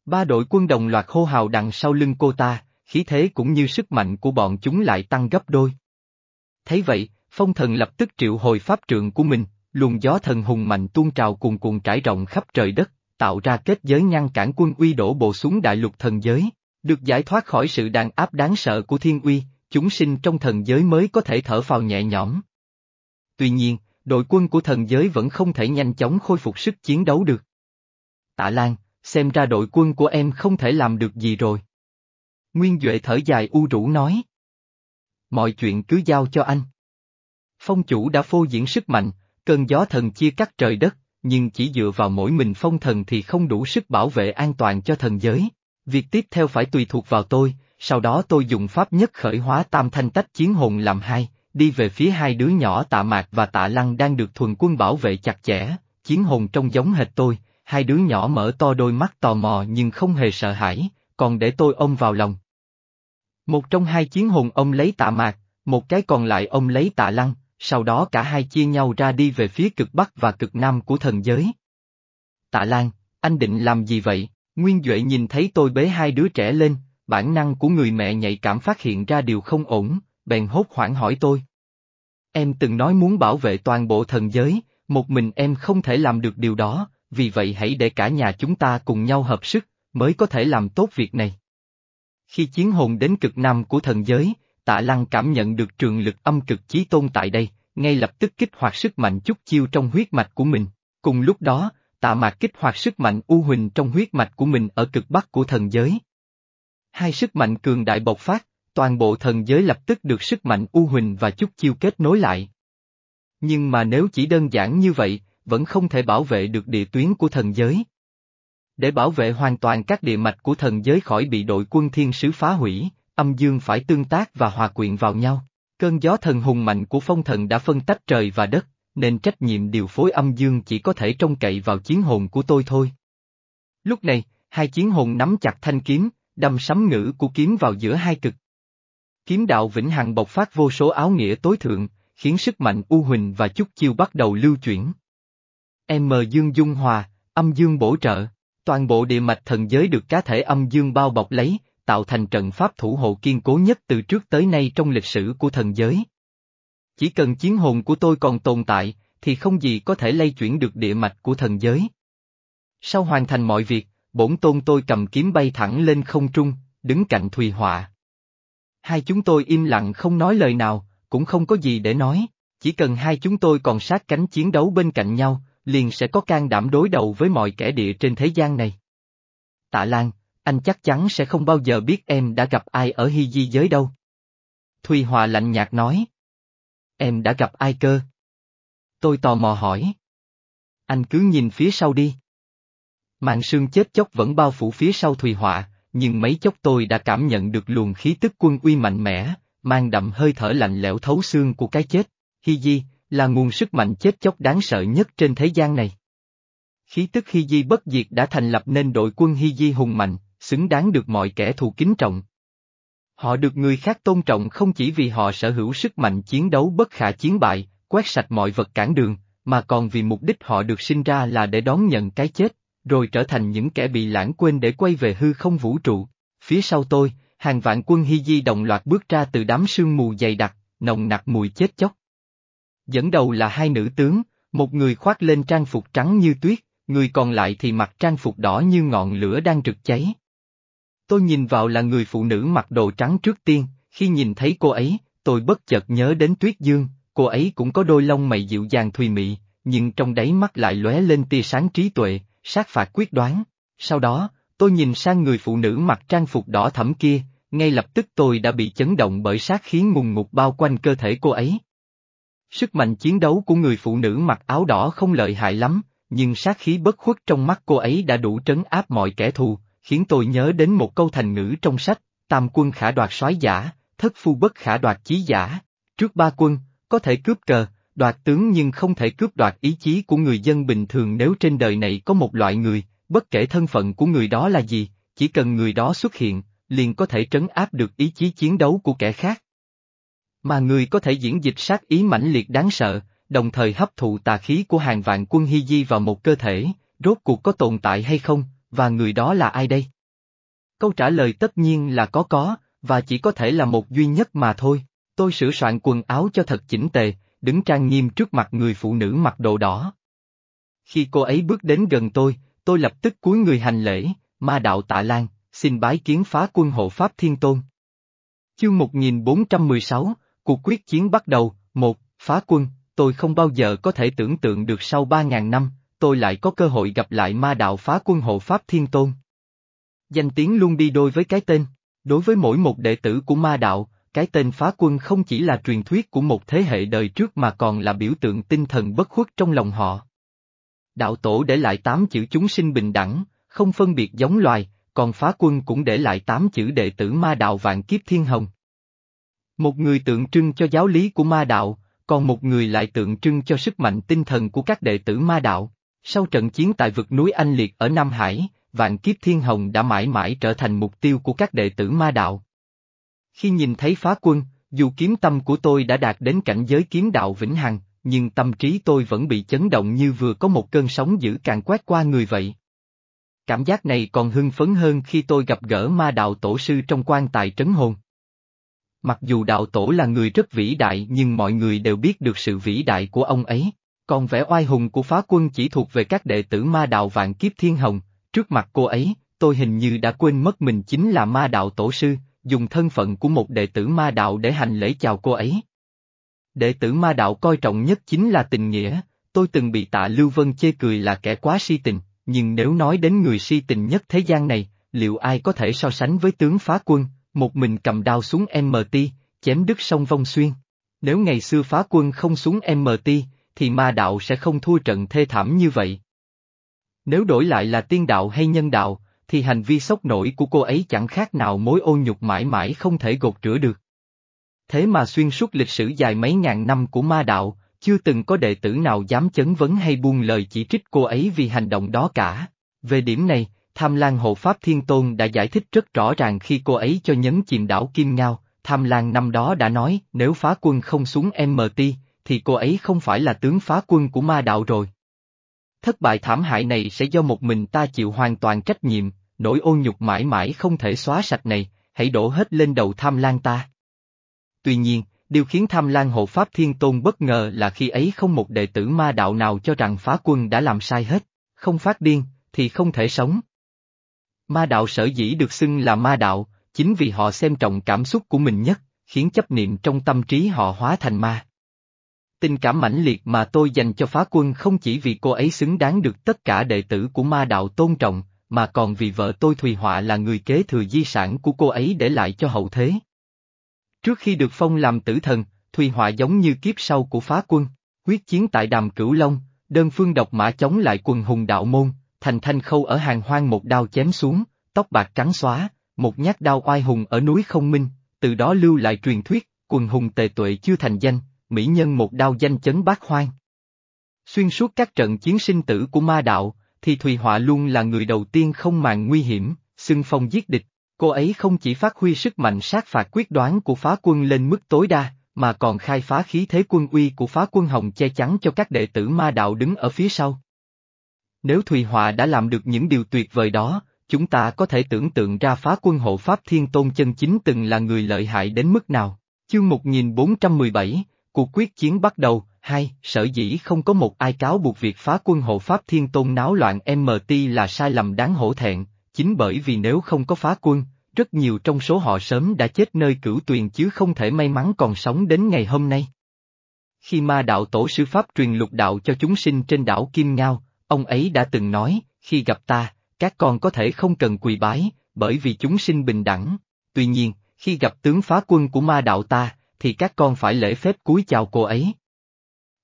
Ba đội quân đồng loạt hô hào đằng sau lưng cô ta, khí thế cũng như sức mạnh của bọn chúng lại tăng gấp đôi. Thấy vậy, phong thần lập tức triệu hồi pháp trượng của mình, luồng gió thần hùng mạnh tuôn trào cuồn cuộn trải rộng khắp trời đất, tạo ra kết giới ngăn cản quân uy đổ bộ xuống đại lục thần giới, được giải thoát khỏi sự đàn áp đáng sợ của thiên uy, chúng sinh trong thần giới mới có thể thở phào nhẹ nhõm. Tuy nhiên, đội quân của thần giới vẫn không thể nhanh chóng khôi phục sức chiến đấu được. Tạ Lan, xem ra đội quân của em không thể làm được gì rồi. Nguyên Duệ thở dài u rũ nói. Mọi chuyện cứ giao cho anh. Phong chủ đã phô diễn sức mạnh, cơn gió thần chia cắt trời đất, nhưng chỉ dựa vào mỗi mình phong thần thì không đủ sức bảo vệ an toàn cho thần giới. Việc tiếp theo phải tùy thuộc vào tôi, sau đó tôi dùng pháp nhất khởi hóa tam thanh tách chiến hồn làm hai, đi về phía hai đứa nhỏ tạ mạc và tạ lăng đang được thuần quân bảo vệ chặt chẽ, chiến hồn trông giống hệt tôi, hai đứa nhỏ mở to đôi mắt tò mò nhưng không hề sợ hãi, còn để tôi ôm vào lòng. Một trong hai chiến hồn ông lấy tạ mạc, một cái còn lại ông lấy tạ lăng, sau đó cả hai chia nhau ra đi về phía cực bắc và cực nam của thần giới. Tạ Lan, anh định làm gì vậy? Nguyên Duệ nhìn thấy tôi bế hai đứa trẻ lên, bản năng của người mẹ nhạy cảm phát hiện ra điều không ổn, bèn hốt hoảng hỏi tôi. Em từng nói muốn bảo vệ toàn bộ thần giới, một mình em không thể làm được điều đó, vì vậy hãy để cả nhà chúng ta cùng nhau hợp sức, mới có thể làm tốt việc này. Khi chiến hồn đến cực nam của thần giới, tạ lăng cảm nhận được trường lực âm cực chí tôn tại đây, ngay lập tức kích hoạt sức mạnh chút chiêu trong huyết mạch của mình. Cùng lúc đó, tạ mạc kích hoạt sức mạnh u huỳnh trong huyết mạch của mình ở cực bắc của thần giới. Hai sức mạnh cường đại bộc phát, toàn bộ thần giới lập tức được sức mạnh U Huỳnh và chút chiêu kết nối lại. Nhưng mà nếu chỉ đơn giản như vậy, vẫn không thể bảo vệ được địa tuyến của thần giới. Để bảo vệ hoàn toàn các địa mạch của thần giới khỏi bị đội quân thiên sứ phá hủy, âm dương phải tương tác và hòa quyện vào nhau. Cơn gió thần hùng mạnh của phong thần đã phân tách trời và đất, nên trách nhiệm điều phối âm dương chỉ có thể trông cậy vào chiến hồn của tôi thôi. Lúc này, hai chiến hồn nắm chặt thanh kiếm, đâm sấm ngữ của kiếm vào giữa hai cực. Kiếm đạo vĩnh hằng bộc phát vô số áo nghĩa tối thượng, khiến sức mạnh u huỳnh và chút chiêu bắt đầu lưu chuyển. M dương dung hòa, âm dương bổ trợ, toàn bộ địa mạch thần giới được cá thể âm dương bao bọc lấy, tạo thành trận pháp thủ hộ kiên cố nhất từ trước tới nay trong lịch sử của thần giới. Chỉ cần chiến hồn của tôi còn tồn tại, thì không gì có thể lay chuyển được địa mạch của thần giới. Sau hoàn thành mọi việc, bổn tôn tôi cầm kiếm bay thẳng lên không trung, đứng cạnh Thùy Họa. Hai chúng tôi im lặng không nói lời nào, cũng không có gì để nói, chỉ cần hai chúng tôi còn sát cánh chiến đấu bên cạnh nhau, liền sẽ có can đảm đối đầu với mọi kẻ địa trên thế gian này. Tạ Lan, anh chắc chắn sẽ không bao giờ biết em đã gặp ai ở hy di giới đâu. Thùy Hòa lạnh nhạt nói. Em đã gặp ai cơ? Tôi tò mò hỏi. Anh cứ nhìn phía sau đi. Mạng sương chết chóc vẫn bao phủ phía sau Thùy Họa, nhưng mấy chốc tôi đã cảm nhận được luồng khí tức quân uy mạnh mẽ, mang đậm hơi thở lạnh lẽo thấu xương của cái chết. Hy Di, là nguồn sức mạnh chết chóc đáng sợ nhất trên thế gian này. Khí tức Hy Di bất diệt đã thành lập nên đội quân Hy Di hùng mạnh, xứng đáng được mọi kẻ thù kính trọng. Họ được người khác tôn trọng không chỉ vì họ sở hữu sức mạnh chiến đấu bất khả chiến bại, quét sạch mọi vật cản đường, mà còn vì mục đích họ được sinh ra là để đón nhận cái chết, rồi trở thành những kẻ bị lãng quên để quay về hư không vũ trụ. Phía sau tôi, hàng vạn quân Hy Di đồng loạt bước ra từ đám sương mù dày đặc, nồng nặc mùi chết chóc. Dẫn đầu là hai nữ tướng, một người khoác lên trang phục trắng như tuyết, người còn lại thì mặc trang phục đỏ như ngọn lửa đang rực cháy. Tôi nhìn vào là người phụ nữ mặc đồ trắng trước tiên, khi nhìn thấy cô ấy, tôi bất chợt nhớ đến Tuyết Dương, cô ấy cũng có đôi lông mày dịu dàng thùy mị, nhưng trong đáy mắt lại lóe lên tia sáng trí tuệ, sát phạt quyết đoán. Sau đó, tôi nhìn sang người phụ nữ mặc trang phục đỏ thẫm kia, ngay lập tức tôi đã bị chấn động bởi sát khí ngùng ngục bao quanh cơ thể cô ấy. Sức mạnh chiến đấu của người phụ nữ mặc áo đỏ không lợi hại lắm, nhưng sát khí bất khuất trong mắt cô ấy đã đủ trấn áp mọi kẻ thù, khiến tôi nhớ đến một câu thành ngữ trong sách, tam quân khả đoạt soái giả, thất phu bất khả đoạt chí giả. Trước ba quân, có thể cướp cờ, đoạt tướng nhưng không thể cướp đoạt ý chí của người dân bình thường nếu trên đời này có một loại người, bất kể thân phận của người đó là gì, chỉ cần người đó xuất hiện, liền có thể trấn áp được ý chí chiến đấu của kẻ khác. Mà người có thể diễn dịch sát ý mãnh liệt đáng sợ, đồng thời hấp thụ tà khí của hàng vạn quân hy di vào một cơ thể, rốt cuộc có tồn tại hay không, và người đó là ai đây? Câu trả lời tất nhiên là có có, và chỉ có thể là một duy nhất mà thôi. Tôi sửa soạn quần áo cho thật chỉnh tề, đứng trang nghiêm trước mặt người phụ nữ mặc đồ đỏ. Khi cô ấy bước đến gần tôi, tôi lập tức cúi người hành lễ, ma đạo tạ lan, xin bái kiến phá quân hộ Pháp Thiên Tôn. Chương 1416, cuộc quyết chiến bắt đầu, một, phá quân, tôi không bao giờ có thể tưởng tượng được sau 3.000 năm, tôi lại có cơ hội gặp lại ma đạo phá quân hộ Pháp Thiên Tôn. Danh tiếng luôn đi đôi với cái tên, đối với mỗi một đệ tử của ma đạo, cái tên phá quân không chỉ là truyền thuyết của một thế hệ đời trước mà còn là biểu tượng tinh thần bất khuất trong lòng họ. Đạo tổ để lại tám chữ chúng sinh bình đẳng, không phân biệt giống loài, còn phá quân cũng để lại tám chữ đệ tử ma đạo vạn kiếp thiên hồng. Một người tượng trưng cho giáo lý của ma đạo, còn một người lại tượng trưng cho sức mạnh tinh thần của các đệ tử ma đạo. Sau trận chiến tại vực núi Anh Liệt ở Nam Hải, vạn kiếp thiên hồng đã mãi mãi trở thành mục tiêu của các đệ tử ma đạo. Khi nhìn thấy phá quân, dù kiếm tâm của tôi đã đạt đến cảnh giới kiếm đạo vĩnh hằng, nhưng tâm trí tôi vẫn bị chấn động như vừa có một cơn sóng dữ càng quét qua người vậy. Cảm giác này còn hưng phấn hơn khi tôi gặp gỡ ma đạo tổ sư trong quan tài trấn hồn. Mặc dù đạo tổ là người rất vĩ đại nhưng mọi người đều biết được sự vĩ đại của ông ấy, còn vẻ oai hùng của phá quân chỉ thuộc về các đệ tử ma đạo vạn kiếp thiên hồng, trước mặt cô ấy, tôi hình như đã quên mất mình chính là ma đạo tổ sư, dùng thân phận của một đệ tử ma đạo để hành lễ chào cô ấy. Đệ tử ma đạo coi trọng nhất chính là tình nghĩa, tôi từng bị tạ Lưu Vân chê cười là kẻ quá si tình, nhưng nếu nói đến người si tình nhất thế gian này, liệu ai có thể so sánh với tướng phá quân, một mình cầm đao xuống MT, chém đứt sông vong xuyên. Nếu ngày xưa phá quân không xuống MT, thì ma đạo sẽ không thua trận thê thảm như vậy. Nếu đổi lại là tiên đạo hay nhân đạo, thì hành vi sốc nổi của cô ấy chẳng khác nào mối ô nhục mãi mãi không thể gột rửa được. Thế mà xuyên suốt lịch sử dài mấy ngàn năm của ma đạo, chưa từng có đệ tử nào dám chấn vấn hay buông lời chỉ trích cô ấy vì hành động đó cả. Về điểm này, Tham Lan Hộ Pháp Thiên Tôn đã giải thích rất rõ ràng khi cô ấy cho nhấn chìm đảo Kim Ngao, Tham Lan năm đó đã nói nếu phá quân không xuống MT, thì cô ấy không phải là tướng phá quân của ma đạo rồi. Thất bại thảm hại này sẽ do một mình ta chịu hoàn toàn trách nhiệm, nỗi ô nhục mãi mãi không thể xóa sạch này, hãy đổ hết lên đầu Tham Lan ta. Tuy nhiên, điều khiến Tham Lan hộ Pháp Thiên Tôn bất ngờ là khi ấy không một đệ tử ma đạo nào cho rằng phá quân đã làm sai hết, không phát điên, thì không thể sống. Ma đạo sở dĩ được xưng là ma đạo, chính vì họ xem trọng cảm xúc của mình nhất, khiến chấp niệm trong tâm trí họ hóa thành ma. Tình cảm mãnh liệt mà tôi dành cho phá quân không chỉ vì cô ấy xứng đáng được tất cả đệ tử của ma đạo tôn trọng, mà còn vì vợ tôi Thùy Họa là người kế thừa di sản của cô ấy để lại cho hậu thế. Trước khi được phong làm tử thần, Thùy Họa giống như kiếp sau của phá quân, quyết chiến tại đàm cửu long, đơn phương độc mã chống lại quần hùng đạo môn, thành thanh khâu ở hàng hoang một đao chém xuống, tóc bạc trắng xóa, một nhát đao oai hùng ở núi không minh, từ đó lưu lại truyền thuyết, quần hùng tề tuệ chưa thành danh, mỹ nhân một đao danh chấn bát hoang. Xuyên suốt các trận chiến sinh tử của ma đạo, thì Thùy Họa luôn là người đầu tiên không màng nguy hiểm, xưng phong giết địch. Cô ấy không chỉ phát huy sức mạnh sát phạt quyết đoán của phá quân lên mức tối đa, mà còn khai phá khí thế quân uy của phá quân hồng che chắn cho các đệ tử ma đạo đứng ở phía sau. Nếu Thùy Họa đã làm được những điều tuyệt vời đó, chúng ta có thể tưởng tượng ra phá quân hộ Pháp Thiên Tôn chân chính từng là người lợi hại đến mức nào. Chương 1417, cuộc quyết chiến bắt đầu, hai, sở dĩ không có một ai cáo buộc việc phá quân hộ Pháp Thiên Tôn náo loạn MT là sai lầm đáng hổ thẹn, chính bởi vì nếu không có phá quân, rất nhiều trong số họ sớm đã chết nơi cửu tuyền chứ không thể may mắn còn sống đến ngày hôm nay. Khi ma đạo tổ sư Pháp truyền lục đạo cho chúng sinh trên đảo Kim Ngao, ông ấy đã từng nói, khi gặp ta, các con có thể không cần quỳ bái, bởi vì chúng sinh bình đẳng. Tuy nhiên, khi gặp tướng phá quân của ma đạo ta, thì các con phải lễ phép cúi chào cô ấy.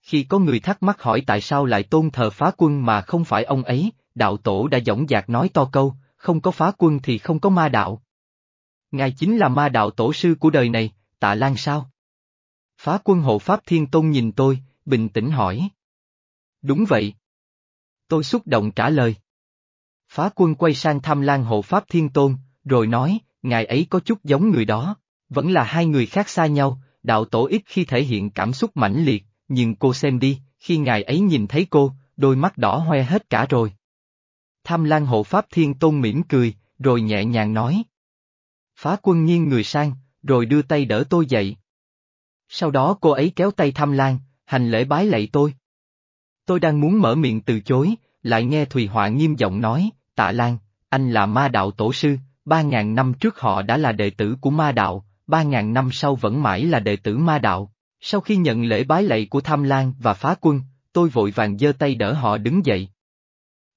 Khi có người thắc mắc hỏi tại sao lại tôn thờ phá quân mà không phải ông ấy, đạo tổ đã dõng dạc nói to câu, không có phá quân thì không có ma đạo. Ngài chính là ma đạo tổ sư của đời này, tạ lan sao? Phá quân hộ Pháp Thiên Tôn nhìn tôi, bình tĩnh hỏi. Đúng vậy. Tôi xúc động trả lời. Phá quân quay sang tham Lan hộ Pháp Thiên Tôn, rồi nói, ngài ấy có chút giống người đó, vẫn là hai người khác xa nhau, đạo tổ ít khi thể hiện cảm xúc mãnh liệt, nhưng cô xem đi, khi ngài ấy nhìn thấy cô, đôi mắt đỏ hoe hết cả rồi. Tham Lan hộ Pháp Thiên Tôn mỉm cười, rồi nhẹ nhàng nói. Phá quân nghiêng người sang, rồi đưa tay đỡ tôi dậy. Sau đó cô ấy kéo tay Tham Lan, hành lễ bái lạy tôi. Tôi đang muốn mở miệng từ chối, lại nghe Thùy Họa nghiêm giọng nói, Tạ Lan, anh là ma đạo tổ sư, ba ngàn năm trước họ đã là đệ tử của ma đạo, ba ngàn năm sau vẫn mãi là đệ tử ma đạo. Sau khi nhận lễ bái lạy của Tham Lan và phá quân, tôi vội vàng giơ tay đỡ họ đứng dậy.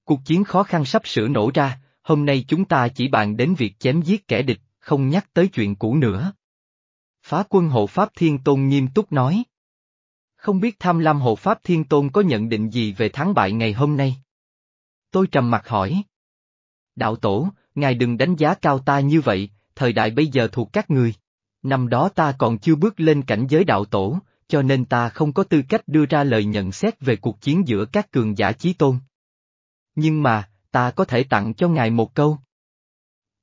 Cuộc chiến khó khăn sắp sửa nổ ra, hôm nay chúng ta chỉ bàn đến việc chém giết kẻ địch, không nhắc tới chuyện cũ nữa. Phá quân hộ Pháp Thiên Tôn nghiêm túc nói. Không biết tham lam hộ Pháp Thiên Tôn có nhận định gì về thắng bại ngày hôm nay? Tôi trầm mặt hỏi. Đạo tổ, ngài đừng đánh giá cao ta như vậy, thời đại bây giờ thuộc các người. Năm đó ta còn chưa bước lên cảnh giới đạo tổ, cho nên ta không có tư cách đưa ra lời nhận xét về cuộc chiến giữa các cường giả chí tôn. Nhưng mà, ta có thể tặng cho ngài một câu.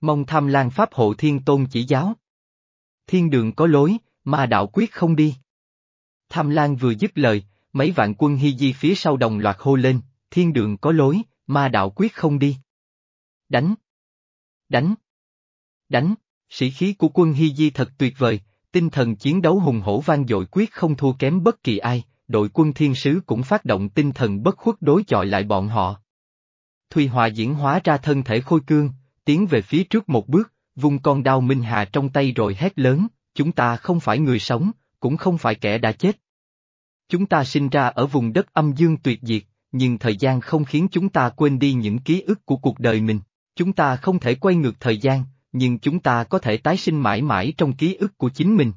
Mong tham lan pháp hộ thiên tôn chỉ giáo. Thiên đường có lối, ma đạo quyết không đi. Tham lan vừa dứt lời, mấy vạn quân hy di phía sau đồng loạt hô lên, thiên đường có lối, ma đạo quyết không đi. Đánh! Đánh! Đánh! Sĩ khí của quân Hy Di thật tuyệt vời, tinh thần chiến đấu hùng hổ vang dội quyết không thua kém bất kỳ ai, đội quân thiên sứ cũng phát động tinh thần bất khuất đối chọi lại bọn họ. Thùy Hòa diễn hóa ra thân thể khôi cương, tiến về phía trước một bước, vung con đao minh hà trong tay rồi hét lớn, chúng ta không phải người sống, cũng không phải kẻ đã chết. Chúng ta sinh ra ở vùng đất âm dương tuyệt diệt, nhưng thời gian không khiến chúng ta quên đi những ký ức của cuộc đời mình. Chúng ta không thể quay ngược thời gian, nhưng chúng ta có thể tái sinh mãi mãi trong ký ức của chính mình.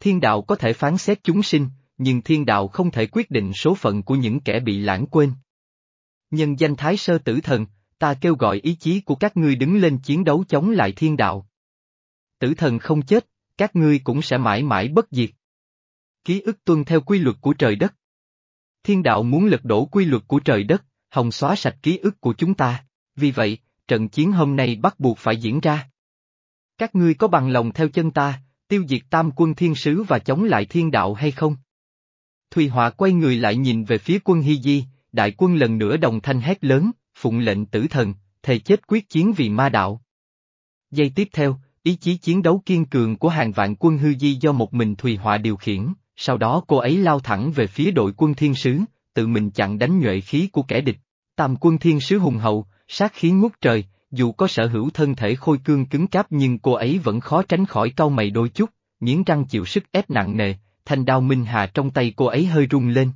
Thiên đạo có thể phán xét chúng sinh, nhưng thiên đạo không thể quyết định số phận của những kẻ bị lãng quên. Nhân danh Thái Sơ Tử Thần, ta kêu gọi ý chí của các ngươi đứng lên chiến đấu chống lại thiên đạo. Tử thần không chết, các ngươi cũng sẽ mãi mãi bất diệt. Ký ức tuân theo quy luật của trời đất. Thiên đạo muốn lật đổ quy luật của trời đất, hồng xóa sạch ký ức của chúng ta, vì vậy, trận chiến hôm nay bắt buộc phải diễn ra. Các ngươi có bằng lòng theo chân ta, tiêu diệt tam quân thiên sứ và chống lại thiên đạo hay không? Thùy Họa quay người lại nhìn về phía quân Hy Di, đại quân lần nữa đồng thanh hét lớn, phụng lệnh tử thần, thề chết quyết chiến vì ma đạo. Giây tiếp theo, ý chí chiến đấu kiên cường của hàng vạn quân hư di do một mình Thùy Họa điều khiển, sau đó cô ấy lao thẳng về phía đội quân thiên sứ, tự mình chặn đánh nhuệ khí của kẻ địch. Tam quân thiên sứ hùng hậu, sát khí ngút trời, dù có sở hữu thân thể khôi cương cứng cáp nhưng cô ấy vẫn khó tránh khỏi cau mày đôi chút, nghiến răng chịu sức ép nặng nề, thanh đao minh hà trong tay cô ấy hơi rung lên.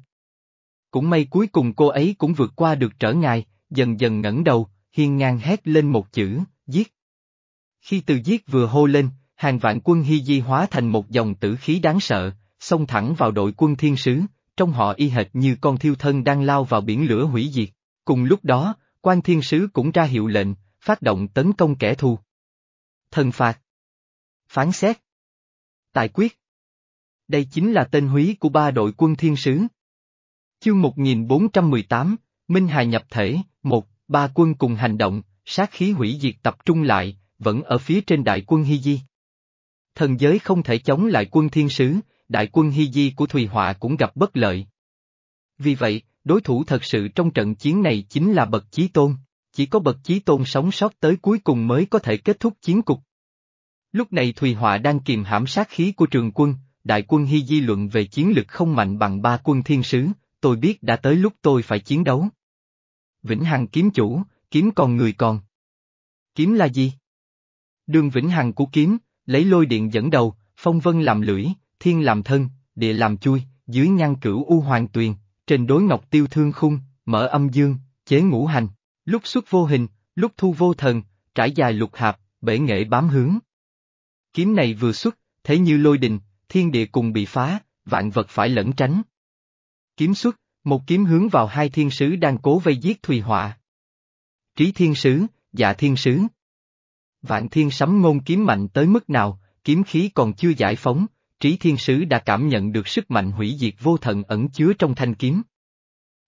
Cũng may cuối cùng cô ấy cũng vượt qua được trở ngại, dần dần ngẩng đầu, hiên ngang hét lên một chữ, giết. Khi từ giết vừa hô lên, hàng vạn quân hy di hóa thành một dòng tử khí đáng sợ, xông thẳng vào đội quân thiên sứ, trong họ y hệt như con thiêu thân đang lao vào biển lửa hủy diệt. Cùng lúc đó, quan thiên sứ cũng ra hiệu lệnh, phát động tấn công kẻ thù. Thần phạt. Phán xét. Tài quyết. Đây chính là tên húy của ba đội quân thiên sứ. Chương 1418, Minh Hà nhập thể, một, ba quân cùng hành động, sát khí hủy diệt tập trung lại, vẫn ở phía trên đại quân Hy Di. Thần giới không thể chống lại quân thiên sứ, đại quân Hy Di của Thùy Họa cũng gặp bất lợi. Vì vậy, đối thủ thật sự trong trận chiến này chính là Bậc Chí Tôn, chỉ có Bậc Chí Tôn sống sót tới cuối cùng mới có thể kết thúc chiến cục. Lúc này Thùy Họa đang kìm hãm sát khí của trường quân, đại quân Hy Di luận về chiến lực không mạnh bằng ba quân thiên sứ, tôi biết đã tới lúc tôi phải chiến đấu. Vĩnh Hằng kiếm chủ, kiếm còn người còn. Kiếm là gì? Đường Vĩnh Hằng của kiếm, lấy lôi điện dẫn đầu, phong vân làm lưỡi, thiên làm thân, địa làm chui, dưới nhan cửu u hoàng tuyền, trên đối ngọc tiêu thương khung, mở âm dương, chế ngũ hành, lúc xuất vô hình, lúc thu vô thần, trải dài lục hạp, bể nghệ bám hướng. Kiếm này vừa xuất, thế như lôi đình, thiên địa cùng bị phá, vạn vật phải lẫn tránh. Kiếm xuất, một kiếm hướng vào hai thiên sứ đang cố vây giết Thùy Họa. Trí thiên sứ, dạ thiên sứ. Vạn thiên sấm ngôn kiếm mạnh tới mức nào, kiếm khí còn chưa giải phóng, trí thiên sứ đã cảm nhận được sức mạnh hủy diệt vô thần ẩn chứa trong thanh kiếm.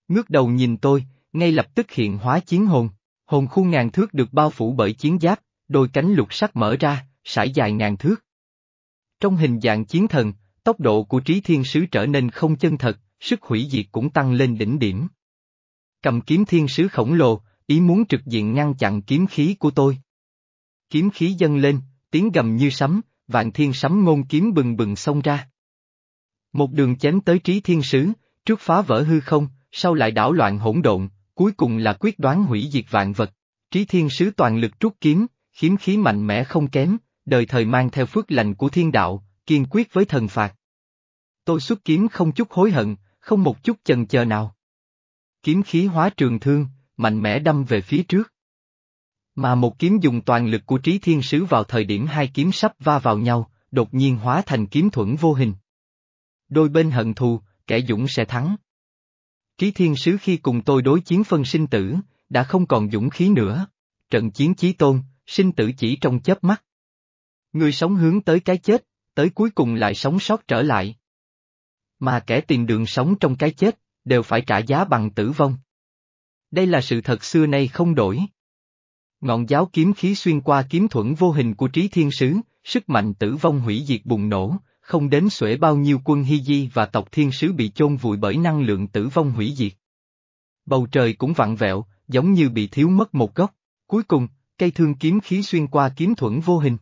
Ngước đầu nhìn tôi, ngay lập tức hiện hóa chiến hồn, hồn khu ngàn thước được bao phủ bởi chiến giáp, đôi cánh lục sắc mở ra, sải dài ngàn thước. Trong hình dạng chiến thần, tốc độ của trí thiên sứ trở nên không chân thật, sức hủy diệt cũng tăng lên đỉnh điểm. Cầm kiếm thiên sứ khổng lồ, ý muốn trực diện ngăn chặn kiếm khí của tôi. Kiếm khí dâng lên, tiếng gầm như sấm, vạn thiên sấm ngôn kiếm bừng bừng xông ra. Một đường chém tới trí thiên sứ, trước phá vỡ hư không, sau lại đảo loạn hỗn độn, cuối cùng là quyết đoán hủy diệt vạn vật. Trí thiên sứ toàn lực trút kiếm, khiếm khí mạnh mẽ không kém, đời thời mang theo phước lành của thiên đạo, kiên quyết với thần phạt. Tôi xuất kiếm không chút hối hận, không một chút chần chờ nào. Kiếm khí hóa trường thương, mạnh mẽ đâm về phía trước. Mà một kiếm dùng toàn lực của trí thiên sứ vào thời điểm hai kiếm sắp va vào nhau, đột nhiên hóa thành kiếm thuẫn vô hình. Đôi bên hận thù, kẻ dũng sẽ thắng. Trí thiên sứ khi cùng tôi đối chiến phân sinh tử, đã không còn dũng khí nữa. Trận chiến chí tôn, sinh tử chỉ trong chớp mắt. Người sống hướng tới cái chết, tới cuối cùng lại sống sót trở lại. Mà kẻ tìm đường sống trong cái chết, đều phải trả giá bằng tử vong. Đây là sự thật xưa nay không đổi. Ngọn giáo kiếm khí xuyên qua kiếm thuẫn vô hình của trí thiên sứ, sức mạnh tử vong hủy diệt bùng nổ, không đến xuể bao nhiêu quân hy di và tộc thiên sứ bị chôn vùi bởi năng lượng tử vong hủy diệt. Bầu trời cũng vặn vẹo, giống như bị thiếu mất một góc. Cuối cùng, cây thương kiếm khí xuyên qua kiếm thuẫn vô hình.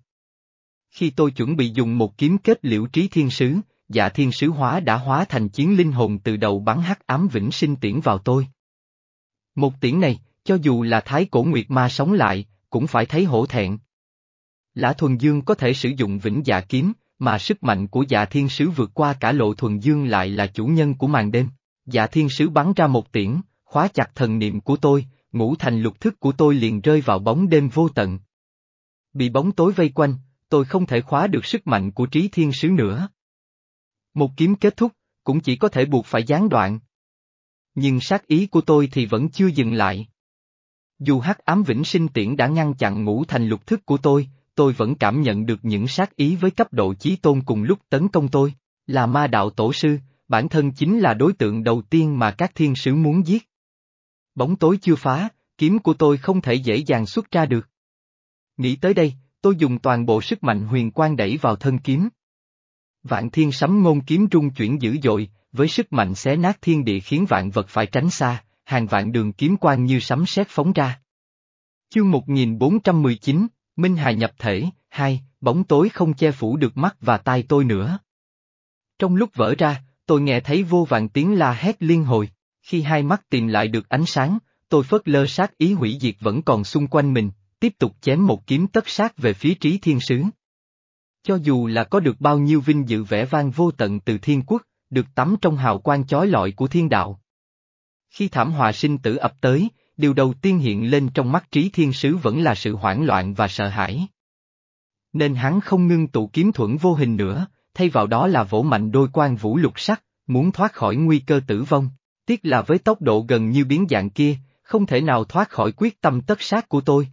Khi tôi chuẩn bị dùng một kiếm kết liễu trí thiên sứ, dạ thiên sứ hóa đã hóa thành chiến linh hồn từ đầu bắn hắc ám vĩnh sinh tiễn vào tôi. Một tiễn này, cho dù là thái cổ nguyệt ma sống lại, cũng phải thấy hổ thẹn. Lã Thuần Dương có thể sử dụng vĩnh dạ kiếm, mà sức mạnh của dạ thiên sứ vượt qua cả lộ Thuần Dương lại là chủ nhân của màn đêm. Dạ thiên sứ bắn ra một tiễn, khóa chặt thần niệm của tôi, ngũ thành lục thức của tôi liền rơi vào bóng đêm vô tận. Bị bóng tối vây quanh, tôi không thể khóa được sức mạnh của trí thiên sứ nữa. Một kiếm kết thúc, cũng chỉ có thể buộc phải gián đoạn. Nhưng sát ý của tôi thì vẫn chưa dừng lại. Dù hắc ám vĩnh sinh tiễn đã ngăn chặn ngũ thành lục thức của tôi, tôi vẫn cảm nhận được những sát ý với cấp độ chí tôn cùng lúc tấn công tôi. Là ma đạo tổ sư, bản thân chính là đối tượng đầu tiên mà các thiên sứ muốn giết. Bóng tối chưa phá, kiếm của tôi không thể dễ dàng xuất ra được. Nghĩ tới đây, tôi dùng toàn bộ sức mạnh huyền quang đẩy vào thân kiếm. Vạn thiên sấm ngôn kiếm trung chuyển dữ dội, với sức mạnh xé nát thiên địa khiến vạn vật phải tránh xa, hàng vạn đường kiếm quang như sấm sét phóng ra. Chương 1419, Minh Hà nhập thể, hai, bóng tối không che phủ được mắt và tai tôi nữa. Trong lúc vỡ ra, tôi nghe thấy vô vàng tiếng la hét liên hồi, khi hai mắt tìm lại được ánh sáng, tôi phớt lơ sát ý hủy diệt vẫn còn xung quanh mình, tiếp tục chém một kiếm tất sát về phía trí thiên sứ. Cho dù là có được bao nhiêu vinh dự vẻ vang vô tận từ thiên quốc, được tắm trong hào quang chói lọi của thiên đạo. Khi thảm họa sinh tử ập tới, điều đầu tiên hiện lên trong mắt trí thiên sứ vẫn là sự hoảng loạn và sợ hãi. Nên hắn không ngưng tụ kiếm thuẫn vô hình nữa, thay vào đó là vỗ mạnh đôi quan vũ lục sắc, muốn thoát khỏi nguy cơ tử vong. Tiếc là với tốc độ gần như biến dạng kia, không thể nào thoát khỏi quyết tâm tất sát của tôi.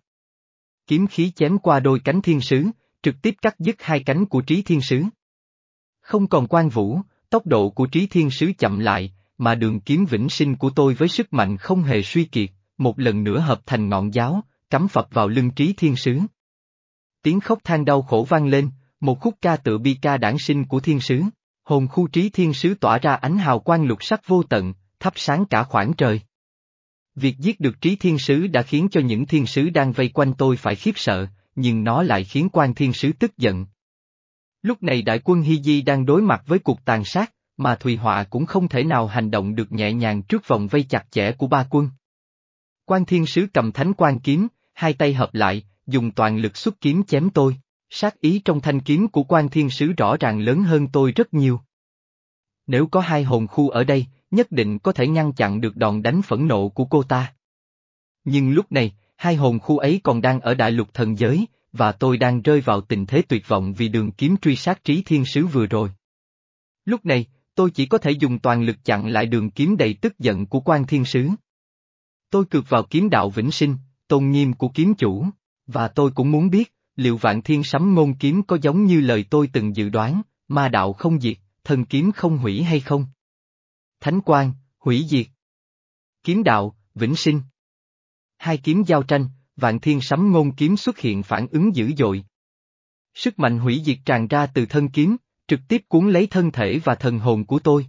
Kiếm khí chém qua đôi cánh thiên sứ, trực tiếp cắt dứt hai cánh của trí thiên sứ. Không còn quan vũ, tốc độ của trí thiên sứ chậm lại, mà đường kiếm vĩnh sinh của tôi với sức mạnh không hề suy kiệt, một lần nữa hợp thành ngọn giáo, cắm phập vào lưng trí thiên sứ. Tiếng khóc than đau khổ vang lên, một khúc ca tự bi ca đản sinh của thiên sứ, hồn khu trí thiên sứ tỏa ra ánh hào quang lục sắc vô tận, thắp sáng cả khoảng trời. Việc giết được trí thiên sứ đã khiến cho những thiên sứ đang vây quanh tôi phải khiếp sợ, nhưng nó lại khiến quan thiên sứ tức giận. Lúc này đại quân Hy Di đang đối mặt với cuộc tàn sát, mà Thùy Họa cũng không thể nào hành động được nhẹ nhàng trước vòng vây chặt chẽ của ba quân. Quan thiên sứ cầm thánh quan kiếm, hai tay hợp lại, dùng toàn lực xuất kiếm chém tôi, sát ý trong thanh kiếm của quan thiên sứ rõ ràng lớn hơn tôi rất nhiều. Nếu có hai hồn khu ở đây, nhất định có thể ngăn chặn được đòn đánh phẫn nộ của cô ta. Nhưng lúc này, hai hồn khu ấy còn đang ở đại lục thần giới, và tôi đang rơi vào tình thế tuyệt vọng vì đường kiếm truy sát trí thiên sứ vừa rồi. Lúc này, tôi chỉ có thể dùng toàn lực chặn lại đường kiếm đầy tức giận của quan thiên sứ. Tôi cược vào kiếm đạo vĩnh sinh, tôn nghiêm của kiếm chủ, và tôi cũng muốn biết, liệu vạn thiên sấm ngôn kiếm có giống như lời tôi từng dự đoán, ma đạo không diệt, thần kiếm không hủy hay không? Thánh quan, hủy diệt. Kiếm đạo, vĩnh sinh. Hai kiếm giao tranh, vạn thiên sấm ngôn kiếm xuất hiện phản ứng dữ dội. Sức mạnh hủy diệt tràn ra từ thân kiếm, trực tiếp cuốn lấy thân thể và thần hồn của tôi.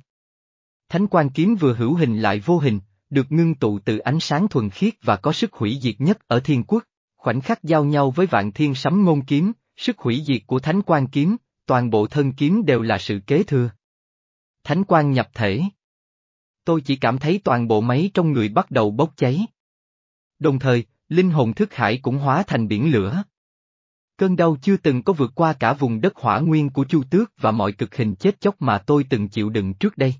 Thánh quan kiếm vừa hữu hình lại vô hình, được ngưng tụ từ ánh sáng thuần khiết và có sức hủy diệt nhất ở thiên quốc, khoảnh khắc giao nhau với vạn thiên sấm ngôn kiếm, sức hủy diệt của thánh quan kiếm, toàn bộ thân kiếm đều là sự kế thừa. Thánh quan nhập thể. Tôi chỉ cảm thấy toàn bộ máy trong người bắt đầu bốc cháy. Đồng thời, linh hồn thức hải cũng hóa thành biển lửa. Cơn đau chưa từng có vượt qua cả vùng đất hỏa nguyên của Chu Tước và mọi cực hình chết chóc mà tôi từng chịu đựng trước đây.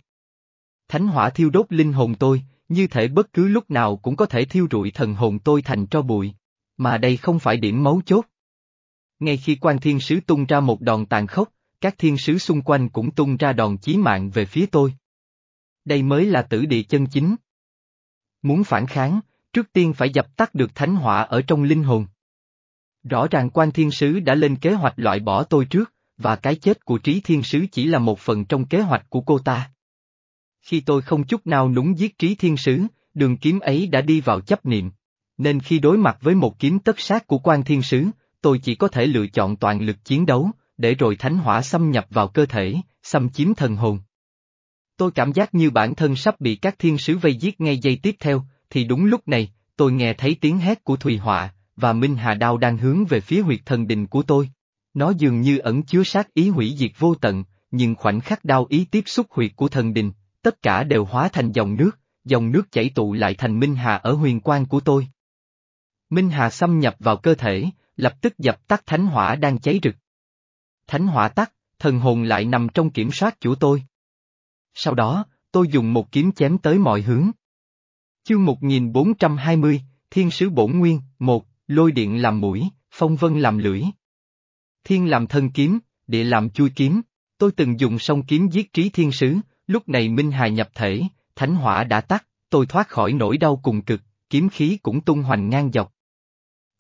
Thánh hỏa thiêu đốt linh hồn tôi, như thể bất cứ lúc nào cũng có thể thiêu rụi thần hồn tôi thành tro bụi. Mà đây không phải điểm mấu chốt. Ngay khi quan thiên sứ tung ra một đòn tàn khốc, các thiên sứ xung quanh cũng tung ra đòn chí mạng về phía tôi. Đây mới là tử địa chân chính. Muốn phản kháng, trước tiên phải dập tắt được thánh hỏa ở trong linh hồn. Rõ ràng quan thiên sứ đã lên kế hoạch loại bỏ tôi trước, và cái chết của trí thiên sứ chỉ là một phần trong kế hoạch của cô ta. Khi tôi không chút nào núng giết trí thiên sứ, đường kiếm ấy đã đi vào chấp niệm. Nên khi đối mặt với một kiếm tất sát của quan thiên sứ, tôi chỉ có thể lựa chọn toàn lực chiến đấu, để rồi thánh hỏa xâm nhập vào cơ thể, xâm chiếm thần hồn. Tôi cảm giác như bản thân sắp bị các thiên sứ vây giết ngay giây tiếp theo, thì đúng lúc này, tôi nghe thấy tiếng hét của Thùy Họa, và Minh Hà Đao đang hướng về phía huyệt thần đình của tôi. Nó dường như ẩn chứa sát ý hủy diệt vô tận, nhưng khoảnh khắc đao ý tiếp xúc huyệt của thần đình, tất cả đều hóa thành dòng nước, dòng nước chảy tụ lại thành Minh Hà ở huyền quan của tôi. Minh Hà xâm nhập vào cơ thể, lập tức dập tắt thánh hỏa đang cháy rực. Thánh hỏa tắt, thần hồn lại nằm trong kiểm soát chủ tôi. Sau đó, tôi dùng một kiếm chém tới mọi hướng. Chương 1420, Thiên sứ bổn nguyên, một, lôi điện làm mũi, phong vân làm lưỡi. Thiên làm thân kiếm, địa làm chui kiếm, tôi từng dùng song kiếm giết trí thiên sứ, lúc này Minh Hà nhập thể, thánh hỏa đã tắt, tôi thoát khỏi nỗi đau cùng cực, kiếm khí cũng tung hoành ngang dọc.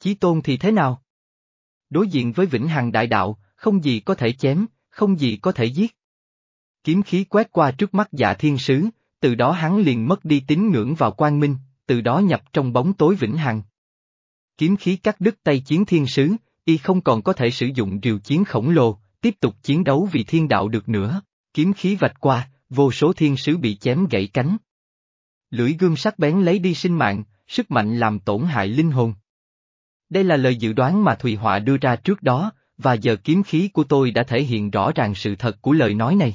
Chí tôn thì thế nào? Đối diện với vĩnh hằng đại đạo, không gì có thể chém, không gì có thể giết. Kiếm khí quét qua trước mắt dạ thiên sứ, từ đó hắn liền mất đi tín ngưỡng vào quang minh, từ đó nhập trong bóng tối vĩnh hằng. Kiếm khí cắt đứt tay chiến thiên sứ, y không còn có thể sử dụng rìu chiến khổng lồ, tiếp tục chiến đấu vì thiên đạo được nữa, kiếm khí vạch qua, vô số thiên sứ bị chém gãy cánh. Lưỡi gươm sắc bén lấy đi sinh mạng, sức mạnh làm tổn hại linh hồn. Đây là lời dự đoán mà Thùy Họa đưa ra trước đó, và giờ kiếm khí của tôi đã thể hiện rõ ràng sự thật của lời nói này.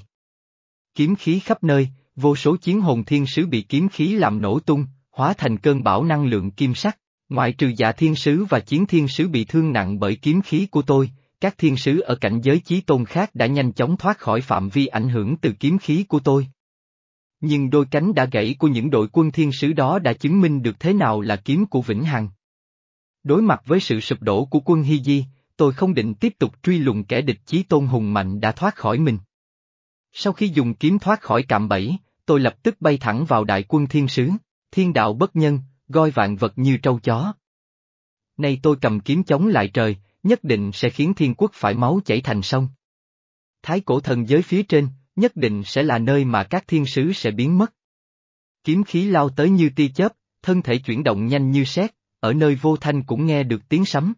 Kiếm khí khắp nơi, vô số chiến hồn thiên sứ bị kiếm khí làm nổ tung, hóa thành cơn bão năng lượng kim sắc. Ngoại trừ giả thiên sứ và chiến thiên sứ bị thương nặng bởi kiếm khí của tôi, các thiên sứ ở cảnh giới chí tôn khác đã nhanh chóng thoát khỏi phạm vi ảnh hưởng từ kiếm khí của tôi. Nhưng đôi cánh đã gãy của những đội quân thiên sứ đó đã chứng minh được thế nào là kiếm của Vĩnh Hằng. Đối mặt với sự sụp đổ của quân Hy Di, tôi không định tiếp tục truy lùng kẻ địch chí tôn hùng mạnh đã thoát khỏi mình. Sau khi dùng kiếm thoát khỏi cạm bẫy, tôi lập tức bay thẳng vào đại quân thiên sứ, thiên đạo bất nhân, goi vạn vật như trâu chó. Nay tôi cầm kiếm chống lại trời, nhất định sẽ khiến thiên quốc phải máu chảy thành sông. Thái cổ thần giới phía trên, nhất định sẽ là nơi mà các thiên sứ sẽ biến mất. Kiếm khí lao tới như tia chớp, thân thể chuyển động nhanh như sét, ở nơi vô thanh cũng nghe được tiếng sấm.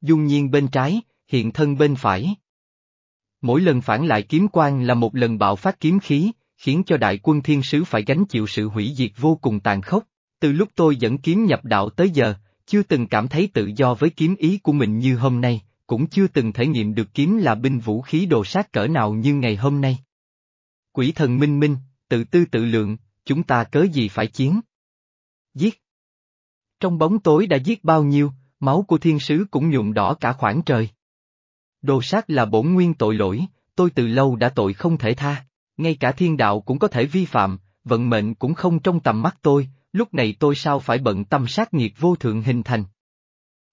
Dung nhiên bên trái, hiện thân bên phải. Mỗi lần phản lại kiếm quang là một lần bạo phát kiếm khí, khiến cho đại quân thiên sứ phải gánh chịu sự hủy diệt vô cùng tàn khốc. Từ lúc tôi dẫn kiếm nhập đạo tới giờ, chưa từng cảm thấy tự do với kiếm ý của mình như hôm nay, cũng chưa từng thể nghiệm được kiếm là binh vũ khí đồ sát cỡ nào như ngày hôm nay. Quỷ thần minh minh, tự tư tự lượng, chúng ta cớ gì phải chiến? Giết! Trong bóng tối đã giết bao nhiêu, máu của thiên sứ cũng nhuộm đỏ cả khoảng trời. Đồ sát là bổn nguyên tội lỗi, tôi từ lâu đã tội không thể tha, ngay cả thiên đạo cũng có thể vi phạm, vận mệnh cũng không trong tầm mắt tôi, lúc này tôi sao phải bận tâm sát nghiệt vô thượng hình thành.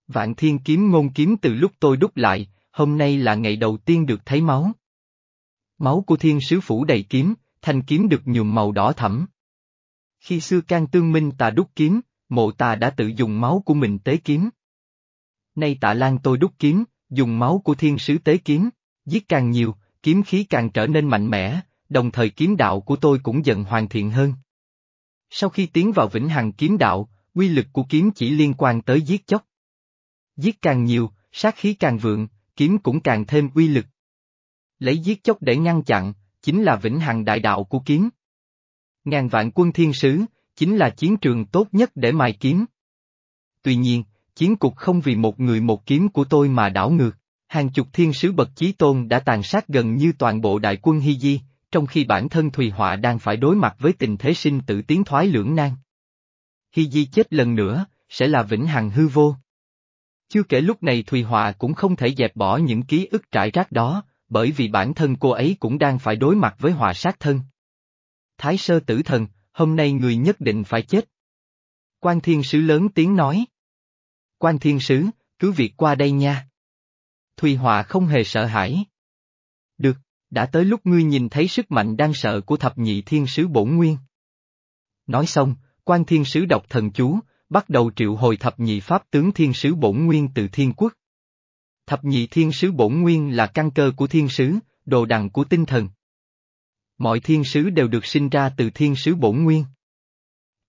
Vạn thiên kiếm ngôn kiếm từ lúc tôi đúc lại, hôm nay là ngày đầu tiên được thấy máu. Máu của thiên sứ phủ đầy kiếm, thanh kiếm được nhuộm màu đỏ thẫm. Khi xưa can tương minh ta đúc kiếm, mộ ta đã tự dùng máu của mình tế kiếm. Nay tạ lan tôi đúc kiếm, dùng máu của thiên sứ tế kiếm, giết càng nhiều, kiếm khí càng trở nên mạnh mẽ, đồng thời kiếm đạo của tôi cũng dần hoàn thiện hơn. Sau khi tiến vào vĩnh hằng kiếm đạo, quy lực của kiếm chỉ liên quan tới giết chóc. Giết càng nhiều, sát khí càng vượng, kiếm cũng càng thêm uy lực. Lấy giết chóc để ngăn chặn, chính là vĩnh hằng đại đạo của kiếm. Ngàn vạn quân thiên sứ, chính là chiến trường tốt nhất để mài kiếm. Tuy nhiên, chiến cục không vì một người một kiếm của tôi mà đảo ngược, hàng chục thiên sứ bậc chí tôn đã tàn sát gần như toàn bộ đại quân Hy Di, trong khi bản thân Thùy Họa đang phải đối mặt với tình thế sinh tử tiến thoái lưỡng nan. Hy Di chết lần nữa, sẽ là vĩnh hằng hư vô. Chưa kể lúc này Thùy Họa cũng không thể dẹp bỏ những ký ức trải rác đó, bởi vì bản thân cô ấy cũng đang phải đối mặt với họa sát thân. Thái sơ tử thần, hôm nay người nhất định phải chết. Quan thiên sứ lớn tiếng nói. Quan thiên sứ, cứ việc qua đây nha. Thùy Họa không hề sợ hãi. Đã tới lúc ngươi nhìn thấy sức mạnh đang sợ của thập nhị thiên sứ bổn nguyên. Nói xong, quan thiên sứ đọc thần chú, bắt đầu triệu hồi thập nhị pháp tướng thiên sứ bổn nguyên từ thiên quốc. Thập nhị thiên sứ bổn nguyên là căn cơ của thiên sứ, đồ đằng của tinh thần. Mọi thiên sứ đều được sinh ra từ thiên sứ bổn nguyên.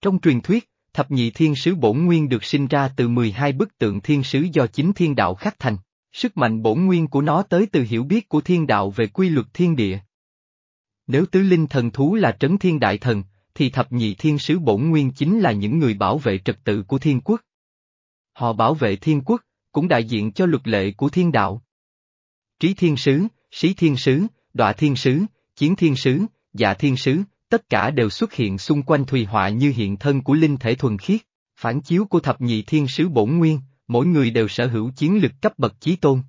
Trong truyền thuyết, thập nhị thiên sứ bổn nguyên được sinh ra từ 12 bức tượng thiên sứ do chính thiên đạo khắc thành. Sức mạnh bổn nguyên của nó tới từ hiểu biết của thiên đạo về quy luật thiên địa. Nếu tứ linh thần thú là trấn thiên đại thần, thì thập nhị thiên sứ bổn nguyên chính là những người bảo vệ trật tự của thiên quốc. Họ bảo vệ thiên quốc, cũng đại diện cho luật lệ của thiên đạo. Trí thiên sứ, sĩ thiên sứ, đọa thiên sứ, chiến thiên sứ, dạ thiên sứ, tất cả đều xuất hiện xung quanh Thùy Họa như hiện thân của linh thể thuần khiết, phản chiếu của thập nhị thiên sứ bổn nguyên, mỗi người đều sở hữu chiến lực cấp bậc chí tôn.